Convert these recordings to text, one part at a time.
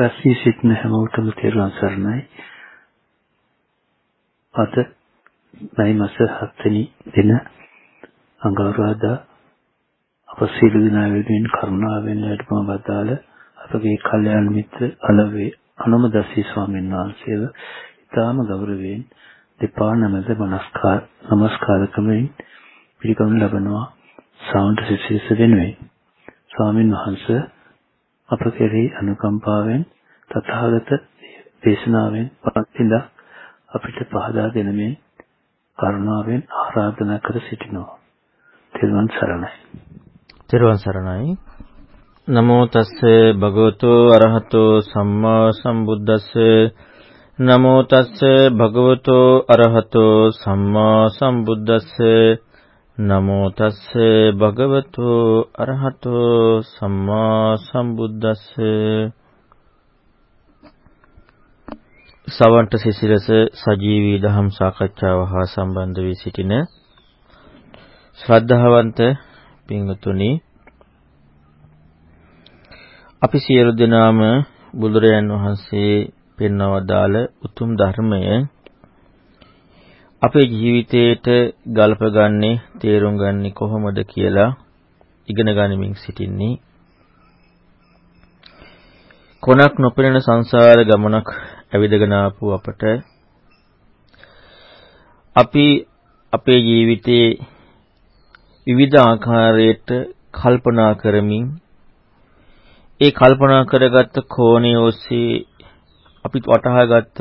රැස්වී සිටින හැමෝටම තෙරුවන් සරණයි. අද මයි මාස 7 වෙනි දින අඟහරුවාදා අප සියලු දෙනා වෙනුවෙන් කරුණාවෙන් වැඩම වදාළ අපගේ කල්යාණ මිත්‍ර අලවේ අනුමදස්සී ස්වාමීන් වහන්සේව ඉතාම ගෞරවයෙන් දෙපා නමද නමස්කාර නමස්කාර කරමින් පිළිගනු ලබනවා සාන්ත සිසිස වෙනුවෙන් ස්වාමීන් වහන්සේ අප කෙරෙහි අනුකම්පාවෙන් තථාගත දේශනාවෙන් පන්තිල අපිට පහදා දෙනමින් කරුණාවෙන් ආරාධනා කර සිටිනවා. තෙරුවන් සරණයි. තෙරුවන් සරණයි. නමෝ තස්ස භගවතු අරහතෝ සම්මා සම්බුද්දස්ස නමෝ තස්ස භගවතු අරහතෝ සම්මා සම්බුද්දස්ස නමෝ තස්ස භගවතු අරහතෝ සම්මා සම්බුද්දස්ස සවන්ත සිසිලස සජීවී දහම් සාකච්ඡාව හා සම්බන්ධ වී සිටින ශ්‍රද්ධාවන්ත පින්වතුනි අපි සියලු දෙනාම බුදුරයන් වහන්සේ පෙන්වවදාල උතුම් ධර්මය අපේ ජීවිතයට ගල්පගන්නේ තේරුම් ගන්නේ කොහොමද කියලා ඉගෙන ගනිමින් සිටින්නේ. කොනක් නොපෙනෙන සංසාර ගමනක් ඇවිදගෙන ආපු අපට අපි අපේ ජීවිතේ විවිධ ආකාරයට කල්පනා කරමින් ඒ කල්පනා කරගත්ත කෝණය ඔස්සේ අපි වටහාගත්ත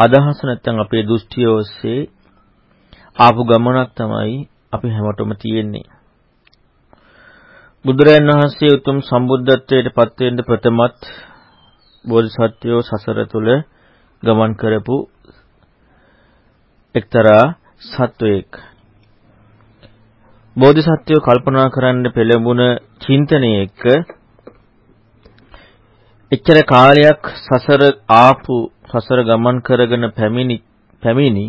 අදහස නැත්නම් අපේ දෘෂ්ටිය ඔස්සේ ආපු ගමනක් තමයි අපි හැමෝටම තියෙන්නේ. බුදුරයන් වහන්සේ උතුම් සම්බුද්ධත්වයට පත් වෙන්න ප්‍රථමත් බෝධිසත්වෝ සසර තුල ගමන් කරපු එක්තරා සත්වයෙක්. බෝධිසත්වෝ කල්පනා කරන්න පෙළඹුණ චින්තනයේ එක්ක එච්චර කාලයක් සසර ආපු සසර ගමන් කරගෙන පැමිණි පැමිණි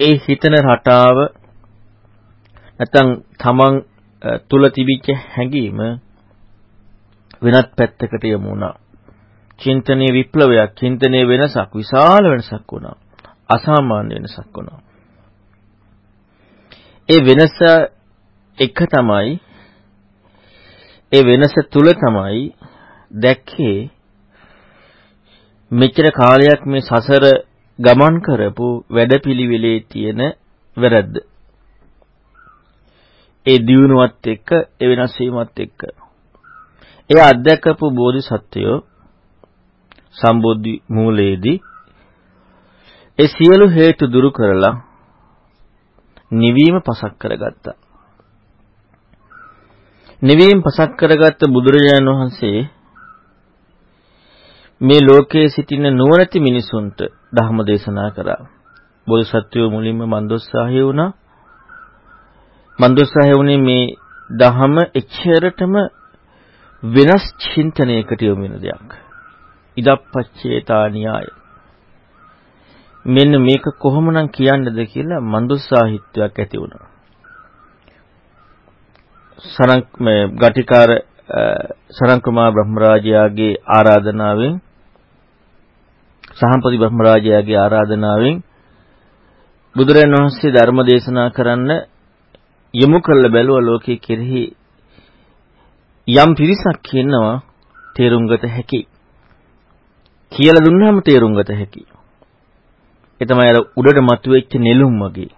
ඒ හිතන රටාව නැත්නම් තමන් තුල තිබිච්ච හැඟීම වෙනත් පැත්තකට යමු වුණා. චින්තනයේ විප්ලවයක්, චින්තනයේ වෙනසක්, විශාල වෙනසක් වුණා. අසාමාන්‍ය වෙනසක් වුණා. ඒ වෙනස එක තමයි ඒ වෙනස තුල තමයි දැක්කේ මෙච්චර කාලයක් මේ සසර ගමන් කරපු වැඩපිළිවෙලේ තියෙන වැරද්ද. ඒ දියුණුවත් එක්ක ඒ වෙනස් වීමත් එක්ක. ඒ අධ්‍යක්ෂපු බෝධිසත්වයෝ සම්බෝධි මූලයේදී ඒ සියලු හේතු දුරු කරලා නිවීම පසක් කරගත්තා. නිවීම පසක් කරගත්ත බුදුරජාණන් වහන්සේ මේ ලෝකයේ සිටින නුවණැති මිනිසුන්ට ධර්ම දේශනා කරා. බෝධිසත්වයෝ මුලින්ම මන්දෝත්සාහය වුණා. මන්දෝත්සාහය වුණේ මේ ධහම එච්චරටම වෙනස් චින්තනයකට යොමු වෙන දෙයක්. ඉදප්පච්චේතා න්‍යාය. මෙන්න මේක කොහොමනම් කියන්නද කියලා මන්දෝත්සාහිත්වයක් ඇති වුණා. සරං මේ ගටිකාර සරංකුමාර බ්‍රහ්මරාජයාගේ ආරාධනාවෙන් සහම්පති බ්‍රහ්මරාජයාගේ ආරාධනාවෙන් බුදුරජාණන් වහන්සේ ධර්ම දේශනා කරන්න යොමු කළ බැලුව ලෝකයේ කෙරෙහි යම් පිරිසක් ඉන්නවා තේරුම් ගත හැකි. කියලා දුන්නාම තේරුම් ගත හැකි. ඒ තමයි අර උඩට මතුවෙච්ච නෙළුම් වගේ.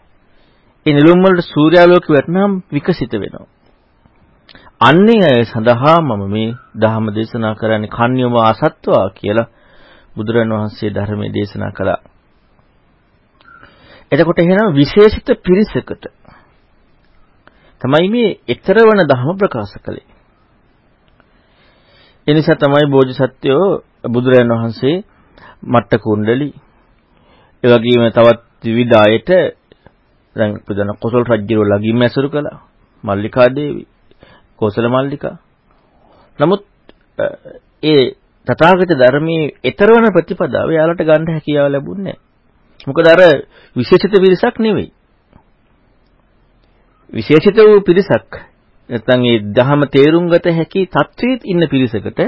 ඒ නෙළුම් වලට සූර්යාලෝකය වැටෙනාම විකසිත වෙනවා. අන්නේ අය සඳහා මම මේ ධර්ම දේශනා කරන්නේ කන්‍යම අසත්වා කියලා බුදුරන් වහන්සේ ධර්මයේ දේශනා කළා. එතකොට එහෙනම් විශේෂිත පිරිසකට තමයි මේ ඊතරවන ධර්ම ප්‍රකාශ කළේ. ඒ නිසා තමයි බෝධිසත්වෝ බුදුරන් වහන්සේ මට්ට කුණ්ඩලි ඒ වගේම තවත් විවිධ අයට දැන් ප්‍රධාන කොසල් රජුගේ ළඟින්ම ඇසුරු කළා. මල්ලිකා දේවී, කෝසල මල්ලිකා. නමුත් ඒ තථාගත ධර්මයේ ඊතරවන ප්‍රතිපදාව යාලට ගන්න හැකියාව ලැබුණේ නැහැ. මොකද අර විශේෂිත පිරිසක් නෙවෙයි. විශේෂිත වූ පිරිසක් නැත්නම් ඒ දහම තේරුම් ගත හැකි තත්වයේ ඉන්න පිරිසකට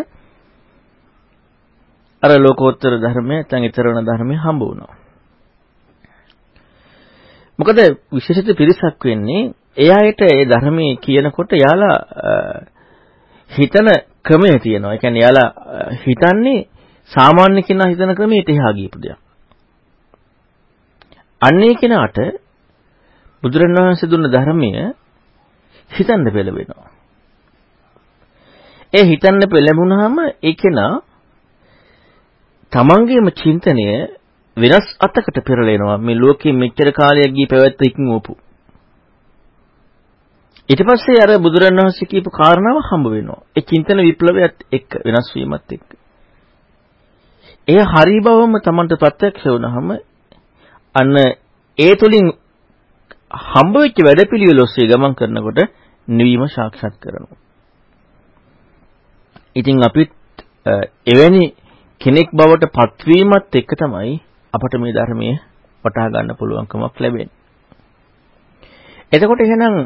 අර ලෝකෝත්තර ධර්මය නැත්නම් ඊතර වෙන ධර්මය හම්බ වුණා. මොකද විශේෂිත පිරිසක් වෙන්නේ එයාට ඒ ධර්මයේ කියනකොට යාලා හිතන ක්‍රමය තියෙනවා. ඒ කියන්නේ යාලා හිතන්නේ සාමාන්‍ය කෙනා හිතන ක්‍රමයට එහා ගියපු දෙයක්. අන්නේ කෙනාට බුදුරණවහන්සේ දුන්න ධර්මය හිතන්න පෙළවෙනවා. ඒ හිතන්න පෙළඹුණාම ඒ කෙනා තමන්ගේම චින්තනය වෙනස් අතකට පෙරලෙනවා මේ ලෝකෙ මෙච්චර කාලයක් ගිය පැවැත්ත ඉක්මවපු. ඊට පස්සේ අර බුදුරණවහන්සේ කියපු කාරණාව හම්බ වෙනවා. ඒ චින්තන විප්ලවයත් එක්ක වෙනස් වීමත් එක්ක. එය හරි බවම Tamanට ප්‍රත්‍යක්ෂ වුණාම අන්න ඒ තුලින් හම්බ වෙච්ච වැඩපිළිවෙල ඔස්සේ ගමන් කරනකොට නිවීම සාක්ෂාත් කරනවා. ඉතින් අපිත් එවැනි කෙනෙක් බවට පත්වීමත් එක්ක තමයි අපට මේ ධර්මයේ වටහා ගන්න පුළුවන්කමක් ලැබෙන්නේ. එතකොට එහෙනම්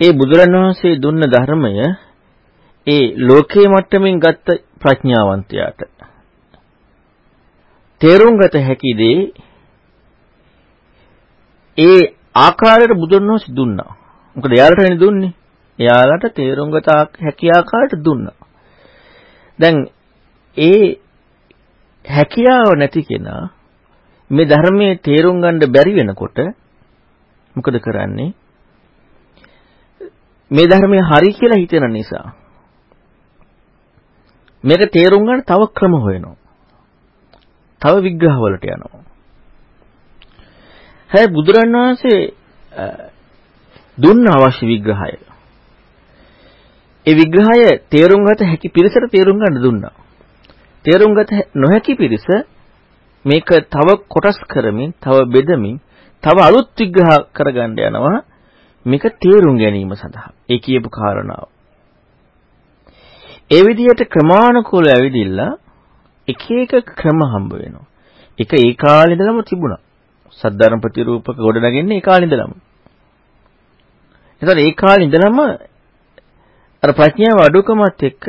ඒ බුදුරණවහන්සේ දුන්න ධර්මය ඒ ලෝකයේ මට්ටමින් ගත්ත ප්‍රඥාවන්තයාට තේරුම් ගත හැකි දේ ඒ ආකාරයට බුදුරණවහන්සේ දුන්නා. මොකද එයාලටනේ දුන්නේ. එයාලට තේරුම් ගත හැකි ආකාරයට දුන්නා. දැන් ඒ හැකියාව නැති කෙනා මේ ධර්මයේ තේරුම් ගන්න බැරි වෙනකොට මොකද කරන්නේ? මේ ධර්මය හරි කියලා හිතෙන නිසා මේක තේරුම් ගන්න තව ක්‍රම හොයනවා. තව විග්‍රහවලට යනවා. හැබැයි බුදුරන් වහන්සේ දුන්න අවශ්‍ය විග්‍රහය. ඒ විග්‍රහය තේරුම් ගත හැකි පිරිසට තේරුම් ගන්න දුන්නා. තේරුම් ගත නොහැකි පිරිස මේක තව කොටස් කරමින්, තව බෙදමින්, තව අලුත් විග්‍රහ කරගන්න යනවා. මේක තේරුම් ගැනීම සඳහා. ඒ කියපු කාරණාව. ඒ විදිහට ක්‍රමානුකූලව ඇවිදිලා එක එක ක්‍රම හම්බ වෙනවා. එක ඒ කාලේ ඉඳලම තිබුණා. සද්ධර්ම ප්‍රතිරූපක ගොඩනගන්නේ ඒ කාලේ ඉඳලම. එතකොට ඒ කාලේ ඉඳලම අර ප්‍රඥාව අඩුකමත් එක්ක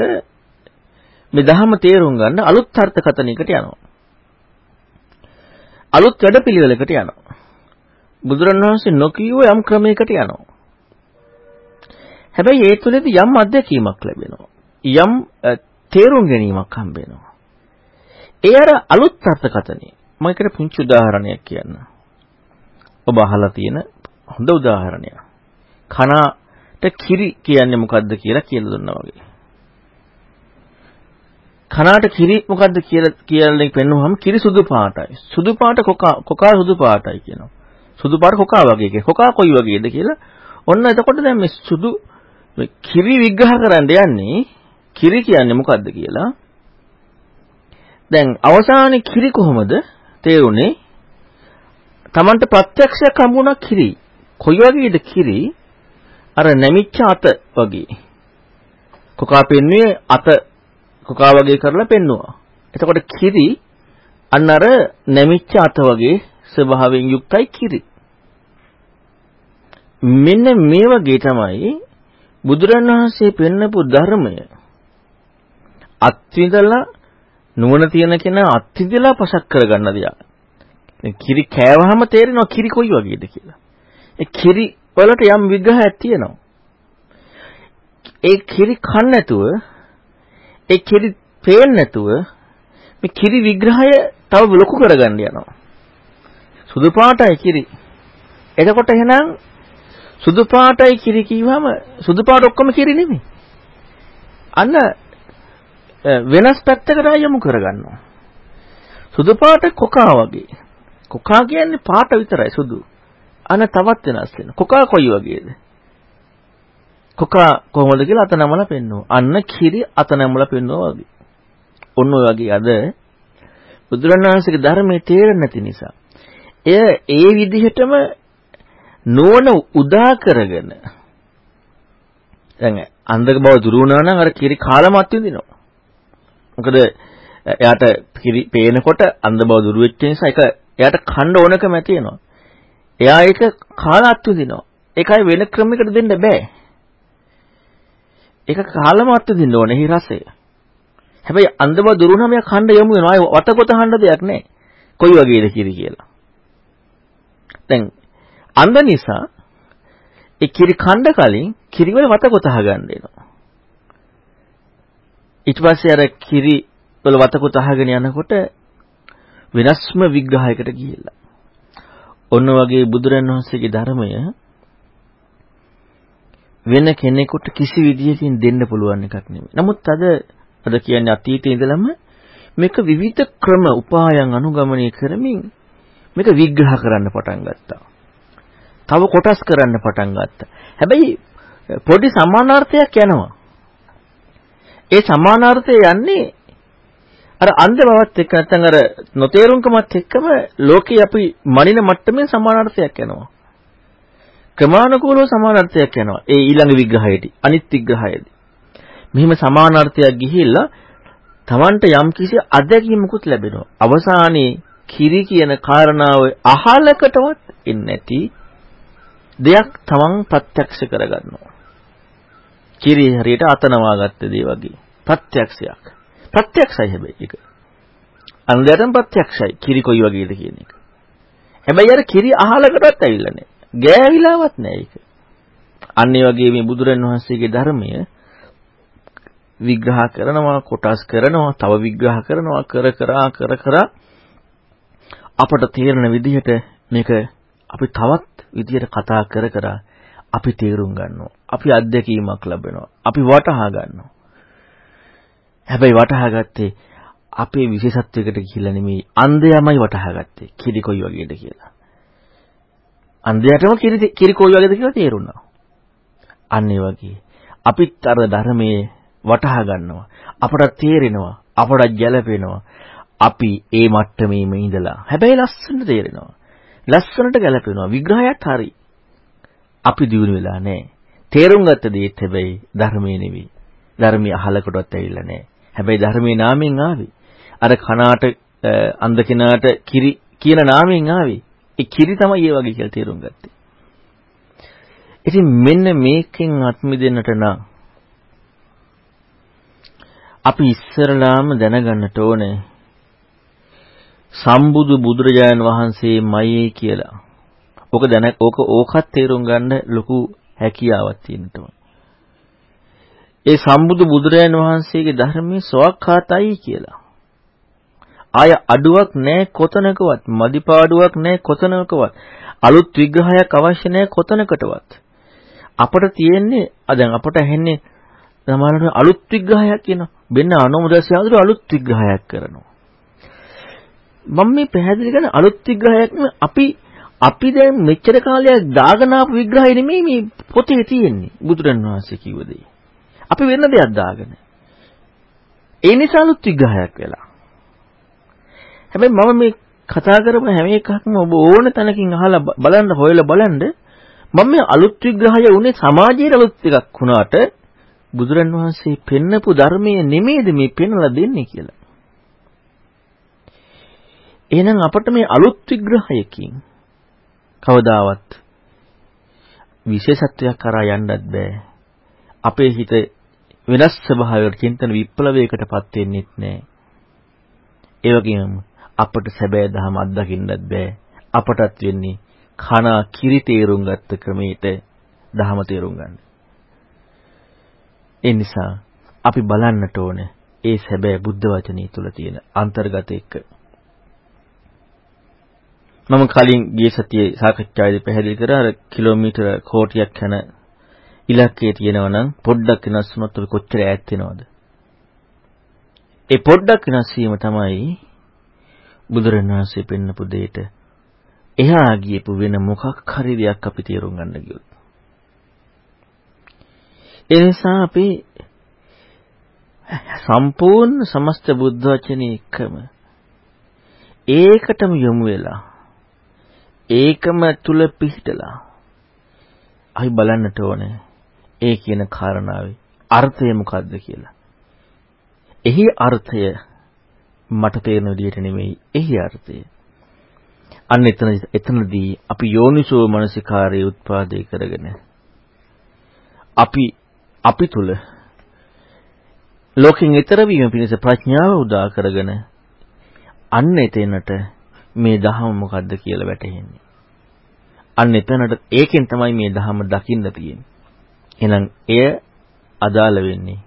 මේ ධහම තේරුම් ගන්න අලුත් අර්ථකථනයකට යනවා. අලුත් වැඩපිළිවෙලකට යනවා. බුදුරණවහන්සේ නොකියුව යම් ක්‍රමයකට යනවා. හැබැයි ඒ තුලදී යම් අත්දැකීමක් ලැබෙනවා. යම් තේරුම් ගැනීමක් හම්බ වෙනවා. ඒ අර අලුත් අර්ථකථනය. මම ඒකට පුංචි උදාහරණයක් කියන්න. ඔබ අහලා තියෙන හොඳ උදාහරණයක්. කනට කිරි කියන්නේ මොකද්ද කියලා කියලා දුන්නා වගේ. කනට කිරි මොකද්ද කියලා කියලා පෙන්වුවහම කිරි සුදු පාටයි. සුදු පාට කොකා කොකා සුදු පාටයි කියනවා. සුදු පාට කොකා වගේ. කොකා කොයි වගේද කියලා ඔන්න එතකොට දැන් මේ සුදු මේ කිරි විග්‍රහ කරන්න යන්නේ කිරි කියන්නේ මොකද්ද කියලා. දැන් අවසානයේ කිරි කොහොමද තේරුනේ? Tamanට ප්‍රත්‍යක්ෂයක් හම්බුණා කිරි. කොයි වගේද කිරි? අර නැමිච්ච අත වගේ. කොකා පෙන්වුවේ අත කොකා වගේ කරලා පෙන්නුවා. එතකොට කිරි අන්න අර නැමිච්ච අත වගේ ස්වභාවයෙන් යුක්තයි කිරි. මෙන්න මේ වගේ තමයි බුදුරණවහන්සේ පෙන්නපු ධර්මය අත්විඳලා නුවණ තියෙන කෙනා අත්විඳලා පසක් කරගන්න දෙයක්. කිරි කෑවහම තේරෙනවා කිරි කොයි වගේද කියලා. ඒ කිරි වලට යම් විග්‍රහයක් තියෙනවා. ඒ කිරි කන්න නැතුව ඒ කිරි පේන්නේ නැතුව මේ කිරි විග්‍රහය තව ලොකු කරගන්න යනවා. සුදු පාටයි කිරි. එතකොට එහෙනම් සුදු පාටයි කිරි කිව්වම සුදු පාට ඔක්කොම කිරි නෙමෙයි. අන්න වෙනස් පැත්තකට යොමු කරගන්නවා. සුදු පාට කොකා වගේ. කොකා කියන්නේ පාට විතරයි සුදු. අන්න තවත් වෙනස් වෙනවා. කොකා කොයි වගේද? කොකා කොහොමද කියලා අත නමලා පෙන්වනවා. අන්න කිරි අත නමලා පෙන්වනවා වගේ. ඔන්න ඔය වගේ අද බුදුරණවහන්සේගේ ධර්මයේ තේරෙන්නේ නැති නිසා එය ඒ විදිහටම නුවණ උදා කරගෙන දැන් අන්ධක බව දුරු වුණා නම් අර කිරි කාලමත් විඳිනවා. මොකද එයාට කිරි පේනකොට අන්ධ බව දුරු වෙච්ච නිසා ඒක එයාට කන්න ඕනකම ඇති වෙනවා. එයා ඒක කාලත් විඳිනවා. ඒකයි වෙන ක්‍රමයකට දෙන්න බෑ. ඒක කාලමත් විඳින්න ඕනේ හි රසය. හැබැයි අන්දම දුරුනම යක් හඬ යමු වෙනවා. ආය වතකොත හඬ දෙයක් නැහැ. කොයි වගේද කිරි කියලා. දැන් අන්ද නිසා ඒ කිරි කණ්ඩ කලින් කිරි වල වතකොත අහගන්න එනවා. ඊට පස්සේ අර කිරි වල වතකොත අහගෙන යනකොට වෙනස්ම විග්‍රහයකට ගිහිල්ලා. ඔන්න වගේ බුදුරන් වහන්සේගේ ධර්මය වෙන කෙනෙකුට කිසි විදියකින් දෙන්න පුළුවන් එකක් නෙමෙයි. නමුත් අද අද කියන්නේ අතීතයේ ඉඳලම මේක විවිධ ක්‍රම උපායන් අනුගමනය කරමින් මේක විග්‍රහ කරන්න පටන් ගත්තා. තව කොටස් කරන්න පටන් ගත්තා. හැබැයි පොඩි සමානාර්ථයක් යනවා. ඒ සමානාර්ථය යන්නේ අර අන්ධ බවත් එක්ක නැත්නම් අර නොතේරුම්කමත් එක්කම ලෝකේ අපි මනින මට්ටමේ සමානාර්ථයක් යනවා. ක්‍රමානුකූලව සමානාර්ථයක් යනවා. ඒ ඊළඟ විග්‍රහයේදී අනිත් විග්‍රහයේදී. මෙහිම සමානාර්ථයක් ගිහිල්ලා Tamanට යම් කිසි අත්දැකීමකුත් ලැබෙනවා. අවසානයේ කිරි කියන කාරණාව අහලකටවත් එන්නේ නැති දෙයක් Taman ප්‍රත්‍යක්ෂ කරගන්නවා. කිරි හරියට අතනවා ගත්ත දේ වගේ. ප්‍රත්‍යක්ෂයක්. ප්‍රත්‍යක්ෂයි හැබැයි ඒක. අන්දයටම ප්‍රත්‍යක්ෂයි. කිරි කොයි වගේද කියන එක. හැබැයි අර කිරි අහලකටවත් ඇවිල්ලා නැහැ. ගෑවිලාවත් නැහැ ඒක. අන්න ඒ වගේ මේ බුදුරන් වහන්සේගේ ධර්මය විග්‍රහ කරනවා කොටස් කරනවා තව විග්‍රහ කරනවා කර කරා කර කරා අපට තේරෙන විදිහට මේක අපි තවත් විදිහට කතා කර කර අපි තේරුම් ගන්නවා අපි අත්දැකීමක් ලැබෙනවා අපි වටහා ගන්නවා හැබැයි වටහා ගත්තේ අපේ විශේෂත්වයකට ගිහිල්ලා නෙමෙයි අන්ධයමයි වටහා ගත්තේ කිරි කොයි වගේද කියලා අන්ධයටම කිරි කිරි කොයි වගේද කියලා තේරුණා අන්න ඒ වගේ අපිත් අර ධර්මයේ වටහා ගන්නවා. අපට තේරෙනවා. අපට ගැළපෙනවා. අපි ඒ මට්ටමේම ඉඳලා. හැබැයි ලස්සනට තේරෙනවා. ලස්සනට ගැළපෙනවා. විග්‍රහයත් හරි. අපි දිනු වෙලා නැහැ. තේරුම් ගත්ත දේත් හැබැයි ධර්මයේ නෙවෙයි. ධර්මයේ අහලකටවත් ඇවිල්ලා නැහැ. හැබැයි ධර්මයේ නාමයෙන් ආවේ. අර කනාට අන්ධ කෙනාට කිරි කියන නාමයෙන් ආවේ. ඒ කිරි තමයි ඒ වගේ කියලා තේරුම් ගත්තේ. ඉතින් මෙන්න මේකෙන් අත් මිදෙන්නට නම් අපි ඉස්සරලාම දැනගන්නට ඕනේ සම්බුදු බුදුරජාණන් වහන්සේමයි කියලා. ඕක දැන ඕක ඕකත් තේරුම් ගන්න ලොකු හැකියාවක් තියෙනවා. ඒ සම්බුදු බුදුරජාණන් වහන්සේගේ ධර්මයේ සවක්ඛාතයි කියලා. ආය අඩුවක් නැහැ කොතනකවත්, මදිපාඩුවක් නැහැ කොතනකවත්. අලුත් විග්‍රහයක් අවශ්‍ය නැහැ කොතනකටවත්. අපට තියෙන්නේ දැන් අපට ඇහෙන්නේ සමහරවිට අලුත් විග්‍රහයක් කියනවා. වෙන අනුමුදස්ස හඳුර අලුත් විග්‍රහයක් කරනවා. මම මේ පැහැදිලි කරන අලුත් විග්‍රහයක් අපි අපි දැන් මෙච්චර කාලයක් දාගෙන ආපු විග්‍රහය නෙමෙයි මේ පොතේ තියෙන්නේ බුදුරන් වහන්සේ කිව්ව දේ. අපි වෙන දෙයක් දාගෙන. ඒ නිසා අලුත් විග්‍රහයක් වෙලා. හැබැයි මම මේ කතා කරපු හැම එකක්ම ඔබ ඕන තැනකින් අහලා බලන්න හොයලා බලන්න මම මේ අලුත් විග්‍රහය උනේ සමාජයේ අලුත් එකක් වුණාට බුදුරන් වහන්සේ පෙන්නපු ධර්මයේ නෙමෙයිද මේ පෙන්වලා දෙන්නේ කියලා. එහෙනම් අපට මේ අලුත් විග්‍රහයකින් කවදාවත් විශේෂත්වයක් කරා යන්නත් බෑ. අපේ හිත වෙනස් ස්වභාවයකට චින්තන විප්ලවයකටපත් වෙන්නෙත් නෑ. ඒ වගේම අපට සැබෑ දහම අත්දකින්නත් බෑ. අපටත් වෙන්නේ කනා කිරි තේරුම් ගත්ත ක්‍රමයට දහම තේරුම් ගන්න. ඒ නිසා අපි බලන්නට ඕනේ ඒ සැබෑ බුද්ධ වචනේ තුල තියෙන අන්තර්ගත එක්ක. මම කලින් ගිය සතියේ සාකච්ඡාවේදී පැහැදිලි කරා අර කිලෝමීටර කෝටියක් යන ඉලක්කයේ තියෙනවා නම් පොඩ්ඩක් වෙනස් වුණොත් අපි කොච්චර ඈත් වෙනවද? ඒ පොඩ්ඩක් වෙනස් වීම තමයි බුදුරණවහන්සේ පෙන්නපු දෙයට එහා ගියපු වෙන මොකක් හරි දෙයක් අපි තේරුම් ගන්න ගියොත්. ඒ නිසා අපි සම්පූර්ණ සමස්ත බුද්ධ වචනේ එකම ඒකටම යොමු වෙලා ඒකම තුල පිහිටලා අපි බලන්නට ඕනේ ඒ කියන කාරණාවේ අර්ථය මොකද්ද කියලා. එහි අර්ථය මට තේරෙන විදිහට නෙමෙයි එහි අර්ථය. අන්න එතන එතනදී අපි යෝනිසෝ මනසිකාරයේ උත්පාදේ කරගෙන අපි අපි තුල ලෝකෙන් ඈතර වීම පිණිස ප්‍රඥාව උදා කරගෙන අන්න එතනට මේ දහම මොකද්ද කියලා වැටහෙන්නේ. අන්න එතනට ඒකෙන් තමයි මේ දහම දකින්න තියෙන්නේ. එහෙනම් එය අදාළ වෙන්නේ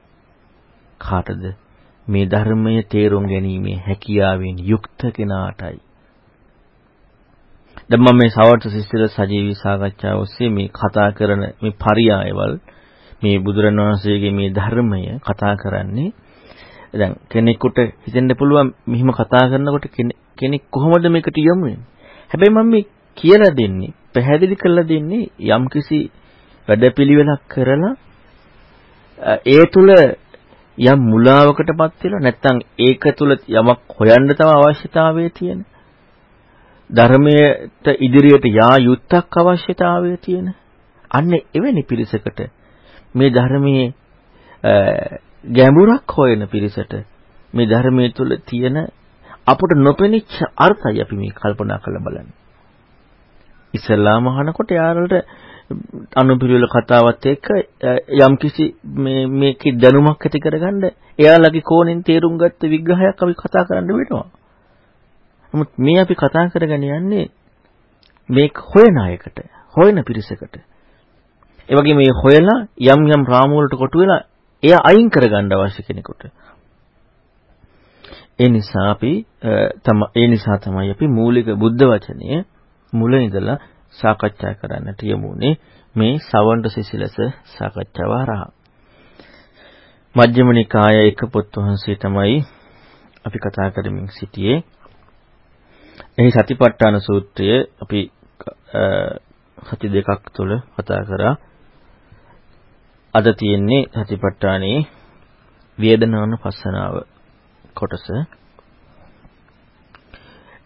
කාටද? මේ ධර්මයේ තේරුම් ගැනීමේ හැකියාවෙන් යුක්ත කෙනාටයි. දැන් මම මේ සවර්ත සිස්ටර් සජීවී සාකච්ඡාව ඔස්සේ මේ කතා කරන මේ පරියායවල් මේ බුදුරණවහන්සේගේ මේ ධර්මය කතා කරන්නේ දැන් කෙනෙකුට හිතෙන්න පුළුවන් මෙහිම කතා කරනකොට කෙනෙක් කොහොමද මේකට යොමු වෙන්නේ? හැබැයි මම මේ කියලා දෙන්නේ පැහැදිලි කරලා දෙන්නේ යම්කිසි වැඩපිළිවෙලක් කරලා ඒ තුල යම් මුලාවකටපත් වෙලා නැත්නම් ඒක තුල යමක් හොයන්න තම අවශ්‍යතාවය තියෙන ධර්මයට ඉදිරියට යා යුත්තක් අවශ්‍යතාවය තියෙන අන්න එවැනි පිරිසකට මේ ධර්මයේ ගැඹුරක් හොයන පිරිසට මේ ධර්මයේ තුල තියෙන අපට නොපෙනිච්ච අර්ථය අපි මේ කල්පනා කරලා බලන්න. ඉස්ලාම අහනකොට යාළුවට අනුපිළිවෙල කතාවත් එක්ක යම්කිසි මේ මේකේ දැනුමක් ඇති කරගන්න එයාලගේ කෝණෙන් තේරුම් ගත්ත විග්‍රහයක් අපි කතා කරන්න වෙනවා. නමුත් මේ අපි කතා කරගෙන යන්නේ මේක හොයන අයකට, හොයන පිරිසකට. ඒ වගේ මේ හොයලා යම් යම් රාමු වලට කොටු වෙලා එයා අයින් කරගන්න අවශ්‍ය කෙනෙකුට. ඒ නිසා අපි තම ඒ නිසා තමයි අපි මූලික බුද්ධ වචනය මුල ඉඳලා සාකච්ඡා කරන්නට යමුනේ මේ සවන්ත සිසිලස සාකච්ඡාව හරහා. මජ්ක්‍ධිම නිකාය එක පොත් වහන්සේ තමයි අපි කතා කරමින් සිටියේ. එහි සතිපට්ඨාන සූත්‍රය අපි සති දෙකක් තුළ කතා කරා. අද තියෙන්නේ සතිපට්ඨානේ වේදනානුපස්සනාව කොටස.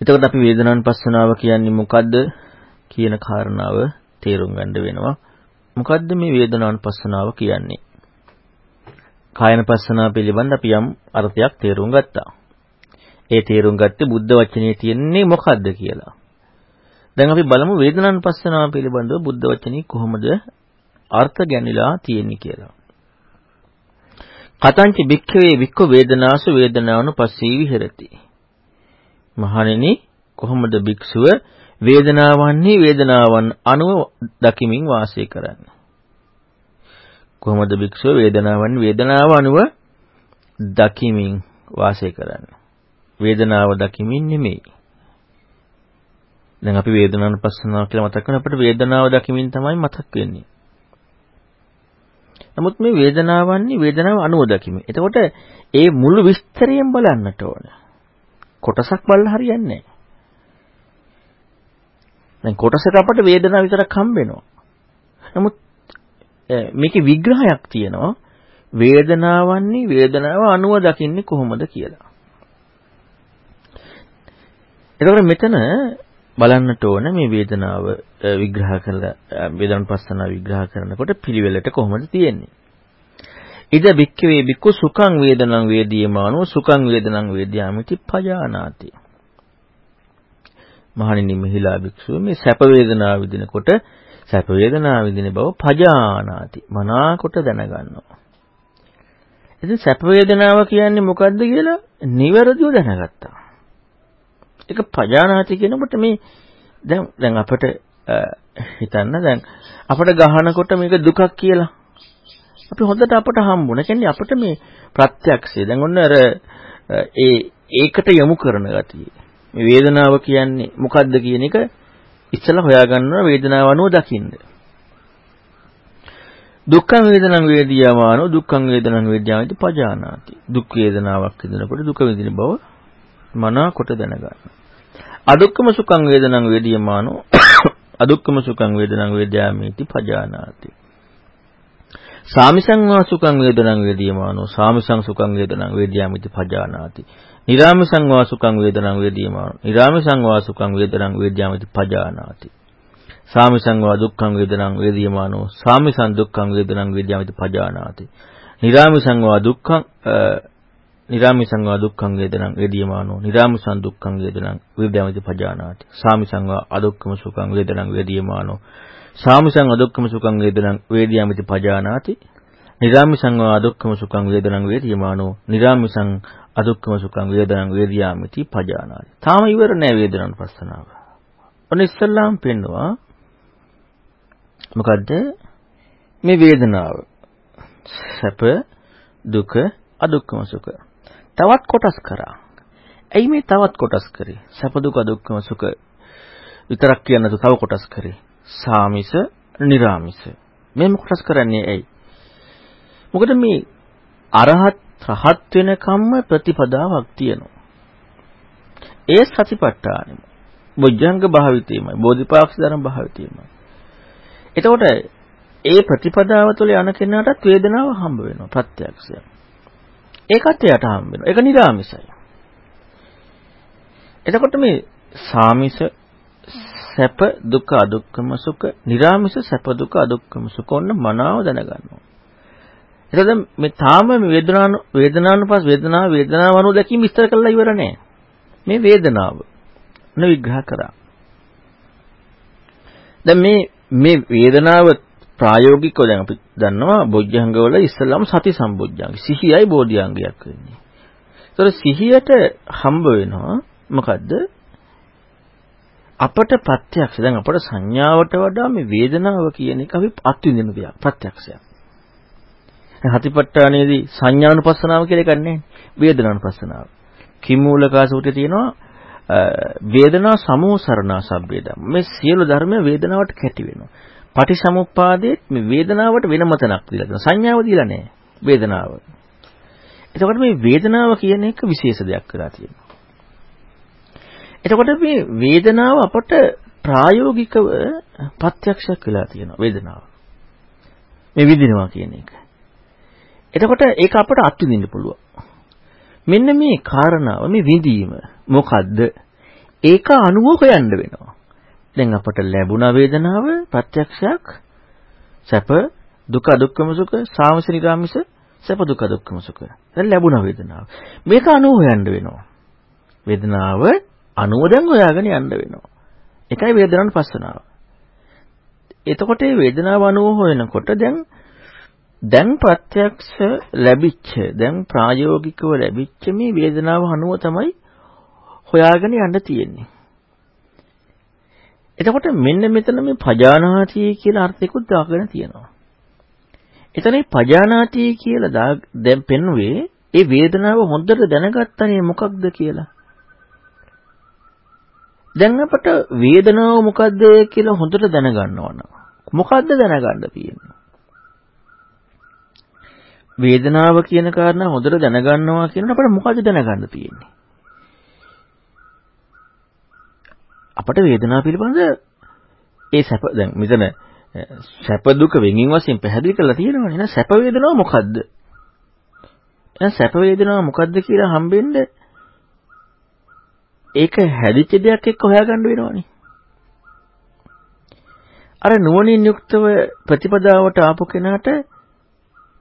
එතකොට අපි වේදනානුපස්සනාව කියන්නේ මොකද්ද කියන කාරණාව තේරුම් ගන්න වෙනවා. මොකද්ද මේ වේදනානුපස්සනාව කියන්නේ? කායනපස්සනාව පිළිබඳ අපි යම් අර්ථයක් තේරුම් ගත්තා. ඒ තේරුම් ගත්තේ බුද්ධ වචනේ තියෙන්නේ මොකද්ද කියලා. දැන් අපි බලමු වේදනානුපස්සනාව පිළිබඳව බුද්ධ වචනේ කොහොමද අර්ථ ගැනීමලා තියෙන්නේ කියලා. කතංච භික්ඛවේ වික්ඛ වේදනාසු වේදනානුපස්සී විහෙරති. මහණෙනි කොහොමද භික්ෂුව වේදනාවන්හි වේදනාවන් අනුව දකිමින් වාසය කරන්නේ? කොහොමද භික්ෂුව වේදනාවන් වේදනාව අනුව දකිමින් වාසය කරන්නේ? වේදනාව දකිමින් නෙමෙයි. දැන් අපි වේදනානුපස්සනාව කියලා මතක් කරන අපිට වේදනාව දකිමින් තමයි මතක් වෙන්නේ. නමුත් මේ වේදනාවන්නේ වේදනාව අනුව දකිමින්. එතකොට ඒ මුළු විස්තරයෙන් බලන්නට ඕන. කොටසක් බලලා හරියන්නේ නැහැ. දැන් කොටසට අපට වේදනාව විතරක් හම්බ වෙනවා. නමුත් මේකේ විග්‍රහයක් තියෙනවා වේදනාවන්නේ වේදනාව අනුව දකින්නේ කොහොමද කියලා. එතකොට මෙතන බලන්නට ඕන මේ වේදනාව විග්‍රහ කරලා වේදනානුපස්සනාව විග්‍රහ කරනකොට පිළිවෙලට කොහොමද තියෙන්නේ. ඉද බික්කවේ බික්කු සුඛං වේදනං වේදීයමානෝ සුඛං වේදනං වේද්‍යාමිති පජානාති. මහණෙනි මෙහිලා භික්ෂුව මේ සැප වේදනාව විඳිනකොට සැප වේදනාව විඳින බව පජානාති. මනාකොට දැනගන්නවා. ඉතින් සැප වේදනාව කියන්නේ මොකද්ද කියලා නිවැරදිව දැනගත්තා. ඒක පජානාති කියනකොට මේ දැන් දැන් අපිට හිතන්න දැන් අපිට ගහනකොට මේක දුකක් කියලා අපි හොඳට අපට හම්බුන. කියන්නේ අපිට මේ ප්‍රත්‍යක්ෂය දැන් ඔන්න අර ඒ ඒකට යොමු කරන ගතිය. මේ වේදනාව කියන්නේ මොකද්ද කියන එක ඉස්සලා හොයාගන්නවා වේදනාව අනුව දකින්න. දුක්ඛ වේදනං වේදියාමානෝ දුක්ඛං වේදනං වේද්‍යාමිති පජානාති. දුක් වේදනාවක් විඳිනකොට දුක විඳින බව මනාකොට දැනගන්න. අදුක්කම සුඛං වේදනං වේදියමානෝ අදුක්කම සුඛං වේදනං වේද්‍යාමේති පජානාති. සාමිසං වා සුඛං වේදනං වේදියමානෝ සාමිසං සුඛං වේදනං වේද්‍යාමේති පජානාති. නිරාමිසං වා සුඛං වේදනං වේදියමානෝ නිරාමිසං වා සුඛං වේදනං වේද්‍යාමේති පජානාති. සාමිසං වා දුක්ඛං වේදනං වේදියමානෝ සාමිසං දුක්ඛං වේදනං වේද්‍යාමේති පජානාති. නිරාමිසං වා දුක්ඛං නිරාමිසං වා දුක්ඛං වේදනං වේදියමානෝ නිරාමිසං දුක්ඛං වේදනං විද්‍යාමිති පජානාති. සාමිසං වා අදුක්ඛම සුඛං වේදනං වේදියමානෝ සාමිසං අදුක්ඛම සුඛං වේදනං වේදියාමිති පජානාති. නිරාමිසං අදුක්කම සුඛං වේදනං වේදියමානෝ. නිරාමිසං අදුක්කම සුඛං වේදනං වේදියාමිති පජානාති. තාම ඉවර නෑ වේදනානුපස්සනාව. ඔන්න ඉස්සල්ලාම පෙන්නවා මොකද්ද? මේ වේදනාව. සැප දුක අදුක්කම සුඛ. තවත් කොටස් කරා. ඇයි මේ තවත් කොටස් කරේ? සැප දුක අදුක්කම සුඛ විතරක් කියන්න තව කොටස් කරේ. සාමිස නිරාමිස. මේ කොටස් කරන්නේ ඇයි? මොකද මේ අරහත් රහත් වෙනකම්ම ප්‍රතිපදාවක් තියෙනවා. ඒ සතිපට්ඨානෙම බොජ්ජංග භාවිතයමයි බෝධිපාක්ෂ ධර්ම භාවිතයමයි එතකොට ඒ ප්‍රතිපදාව තුළ යන කෙනාටත් වේදනාව හම්බ වෙනවා ප්‍රත්‍යක්ෂය. ඒකත් එයාට හම්බ වෙනවා. ඒක නිරාමිසයි. එතකොට මේ සාමිස සැප දුක අදුක්කම සුඛ නිරාමිස සැප දුක අදුක්කම සුඛ ඔන්න මනාව දැනගන්නවා. එතකොට මේ තාම මේ වේදනානු වේදනානුපස් වේදනාව වේදනාව අනුව දැකීම විස්තර කරලා ඉවර නෑ. මේ වේදනාව න විග්‍රහ කරා. දැන් මේ මේ වේදනාව ප්‍රායෝගිකව දැන් අපි දන්නවා බොජ්ජංගවල ඉස්සල්ලාම සති සම්බොජ්ජංග. සිහියයි බෝධිඅංගයක් වෙන්නේ. ඒතර සිහියට හම්බ වෙනවා මොකද්ද? අපට ප්‍රත්‍යක්ෂ දැන් අපට සංඥාවට වඩා මේ වේදනාව කියන එක අපි අත්විඳින දෙයක් ප්‍රත්‍යක්ෂයක්. හතිපට්ඨානයේදී සංඥානුපස්සනාව කියලා එකක් නැහැ. වේදනානුපස්සනාව. කිමූලකාසූත්‍රයේ තියෙනවා වේදනා සමෝසරණා සබ්බේ ධම්ම. මේ සියලු ධර්ම වේදනාවට කැටි වෙනවා. පටිසමුප්පාදයේ මේ වේදනාවට වෙනම තැනක් දීලා තියෙනවා. සංඥාව දීලා නැහැ. වේදනාව. එතකොට මේ වේදනාව කියන එක විශේෂ දෙයක් වෙලා තියෙනවා. එතකොට මේ වේදනාව අපට ප්‍රායෝගිකව ප්‍රත්‍යක්ෂයක් වෙලා තියෙනවා වේදනාව. මේ විඳිනවා කියන එක. එතකොට ඒක අපට අත්විඳින්න පුළුවන්. මෙන්න මේ කාරණාව මේ විඳීම මොකද්ද? ඒක අනුව හොයන්න වෙනවා. දැන් අපට ලැබුණ වේදනාව ප්‍රත්‍යක්ෂයක් සැප දුක දුක්ඛම සුඛ සාමස නිරාමිස සැප දුක දුක්ඛම සුඛ. දැන් ලැබුණ වේදනාව. මේක අනුව හොයන්න වෙනවා. වේදනාව අනුව දැන් හොයාගෙන යන්න වෙනවා. ඒකයි වේදනාවන් පස්සනාව. එතකොට මේ වේදනාව අනුව හොයනකොට දැන් දැන් ප්‍රත්‍යක්ෂ ලැබිච්ච දැන් ප්‍රායෝගිකව ලැබිච්ච මේ වේදනාව අනුව තමයි හොයාගෙන යන්න තියෙන්නේ. එතකොට මෙන්න මෙතන මේ පජානාති කියලා අර්ථයකුත් දාගෙන තියෙනවා. එතන මේ පජානාති කියලා දැන් පෙන්වුවේ ඒ වේදනාව හොඳට දැනගත්තනේ මොකක්ද කියලා. දැන් අපට වේදනාව මොකද්ද කියලා හොඳට දැනගන්න ඕන. මොකද්ද දැනගන්න තියෙන්නේ? වේදනාව කියන කාරණා හොඳට දැනගන්නවා කියනකොට අපිට මොකද්ද දැනගන්න තියෙන්නේ? අපට වේදනාව පිළිබඳ ඒ සැප දැන් මෙතන සැප දුක වෙනින් වශයෙන් පැහැදිලි කරලා තියෙනවනේ නේද? සැප වේදනාව මොකද්ද? එහෙනම් සැප වේදනාව මොකද්ද කියලා හම්බෙන්න ඒක හැදිච්ච දෙයක් එක්ක හොයාගන්න වෙනවනේ. අර නුවණින් යුක්තව ප්‍රතිපදාවට ආපු කෙනාට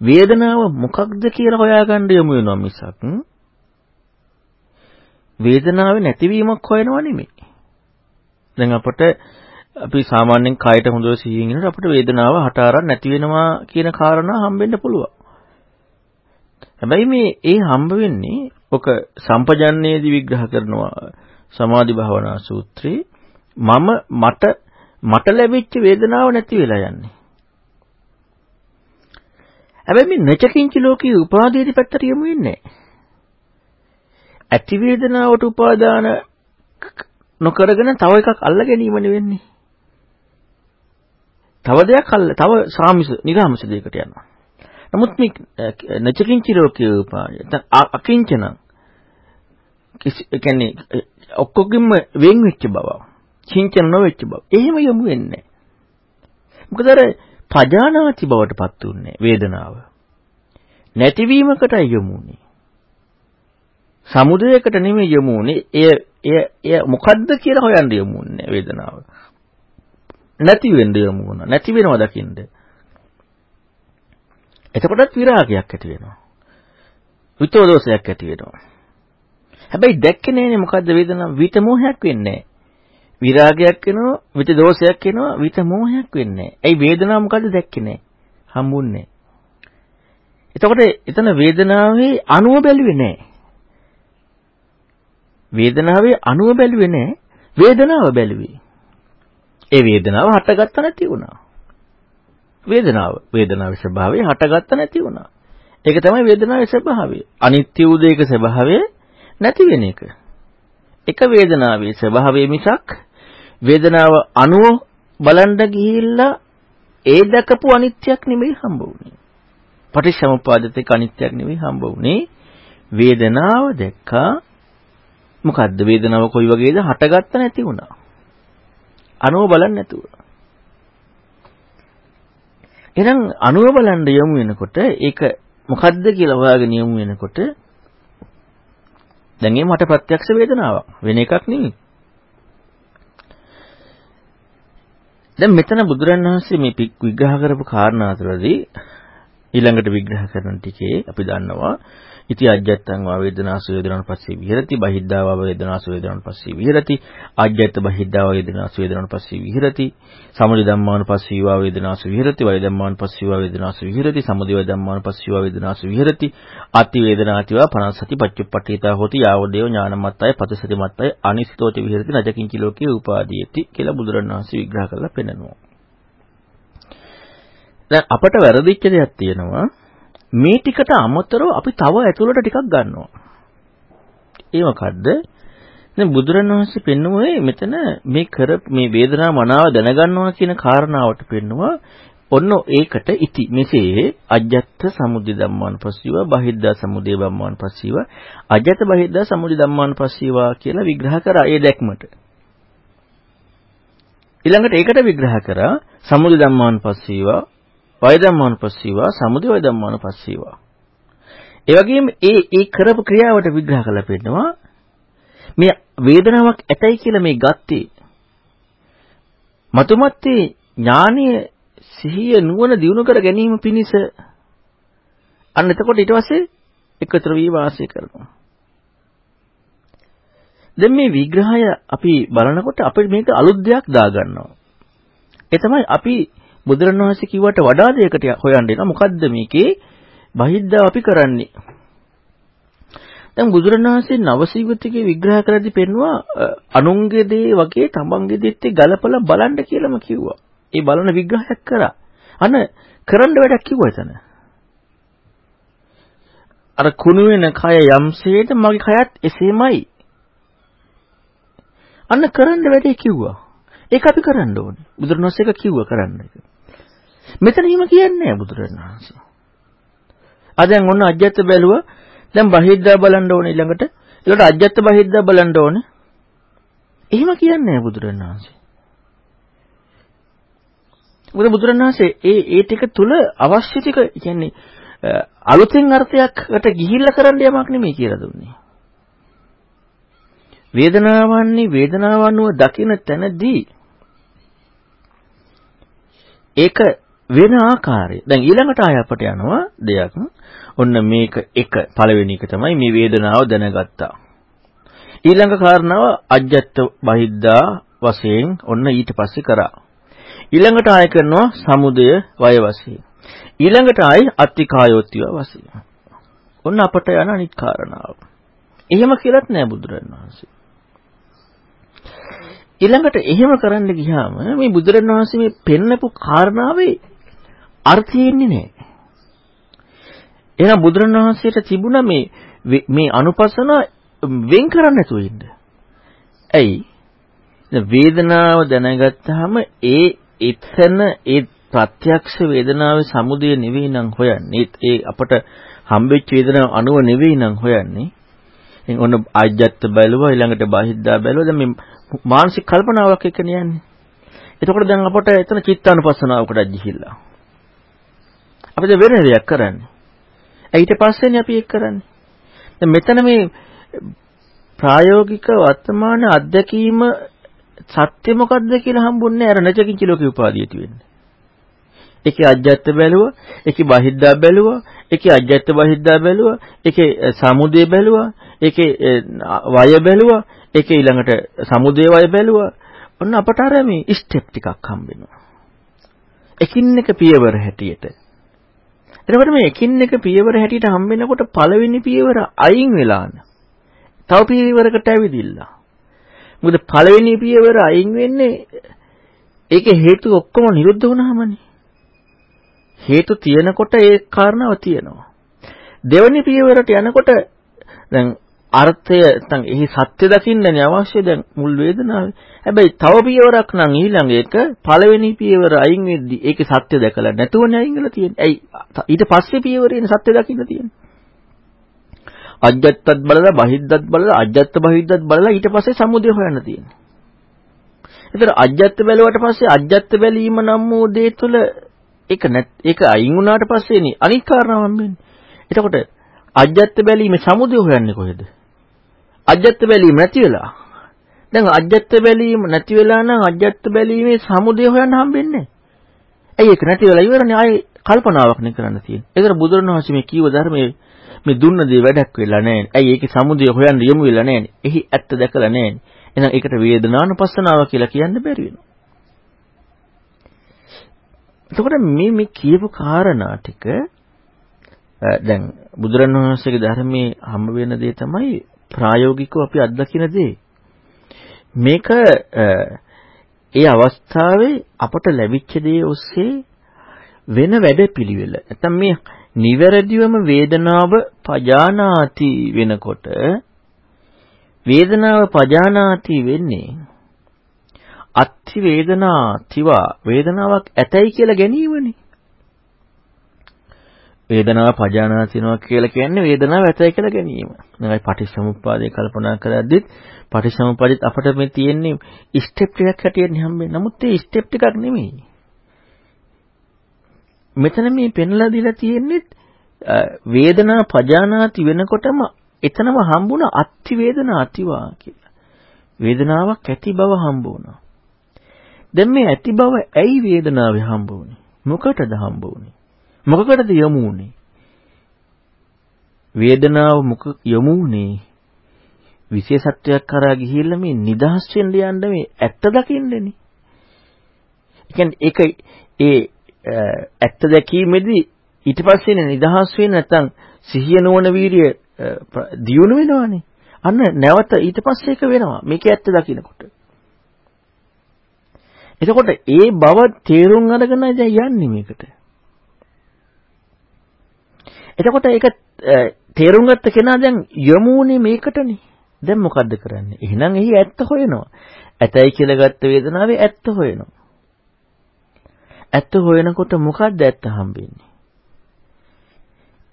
වේදනාව මොකක්ද කියලා හොයාගන්න යමු වෙනවා මිසක් වේදනාවේ නැතිවීමක් හොයනව නෙමෙයි. දැන් අපට අපි සාමාන්‍යයෙන් කයට හොඳට සිහියෙන් ඉන්නකොට අපිට වේදනාව හට අරන් නැති වෙනවා කියන කාරණා හම්බෙන්න පුළුවන්. හැබැයි මේ ඒ හම්බ වෙන්නේ ඔක සම්පජන්නේදී විග්‍රහ කරනවා සමාධි භාවනා සූත්‍රේ මම මට මට ලැබිච්ච වේදනාව නැති වෙලා යන්නේ. හැබැයි මේ නචකින්ච ලෝකයේ උපාදීති පැත්තට යමු වෙන්නේ ඇති වේදනාවට උපාදාන නොකරගෙන තව එකක් අල්ල ගැනීමනේ වෙන්නේ. තව දෙයක් අල්ල තව සාමිස නිරාමිස දෙයකට යනවා. නමුත් මේ නචකින්ච ලෝකයේ උපාය අකිංචන කිසි කියන්නේ ඔක්කොගින්ම වෙන් වෙච්ච බව. චින්චන නොවෙච්ච බව. එහෙම යමු වෙන්නේ. මොකද අර පජානාති බවට පත් උන්නේ වේදනාව. නැතිවීමකටයි යමුනේ. සමුදයකට නෙමෙයි යමුනේ. එය එය එය මොකද්ද කියලා හොයන්න යමුන්නේ වේදනාව. නැති වෙන්න යමු වුණා. නැති වෙනවා දකින්න. එතකොටත් විරාගයක් ඇති වෙනවා. විතෝදෝෂයක් ඇති වෙනවා. හැබැයි දැක්කේ නෑනේ මොකද්ද වේදනාව විත මොහයක් වෙන්නේ නෑ. විරාගයක් එනවා, විත දෝෂයක් එනවා, විත මෝහයක් වෙන්නේ නැහැ. ඇයි වේදනාව මොකද්ද දැක්කේ නැහැ. හම්බුන්නේ. එතකොට එතන වේදනාවේ අණුව බැලුවේ නැහැ. වේදනාවේ අණුව බැලුවේ නැහැ. වේදනාව බැලුවේ. ඒ වේදනාව හටගත්ත නැති වුණා. වේදනාව වේදනාවේ ස්වභාවය හටගත්ත නැති වුණා. ඒක තමයි වේදනාවේ ස්වභාවය. අනිත්‍ය වූ දෙයක ස්වභාවය නැති වෙන එක. එක වේදනාවේ ස්වභාවය මිසක් වේදනාව අණුව බලන්න ගිහිල්ලා ඒ දැකපු අනිත්‍යක් නෙමෙයි හම්බ වුනේ. පටිච්චසමුප්පාදිතේ අනිත්‍යක් නෙමෙයි හම්බ වුනේ. වේදනාව දැක්කා මොකද්ද වේදනාව කොයි වගේද හටගත්ත නැති වුණා. අනුව බලන්නේ නැතුව. එහෙනම් අනුව බලන්න යමු වෙනකොට ඒක මොකද්ද කියලා හොයාගෙන යමු වෙනකොට දැන් ඒ මට ප්‍රත්‍යක්ෂ වේදනාවක් වෙන එකක් නෙමෙයි. දැන් මෙතන බුදුරණවහන්සේ මේ විග්‍රහ කරපු කාරණා අතරදී ඊළඟට විග්‍රහ කරන ටිකේ අපි දන්නවා ඉති අජ්ජත්තං වා වේදනාසු වේදනාන් පස්සේ විහෙරති. බහිද්ධා වා වේදනාසු වේදනාන් පස්සේ විහෙරති. අජ්ජත්ත බහිද්ධා වා වේදනාසු වේදනාන් පස්සේ විහෙරති. සමුදය ධම්මාන පස්සේ වා වේදනාසු විහෙරති. වය ධම්මාන පස්සේ වා වේදනාසු විහෙරති. සමුදය ධම්මාන පස්සේ වා වේදනාසු විහෙරති. අති වේදනාති වා පනසති පච්චුප්පට්ඨිතා හොති. යාවදේව ඥානමත්තය පතිසති මත්තය අනිසිතෝති විහෙරති. නජකින්චි ලෝකේ උපාදීයති කියලා බුදුරණවහන්සේ විග්‍රහ කරලා පෙන්නනවා. දැන් අපට වැරදිච්ච දෙයක් තියෙනවා. මේ ටිකට අමතරව අපි තව ඇතුළට ටිකක් ගන්නවා. ඒ මොකද්ද? දැන් බුදුරණවහන්සේ පෙන්නුවේ මෙතන මේ කර මේ වේදනා මනාව දැනගන්නවා කියන කාරණාවට පෙන්නවා ඔන්න ඒකට ඉති මෙසේ අජත්ත සමුදය ධම්මාන පස්සීව බහිද්දා සමුදය ධම්මාන පස්සීව අජත බහිද්දා සමුදය ධම්මාන පස්සීව කියලා විග්‍රහ කරා ඒ දැක්මට ඊළඟට ඒකට විග්‍රහ කරා සමුදය ධම්මාන පස්සීව වය ධම්මානුපස්සීවා සමුදය වය ධම්මානුපස්සීවා. ඒ වගේම ඒ ඒ කරපු ක්‍රියාවට විග්‍රහ කරලා පෙන්නනවා මේ වේදනාවක් ඇතයි කියලා මේ ගත්තේ මතුමත්තේ ඥානීය සිහිය නුවණ දිනු කර ගැනීම පිණිස අන්න එතකොට ඊට පස්සේ එකතර වී වාසය කරනවා. දැන් මේ විග්‍රහය අපි බලනකොට අපිට මේක අලුත් දෙයක් දාගන්නවා. ඒ තමයි අපි බුදුරණවහන්සේ කිව්වට වඩා දෙයකට හොයන්න එනවා. මොකද්ද මේකේ බහිද්දා අපි කරන්නේ? දැන් බුදුරණවහන්සේ නවසීවිතකේ විග්‍රහ කරද්දී පෙන්නවා අනුන්ගේ දේ වගේ තමන්ගේ දෙත් ගලපලා බලන්න කියලාම කිව්වා. ඒ බලන විග්‍රහයක් කරා. අන කරන්න වැඩක් කිව්වා එතන. අර කුණු වෙන කය යම්සේද මගේ කයත් එසේමයි. අන්න කරන්න වැඩේ කිව්වා. ඒක අපි කරන්න ඕනේ. බුදුරණවහන්සේ ඒක කිව්වා කරන්න එක. මෙතන හිම කියන්නේ නැහැ බුදුරණවහන්සේ. ආ දැන් ඔන්න අජ්ජත් බැලුවා. දැන් බහිද්දා බලන්න ඕනේ ඊළඟට. ඊළඟට අජ්ජත් බහිද්දා බලන්න ඕනේ. එහෙම කියන්නේ නැහැ බුදුරණවහන්සේ. මොකද බුදුරණවහන්සේ ඒ ඒ ටික තුල අවශ්‍ය ටික කියන්නේ අලුතෙන් අර්ථයක්කට ගිහිල්ලා කරන්න යමක් නෙමෙයි කියලා දුන්නේ. වේදනාවන්නේ වේදනාවන්ව දකින තැනදී ඒක වෙන ආකාරය. දැන් ඊළඟට ආය අපට යනවා දෙයක්. ඔන්න මේක එක පළවෙනි එක තමයි මේ වේදනාව දැනගත්තා. ඊළඟ කාරණාව අජ්ජත් බහිද්දා වශයෙන් ඔන්න ඊට පස්සේ කරා. ඊළඟට ආය කරනවා සමුදය වය වශයෙන්. ඊළඟට ආයි අත්තිකායෝත්තිව වශයෙන්. ඔන්න අපට යන අනිත් කාරණාව. එහෙම කියලත් නෑ බුදුරණවහන්සේ. ඊළඟට එහෙම කරන්න ගියාම මේ බුදුරණවහන්සේ මේ පෙන්නපු කාරණාවේ අර්ථය එන්නේ නැහැ. එහෙනම් බුදුරණවහන්සේට තිබුණා මේ මේ අනුපස්සන වෙන් කරන්න නැතුව ඉන්න. ඇයි? වේදනාව දැනගත්තාම ඒ එතන ඒ ප්‍රත්‍යක්ෂ වේදනාවේ සමුදය නෙවෙයි නම් හොයන්නේ. ඒ අපට හම්බෙච්ච වේදනාව අනුව නෙවෙයි නම් හොයන්නේ. ඉතින් ඔන්න ආජ්ජත් බැලුවා ඊළඟට බාහිද්දා බැලුවා දැන් මේ මානසික කල්පනාවක් එක්ක යන්නේ. එතකොට දැන් අපට එතන චිත්තානුපස්සනාවකට ගිහිල්ලා. අපි දැන් වෙන දෙයක් කරන්නේ. ඊට පස්සේනේ අපි ඒක කරන්නේ. දැන් මෙතන මේ ප්‍රායෝගික වර්තමාන අත්දැකීම සත්‍ය මොකද්ද කියලා හම්බුන්නේ අර නැචකින්ච ලෝකේ උපාදීයති වෙන්නේ. ඒකේ අජ්ජත් බැලුවා, ඒකේ බහිද්දා බැලුවා, ඒකේ අජ්ජත් බහිද්දා බැලුවා, ඒකේ සමුදේ බැලුවා, ඒකේ වය බැලුවා, ඒකේ ඊළඟට සමුදේ වය බැලුවා. ඔන්න අපට අර මේ ස්ටෙප් ටිකක් හම්බෙනවා. එකින් එක පියවර හැටියට එතකොට මේ එකින් එක පියවර හැටියට හම්බෙනකොට පළවෙනි පියවර අයින් වෙලාන. තව පියවරකට ඇවිදිලා. මොකද පළවෙනි පියවර අයින් වෙන්නේ ඒකේ හේතු ඔක්කොම නිරුද්ධ වුණාමනේ. හේතු තියෙනකොට ඒ කාරණාව තියෙනවා. දෙවැනි පියවරට යනකොට දැන් අර්ථය නැත්නම් එහි සත්‍ය දකින්නනේ අවශ්‍ය දැන් මුල් වේදනාවේ. හැබැයි තව පියවරක් නම් ඊළඟ එක පළවෙනි පියවර අයින් වෙද්දි ඒකේ සත්‍ය දැකලා නැතුවනේ අයින් වෙලා තියෙන්නේ. ඇයි ඊට පස්සේ පියවරේනේ සත්‍ය දකින්න තියෙන්නේ. අජ්ජත්තත් බලලා බහිද්දත් බලලා අජ්ජත්ත බහිද්දත් බලලා ඊට පස්සේ සමුදය හොයන්න තියෙනවා. ඒතර අජ්ජත්ත බැලුවට පස්සේ අජ්ජත්ත බැලීම නම් වූ දේ තුළ ඒක නැත් ඒක අයින් වුණාට පස්සේනේ අනිත් කාරණාව හම්බෙන්නේ. එතකොට අජ්ජත්ත බැලීමේ සමුදය හොයන්නේ කොහෙද? අජ්ජත්ත බැලීම නැති වෙලා. දැන් අජ්ජත්ත බැලීම නැති වෙලා නම් අජ්ජත්ත බැලීමේ සමුදය හොයන්න හම්බෙන්නේ ඇයි ඒක නැති වෙලා ඉවරනේ ආයේ කල්පනාවක් නේ කරන්න තියෙන්නේ. ඒතර බුදුරණවහන්සේ මේ කීව ධර්මයේ මේ දුන්න දේ වැඩක් වෙලා නැහැ. ඇයි ඒකේ සමුදය හොයන්න යමු වෙලා නැහැ. එහි ඇත්ත දැකලා නැහැ. එහෙනම් ඒකට වේදනානුපස්සනාව කියලා කියන්න බැරි වෙනවා. එතකොට මේ මේ කියපු කාරණා ටික දැන් බුදුරණවහන්සේගේ ධර්මයේ හම්බ වෙන දේ තමයි ප්‍රායෝගිකව අපි අත්දකින දේ. මේක ඒ අවස්ථාවේ අපට ලැබිච්ච දේ ඔස්සේ වෙන වැඩපිළිවෙල. නැත්නම් මේ නිවැරදිවම වේදනාව පජානාති වෙනකොට වේදනාව පජානාති වෙන්නේ අත්ති වේදනාතිවා වේදනාවක් ඇතයි කියලා ගැනීමනේ. වේදනාව පජානාතිනවා කියලා කියන්නේ වේදනාව ඇතයි කියලා ගැනීම. දැන් පටිච්චසමුප්පාදේ කල්පනා කරද්දිත් පටිච්චසමුප්පාදිත් අපිට මේ තියෙන්නේ ස්ටෙප් ටිකක් හැටියට හම්බෙන්නේ. නමුත් ඒ ස්ටෙප් ටිකක් නෙමෙයි. මෙතන මේ පෙන්ලා දීලා තියෙන්නේ වේදනා පජානාති වෙනකොටම එතනම හම්බුණ අත්ති වේදනා අතිවා කියලා. වේදනාවක් ඇති බව හම්බ වුණා. දැන් මේ ඇති බව ඇයි වේදනාවේ හම්බ වුනේ? මොකටද හම්බ වුනේ? මොකකටද යමු වුනේ? වේදනාව මොක යමු වුනේ? විශේෂත්වයක් කරා ගිහිල්ලා මේ නිදහස් වෙන්න යන්න මේ ඇත්ත දකින්නනේ. ඒ කියන්නේ ඒක ඒ ඇත්ත දැකීමේදී ඊට පස්සේනේ නිදහස් වෙන්නේ නැත්නම් සිහිය නොවන වීර්ය දියුණු වෙනවානේ. අන්න නැවත ඊට පස්සේ ඒක වෙනවා. මේක ඇත්ත දකින්නකොට. එතකොට ඒ බව තේරුම් අරගෙන දැන් යන්නේ මේකට. එතකොට ඒක තේරුම් ගත්ත කෙනා දැන් යමුනේ මේකටනේ. දැන් මොකද්ද කරන්නේ? එහෙනම් එහි ඇත්ත හොයනවා. ඇතයි කියලා ගත්ත වේදනාවේ ඇත්ත හොයනවා. ඇත්ත හොයනකොට මොකද්ද ඇත්ත හම්බෙන්නේ?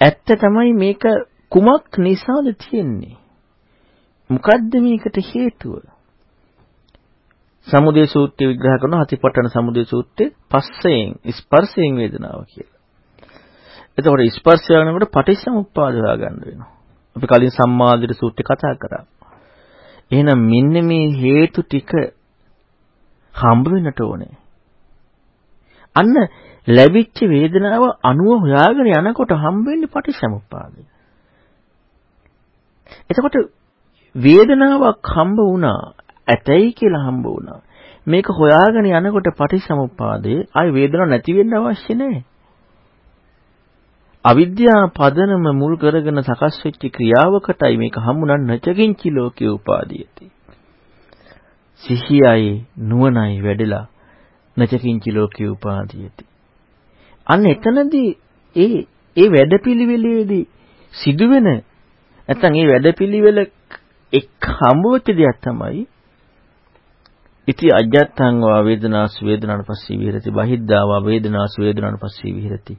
ඇත්ත තමයි මේක කුමක් නිසාද තියෙන්නේ? මොකද්ද මේකට හේතුව? සමුදය සූත්‍රය විග්‍රහ කරන හතිපට්ඨන සමුදය සූත්‍රයේ පස්සෙන් ස්පර්ශයෙන් වේදනාව කියලා. එතකොට ස්පර්ශය යනකොට පටිච්චසමුප්පාද හොයාගන්න වෙනවා. අපි කලින් සම්මාදිර සූත්‍රය කතා කරා. එහෙනම් මෙන්න මේ හේතු ටික හම්බ වෙන්නට ඕනේ. අන්න ලැබිච්ච වේදනාව අනුව හොයාගෙන යනකොට හම්බ වෙන්නේ පටිච්චසමුප්පාදය. එතකොට වේදනාවක් හම්බ වුණා ඇතයි කියලා හම්බ වුණා. මේක හොයාගෙන යනකොට පටිච්චසමුප්පාදේ ආයි වේදනාවක් නැති වෙන්න අවශ්‍ය නැහැ. අවිද්‍යා පදනම මුල් කරගෙන සකස් වෙච්ච ක්‍රියාවකටයි මේක හමුනන් නැචකින්චි ලෝකේ උපාදීයති. සිහියයි නුවණයි වැඩිලා නැචකින්චි ලෝකේ උපාදීයති. අන්න එතනදී ඒ ඒ වැඩපිළිවෙලේදී සිදුවෙන නැත්නම් ඒ වැඩපිළිවෙල එක් හම්බවෙච්ච දෙයක් තමයි ඉති අජත්තං වා වේදනාසු වේදනාන පස්සී විහෙරති බහිද්ධා වා වේදනාසු වේදනාන පස්සී විහෙරති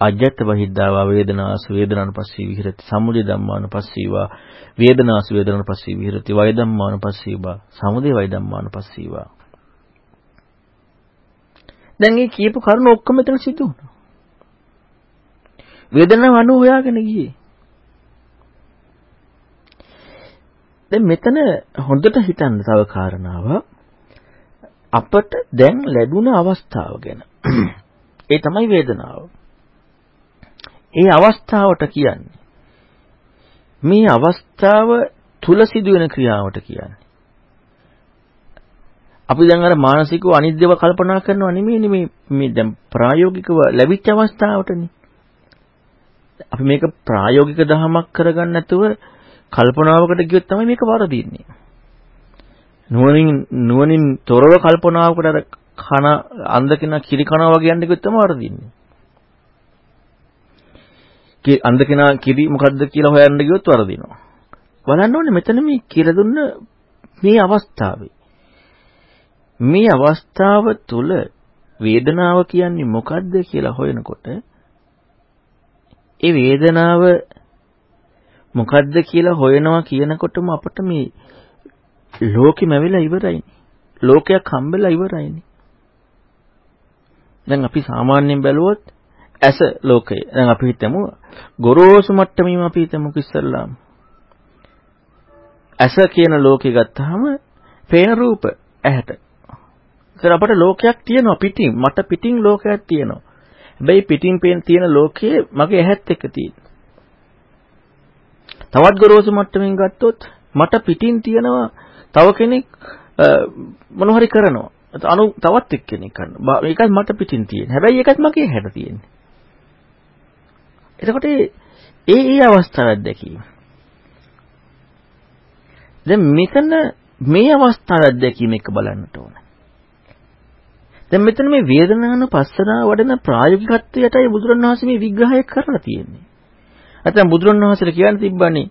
අජත්ත බහිද්ධාවා වේදනාසු වේදනානුපස්සී විහෙරති. සමුදය ධම්මානුපස්සීවා වේදනාසු වේදනානුපස්සී විහෙරති. වය ධම්මානුපස්සීවා සමුදය වය ධම්මානුපස්සීවා දැන් මේ කියපු කරුණ ඔක්කොම මෙතන සිදු වුණා. වේදනාව අනු හොයාගෙන ගියේ. දැන් මෙතන හොඳට හිතන්න තව කාරණාවක්. අපට දැන් ලැබුණ අවස්ථාව ගැන. ඒ තමයි වේදනාව. ඒ අවස්ථාවට කියන්නේ. මේ අවස්ථාව තුල සිදුවෙන ක්‍රියාවට කියන්නේ. අපි දැන් අර මානසිකව අනිත් දේවල් කල්පනා කරනවා නෙමෙයි මේ මේ දැන් ප්‍රායෝගිකව ලැබිච්ච අවස්ථාවටනේ. අපි මේක ප්‍රායෝගික දහමක් කරගන්න නැතුව කල්පනාවකට ගියොත් තමයි මේක වරදින්නේ. නුවණින් නුවණින් තොරව කල්පනාවකට අර කන අන්දකින කිරි කනවා වගේ යන්න ගියොත් තමයි වරදින්නේ. කි අන්දකින කිරි මොකද්ද කියලා හොයන්න ගියොත් වරදිනවා. බලන්න ඕනේ මෙතන මේ කියලා දුන්න මේ අවස්ථාවේ මේ අවස්ථාව තුල වේදනාව කියන්නේ මොකද්ද කියලා හොයනකොට ඒ වේදනාව මොකද්ද කියලා හොයනවා කියනකොටම අපිට මේ ලෝකෙම ඇවිල්ලා ඉවරයිනේ. ලෝකයක් හම්බෙලා ඉවරයිනේ. දැන් අපි සාමාන්‍යයෙන් බැලුවොත් ඇස ලෝකය. දැන් අපි හිතමු ගොරෝසු මට්ටමීම අපි හිතමු ඉස්සල්ලාම. ඇස කියන ලෝකේ ගත්තාම පේන රූප ඇහැට. ඒතර අපට ලෝකයක් තියෙනවා පිටින්. මට පිටින් ලෝකයක් තියෙනවා. හැබැයි පිටින් පේන තියෙන ලෝකයේ මගේ ඇහත් එක්ක තියෙන. තවත් ගොරෝසු මට්ටමින් ගත්තොත් මට පිටින් තියෙනවා තව කෙනෙක් මොන හරි කරනවා. අනු තවත් එක්කෙනෙක් කරනවා. මේකත් මට පිටින් තියෙන. හැබැයි ඒකත් මගේ හැට තියෙන්නේ. එතකොට ඒ ඒ අවස්ථාවක් දැකීම. දැන් මෙතන මේ අවස්ථාවක් දැකීම එක බලන්නට ඕන. දැන් මෙතන මේ වේදනානුපස්සනාව වඩන ප්‍රායෝගිකත්වයටයි බුදුරණවහන්සේ මේ විග්‍රහය කරලා තියෙන්නේ. නැත්නම් බුදුරණවහන්සේට කියන්න තිබ්බනේ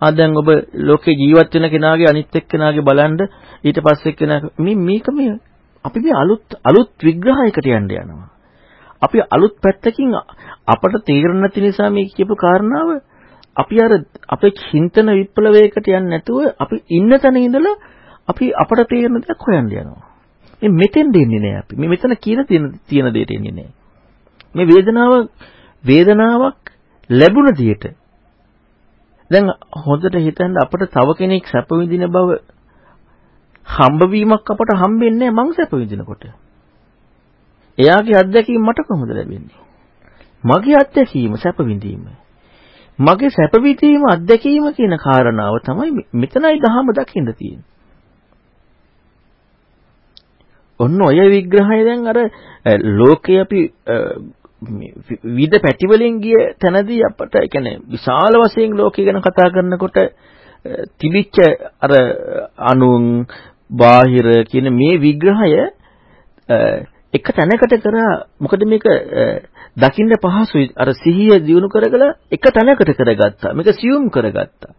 ආ දැන් ඔබ ලෝකේ ජීවත් වෙන කෙනාගේ අනිත් එක්කෙනාගේ බලන්න ඊට පස්සේ කෙනා මේ මේක මේ අපි මේ අලුත් අලුත් විග්‍රහයකට යන්න යනවා. අපි අලුත් පැත්තකින් අපට තේරෙන්නේ නැති නිසා මේ කියපු කාරණාව අපි අර අපේ චින්තන විප්ලවයකට යන්නේ නැතුව අපි ඉන්න තැන ඉඳලා අපි අපට තේරෙන දේ හොයන්න යනවා. මේ මෙතෙන් දෙන්නේ නැහැ අපි. මේ මෙතන කියලා තියෙන තියෙන දෙයට එන්නේ නැහැ. මේ වේදනාව වේදනාවක් ලැබුණ දියට දැන් හොඳට හිතන්න අපිට තව කෙනෙක් සැප විඳින බව හම්බවීමක් අපට හම්බෙන්නේ නැහැ මං සැප විඳිනකොට. එයාගේ අත්දැකීම මට කොහොමද ලැබෙන්නේ? මගේ අත්දැකීම සැප විඳීම. මගේ සැප විඳීම අත්දැකීම කියන කාරණාව තමයි මෙතනයි දහම දකින්න තියෙන්නේ. ඔන්න ඔය විග්‍රහය දැන් අර ලෝකේ අපි විවිධ පැති වලින් ගිය තැනදී අපට ඒ කියන්නේ විශාල වශයෙන් ලෝකය ගැන කතා කරනකොට තිබිච්ච අර අනුන් බාහිර කියන මේ විග්‍රහය එක තැනකට කරා මොකද මේක දකින්න පහසුයි අර සිහිය දියුණු කරගලා එක තැනකට කරගත්තා මේක සියුම් කරගත්තා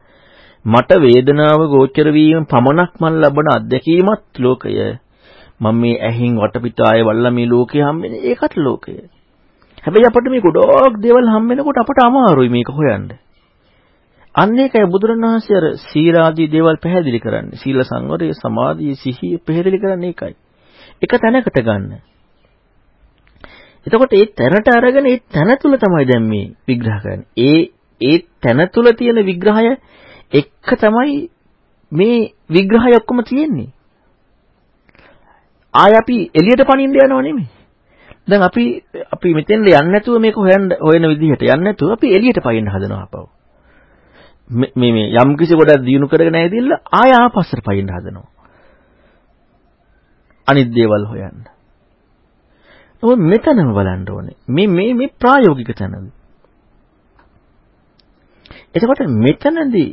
මට වේදනාව ගෝචර වීම පමණක් මම ලබන අත්දැකීමත් ලෝකය මම මේ ඇහින් වටපිටායේ වල්ලා මේ ලෝකේ හම්බෙන්නේ ඒකත් ලෝකය. හැබැයි අපිට මේ ගොඩක් දේවල් හම්බෙනකොට අපට අමාරුයි මේක හොයන්න. අන්න ඒකයි බුදුරණවහන්සේ අර සීලාදී දේවල් පැහැදිලි කරන්නේ. සීල සංවරය, සමාධිය, සිහිය පැහැදිලි කරන්නේ ඒකයි. එක තැනකට ගන්න. එතකොට ඒ තැනට අරගෙන ඒ තැන තුල තමයි දැන් මේ විග්‍රහ කරන්නේ. ඒ ඒ තැන තුල තියෙන විග්‍රහය එක තමයි මේ විග්‍රහය ඔක්කොම තියෙන්නේ. ආය අපි එළියට පනින්න යනව නෙමෙයි. දැන් අපි අපි මෙතෙන්ද යන්නේ නැතුව මේක හොයන්න හොයන විදිහට යන්නේ නැතුව අපි එළියට පයින්න හදනවා අපව. මේ මේ යම් කිසි ගොඩක් දිනු කරගෙන ඇවිදilla ආය ආපස්සට පයින්න හදනවා. අනිත් දේවල් හොයන්න. ඔය මෙතනම බලන්න ඕනේ. මේ මේ මේ ප්‍රායෝගික තැනදී. එතකොට මෙතනදී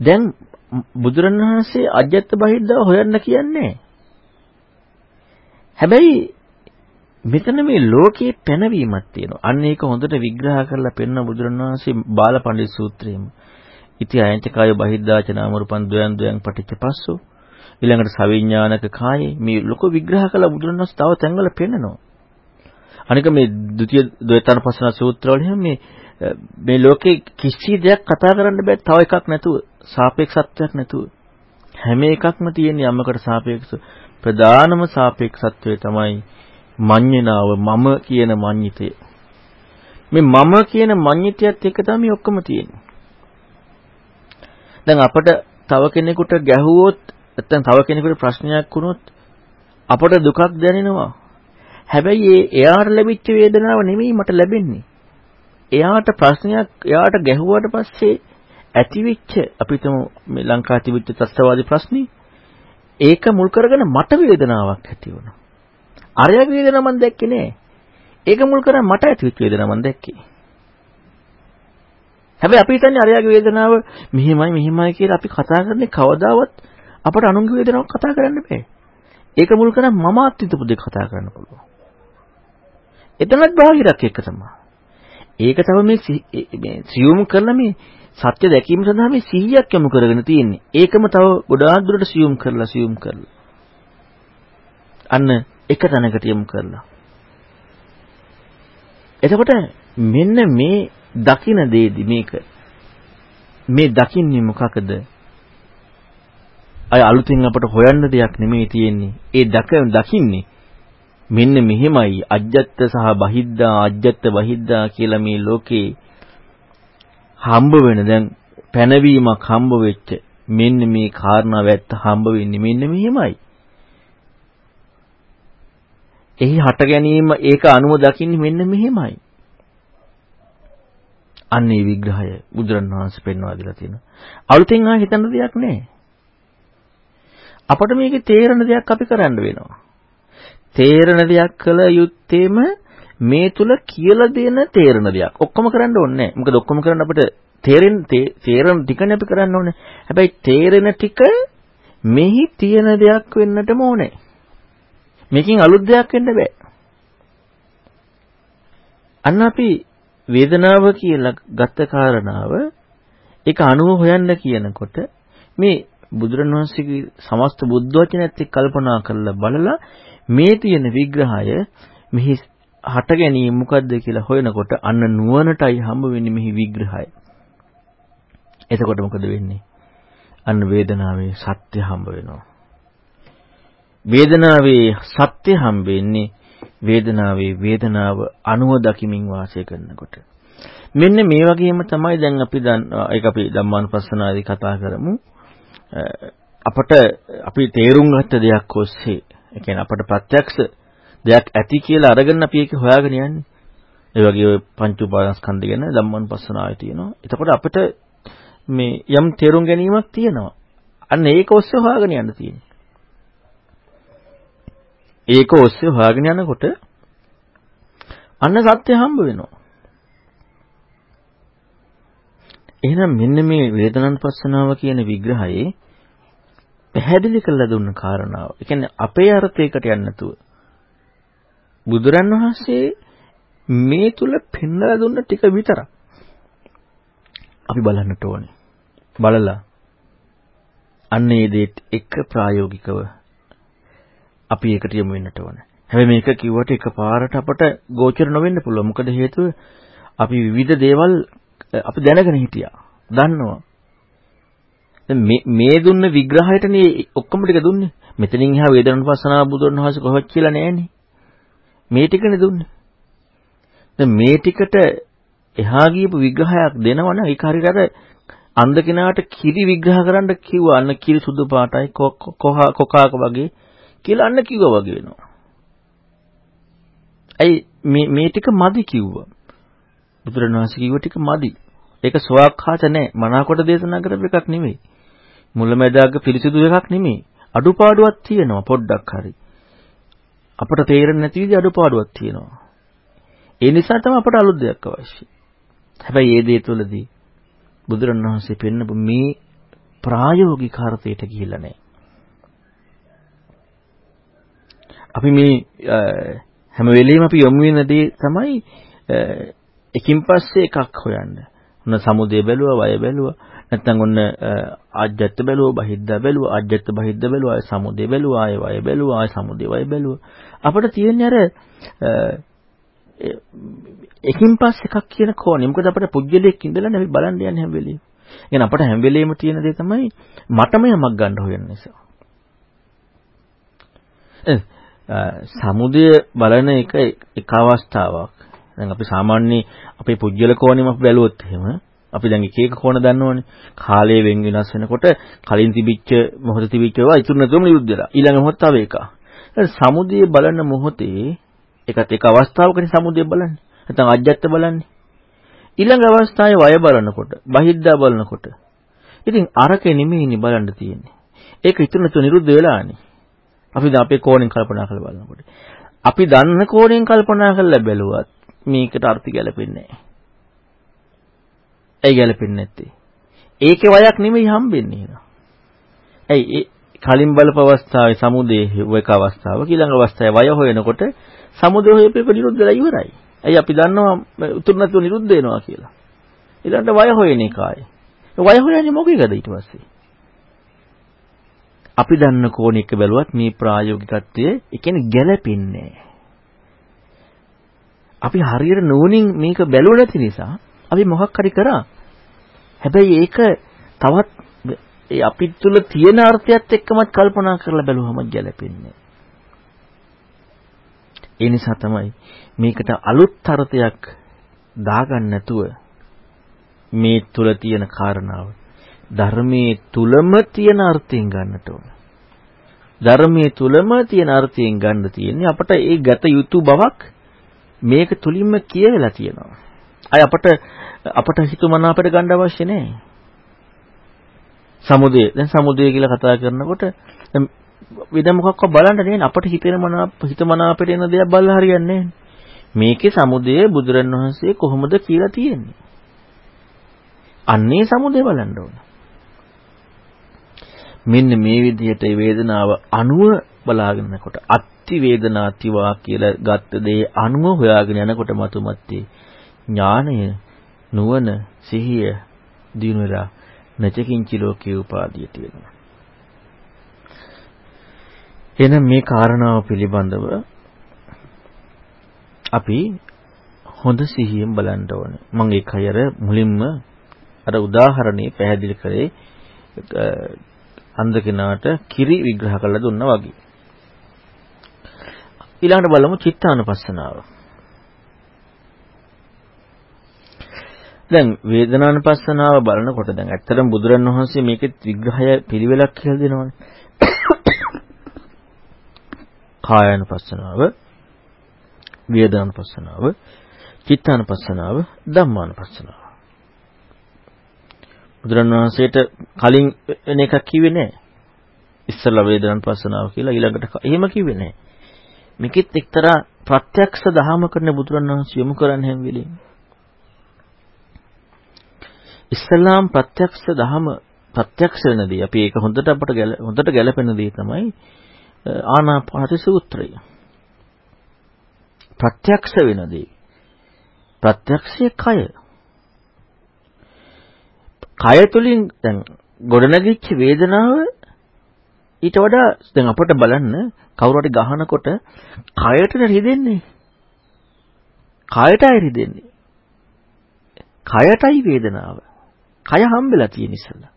දැන් බුදුරණවහන්සේ අජත්ත බහිද්දව හොයන්න කියන්නේ හැබැයි මෙතන මේ ලෝකයේ පැනවීමක් තියෙනවා. අන්න ඒක හොඳට විග්‍රහ කරලා පෙන්න බුදුරණවහන්සේ බාලපඬි සූත්‍රයේම. ඉති අයන්තකාය බහිද්දාච නාම රූපං ද්වයන් ද්වයන් පටිච්ච පස්සෝ. ඊළඟට සවිඥානික කායේ මේ ලෝක විග්‍රහ කළ බුදුරණවහන්සේ තව තැන්වල පෙන්නනවා. අනික මේ ဒုတိ ය ද්වේතනපස්සන සූත්‍රවල මේ මේ ලෝකේ කිසි දෙයක් කතා කරන්න බෑ තව එකක් නැතුව සාපේක්ෂත්වයක් නැතුව හැම එකක්ම තියෙන යමකට සාපේක්ෂව ප්‍රධානම සාපේක්ෂත්වය තමයි මඤ්ඤණාව මම කියන මඤ්ඤිතය. මේ මම කියන මඤ්ඤිතයත් එක තමයි ඔක්කොම තියෙන්නේ. දැන් අපිට තව කෙනෙකුට ගැහුවොත් නැත්නම් තව කෙනෙකුට ප්‍රශ්නයක් වුණොත් අපට දුකක් දැනෙනවා. හැබැයි ඒ එයාට ලැබිච්ච වේදනාව නෙමෙයි මට ලැබෙන්නේ. එයාට ප්‍රශ්නයක් එයාට ගැහුවාට පස්සේ ඇතිවෙච්ච අපිටම මේ ලංකාවේ තිබිච්ච තත්ත්වවාදී ප්‍රශ්නේ ඒක මුල් කරගෙන මට වේදනාවක් ඇති වුණා. අරයාගේ වේදනාව මම දැක්කේ නෑ. ඒක මුල් කරගෙන මට ඇතිවෙච්ච වේදනාව මම දැක්කේ. හැබැයි අපි හිතන්නේ අරයාගේ වේදනාව මෙහෙමයි මෙහෙමයි කියලා අපි කතා කරන්නේ කවදාවත් අපට අනුන්ගේ වේදනාවක් කතා කරන්න බෑ. ඒක මුල් කරන් මම අත්විඳපු දෙයක් කතා කරන්න පුළුවන්. එතනත් බාහිරක් එක තමයි. ඒක තව මේ මේ සියුම් කරලා මේ සත්‍ය දැකීම සඳහා මේ සිහියක් යොමු කරගෙන තියෙන්නේ. ඒකම තව ගොඩාක් දුරට සියුම් කරලා සියුම් කරලා. අන්න එක තැනකට යොමු කරලා. එතකොට මෙන්න මේ දකින දේදි මේක මේ දකින්නේ මොකකද? අය අලුතින් අපට හොයන්න දෙයක් නෙමෙයි තියෙන්නේ. ඒ දක දකින්නේ මෙන්න මෙහෙමයි අජ්ජත් සහ බහිද්දා අජ්ජත් බහිද්දා කියලා මේ ලෝකේ හම්බ වෙන දැන් පැනවීමක් හම්බ වෙච්ච මෙන්න මේ කාරණාව ඇත්ත හම්බ වෙන්නේ මෙන්න මෙහෙමයි. එහි හට ගැනීම ඒක අනුව දකින්නේ මෙන්න මෙහෙමයි. අන්නේ විග්‍රහය බුදුරණවහන්සේ පෙන්වා දීලා තියෙනවා. අලුතෙන් ආ හිතන්න දෙයක් නැහැ. අපට මේකේ තේරෙන දෙයක් අපි කරන්න වෙනවා. තේරෙන දෙයක් කළ යුත්තේම මේ තුල කියලා දෙන තේරෙන දෙයක්. ඔක්කොම කරන්න ඕනේ නැහැ. මොකද ඔක්කොම කරන්න අපිට තේරෙන තේරෙන ටිකනේ අපි කරන්න ඕනේ. හැබැයි තේරෙන ටික මෙහි තියෙන දෙයක් වෙන්නටම ඕනේ. මේකෙන් අලුත් දෙයක් වෙන්න බෑ. අන්න අපි වේදනාව කියලා ගත්ත කාරණාව ඒක අනුව හොයන්න කියනකොට මේ බුදුරණවහන්සේගේ සමස්ත බුද්ධ වචනයත් එක්ක කල්පනා කරලා බලලා මේ තියෙන විග්‍රහය මෙහි හට ගැනීම මොකද්ද කියලා හොයනකොට අන්න නුවණටයි හම්බ වෙන්නේ මෙහි විග්‍රහය. එතකොට මොකද වෙන්නේ? අන්න වේදනාවේ සත්‍ය හම්බ වෙනවා. වේදනාවේ සත්‍ය හම්බ වෙන්නේ වේදනාවේ වේදනාව අනුව දකිමින් වාසය කරනකොට. මෙන්න මේ වගේම තමයි දැන් අපි ඒක අපි ධම්මානුපස්සනාදී කතා කරමු. අපට අපි තේරුම් ගත්ත දෙයක් ඔස්සේ, ඒ කියන්නේ අපට ප්‍රත්‍යක්ෂ දෙයක් ඇති කියලා අරගෙන අපි ඒක හොයාගෙන යන්නේ. ඒ වගේ ඔය පංච උපාදානස්කන්ධ ගැන ධම්මානුපස්සනාවේ තියෙනවා. එතකොට අපිට මේ යම් තේරුම් ගැනීමක් තියෙනවා. අන්න ඒක ඔස්සේ හොයාගෙන යන්න තියෙන්නේ. ඒක ඔස්සේ හොයාගෙන යනකොට අන්න සත්‍ය හම්බ වෙනවා. එහෙනම් මෙන්න මේ වේදනානුපස්සනාව කියන විග්‍රහයේ පැහැදිලි කරලා දුන්න කාරණාව. ඒ කියන්නේ අපේ අර්ථයකට යන්නේ නැතුව බුදුරන් වහන්සේ මේ තුල පෙන්වලා දුන්න ටික විතරක් අපි බලන්නට ඕනේ. බලලා අන්න ඒ දෙත් එක ප්‍රායෝගිකව අපි ඒකට යමු වෙන්නට ඕනේ. හැබැයි මේක කිව්වට එකපාරට අපට ගෝචර නොවෙන්න පුළුවන්. මොකද හේතුව අපි විවිධ දේවල් අපි දැනගෙන හිටියා. දන්නවා. මේ මේ දුන්න විග්‍රහයටනේ ඔක්කොම ටික දුන්නේ. මෙතනින් එහා වේදනානුපස්සනාව බුදුන් වහන්සේ කොහොමද කියලා නෑනේ. මේ ටිකනේ දුන්නේ. දැන් මේ ටිකට එහා ගියපු විග්‍රහයක් දෙනවනම් ඒක හරියට අර අන්ධ කෙනාට කිරි විග්‍රහ කරන්න කිව්වා. අන්න කිරි සුදු පාටයි කොහා කොකාක වගේ කියලා අන්න කිව්වා වගේ වෙනවා. ඇයි මේ මේ ටික මදි කිව්වා. බුදුරණවහන්සේ කිව්ව ටික මදි. ඒක සුවක්ඛාත නැහැ. මනාකොට දේශනා කරපු එකක් නෙමෙයි. මුලැමැදාග පිරිසිදු එකක් නෙමෙයි. අඩුපාඩුවක් තියෙනවා පොඩ්ඩක් හරි. අපට තේරෙන්නේ නැති විදිහ අඩුපාඩුවක් තියෙනවා. ඒ නිසා තමයි අපට අලුත් දෙයක් අවශ්‍යයි. හැබැයි මේ දේ තුළදී බුදුරණවහන්සේ පෙන්නපු මේ ප්‍රායෝගික අර්ථයට ගිහිල්ලා නැහැ. අපි මේ හැම වෙලෙම අපි යොමු වෙන දේ තමයි එකින් පස්සේ එකක් හොයන්න. ඔන්න සමුදේ බැලුවා, වය බැලුවා, නැත්නම් ඔන්න ආජ්ජත් බැලුවා, බහිද්දා බැලුවා, ආජ්ජත් බහිද්දා බැලුවා, ආය සමුදේ බැලුවා, ආය වය බැලුවා, ආය සමුදේ වය බැලුවා. අපිට තියෙන්නේ අර එකින් පස්සේ එකක් කියන කෝණය. මොකද අපිට පුජ්‍යලයක් ඉඳලා නෙවෙයි බලන්න යන්නේ හැම වෙලෙම. එහෙනම් අපිට හැම වෙලෙම තියෙන දේ තමයි මටම යමක් ගන්න හොයන නිසා. සමුදය බලන එක එක අවස්ථාවක්. දැන් අපි සාමාන්‍ය අපේ පුජ්‍යල කෝණෙම අපි බැලුවොත් එහෙම අපි දැන් එක එක කෝණ දන්නවනේ. කාලය වෙන් වෙනස් වෙනකොට කලින් තිබිච්ච මොහොත තිබිච්ච ඒවා ඉතුරු නැතුවම නිරුද්ධ වෙලා. ඊළඟ මොහොත තව එකක්. දැන් සමුදය බලන මොහොතේ ඒකත් එක අවස්ථාවකනේ සමුදය බලන්නේ. නැත්නම් අජ්ජත් බලන්නේ. ඊළඟ අවස්ථාවේ වය බලනකොට, බහිද්දා බලනකොට. ඉතින් අරකේ නෙමෙයිනේ බලන්න තියෙන්නේ. ඒක ඉතුරු නැතුව නිරුද්ධ වෙලානේ. අපි දැන් අපේ කෝණයෙන් කල්පනා කරලා බලනකොට. අපි දන්න කෝණයෙන් කල්පනා කරලා බැලුවත් මේකට අර්ථ ගැලපෙන්නේ නැහැ. ඇයි ගැලපෙන්නේ නැත්තේ? ඒකේ වයක් නෙමෙයි හම්බෙන්නේ නේද? ඇයි ඒ කලින් බලප අවස්ථාවේ සමුදේ එක අවස්ථාව ඊළඟ අවස්ථාවේ වය හොයනකොට සමුදේ හොයපේක නිරුද්ධලා ඉවරයි. ඇයි අපි දන්නවා උතුරු නැතුව නිරුද්ධ වෙනවා කියලා. ඊළඟට වය හොයන එකයි. වය හොයන්නේ මොකේද ඊට පස්සේ? අපි දන්න කෝණ එක බැලුවත් මේ ප්‍රායෝගිකත්වයේ ඒ කියන්නේ ගැළපෙන්නේ අපි හරියට නෝනින් මේක බැලුව නැති නිසා අපි මොකක් හරි කරා. හැබැයි ඒක තවත් ඒ අපි තුල තියෙන අර්ථයත් එක්කමත් කල්පනා කරලා බැලුවම ගැළපෙන්නේ. ඒ නිසා තමයි මේකට අලුත් අර්ථයක් දාගන්න නැතුව මේ තුල තියෙන කාරණාව ධර්මයේ තුලම තියෙන අර්ථයෙන් ගන්නට ඕන. ධර්මයේ තුලම තියෙන අර්ථයෙන් ගන්න තියෙන්නේ අපට ඒ ගත යුතු බවක් මේක තුලින්ම කියවෙලා තියෙනවා. අය අපට අපට හිතුමනාපට ගන්න අවශ්‍ය නැහැ. සමුදය දැන් සමුදය කියලා කතා කරනකොට වෙන මොකක්වත් බලන්න නෙවෙයි අපට හිතෙන මනාප හිතමනාපට එන දේක් බලලා හරියන්නේ නැහැ. මේකේ සමුදය බුදුරණවහන්සේ කොහොමද කියලා තියෙන්නේ? අන්නේ සමුදය බලන්න ඕන. මෙන්න මේ විදිහට ඒ වේදනාව අණුව බලාගෙන යනකොට අත්ති වේදනාතිවා කියලා ගත්ත දේ අණුව හොයාගෙන යනකොට මතුමත්තේ ඥානය නුවණ සිහිය දිනු වෙලා නැචකින්චි ලෝකේ උපාදීයට වෙනවා. එහෙනම් මේ කාරණාව පිළිබඳව අපි හොඳ සිහියෙන් බලන්න ඕනේ. මම ඒකයි අර මුලින්ම අර උදාහරණේ පැහැදිලි කරේ අන්ධ කෙනාට කිරි විග්‍රහ කරලා දුන්නා වගේ. ඊළඟට බලමු චිත්තානුපස්සනාව. දැන් වේදනානුපස්සනාව බලනකොට දැන් ඇත්තටම බුදුරන් වහන්සේ මේකෙත් විග්‍රහය පිළිවෙලක් කියලා දෙනවානේ. කායानुපස්සනාව, වේදනානුපස්සනාව, චිත්තානුපස්සනාව, ධම්මානුපස්සනාව. බුදුරණවහන්සේට කලින් වෙන එකක් කිව්වේ නැහැ. ඉස්සලා වේදනානුපස්සනාව කියලා ඊළඟට එහෙම කිව්වේ නැහැ. මේකෙත් එක්තරා ප්‍රත්‍යක්ෂ දහමකට බුදුරණවහන්සේ යොමු කරන්නේ හැම වෙලෙම. ඉස්ලාම් ප්‍රත්‍යක්ෂ දහම ප්‍රත්‍යක්ෂ වෙනදී අපි ඒක හොඳට අපට හොඳට ගැලපෙන දේ තමයි ආනාපානසති සූත්‍රය. ප්‍රත්‍යක්ෂ වෙනදී ප්‍රත්‍යක්ෂයේ කය කය තුලින් දැන් ගොඩනැගිච්ච වේදනාව ඊට වඩා දැන් අපිට බලන්න කවුරු හරි ගහනකොට කයට රිදෙන්නේ. කයටයි රිදෙන්නේ. කයටයි වේදනාව. කය හම්බෙලා තියෙන ඉස්සලා.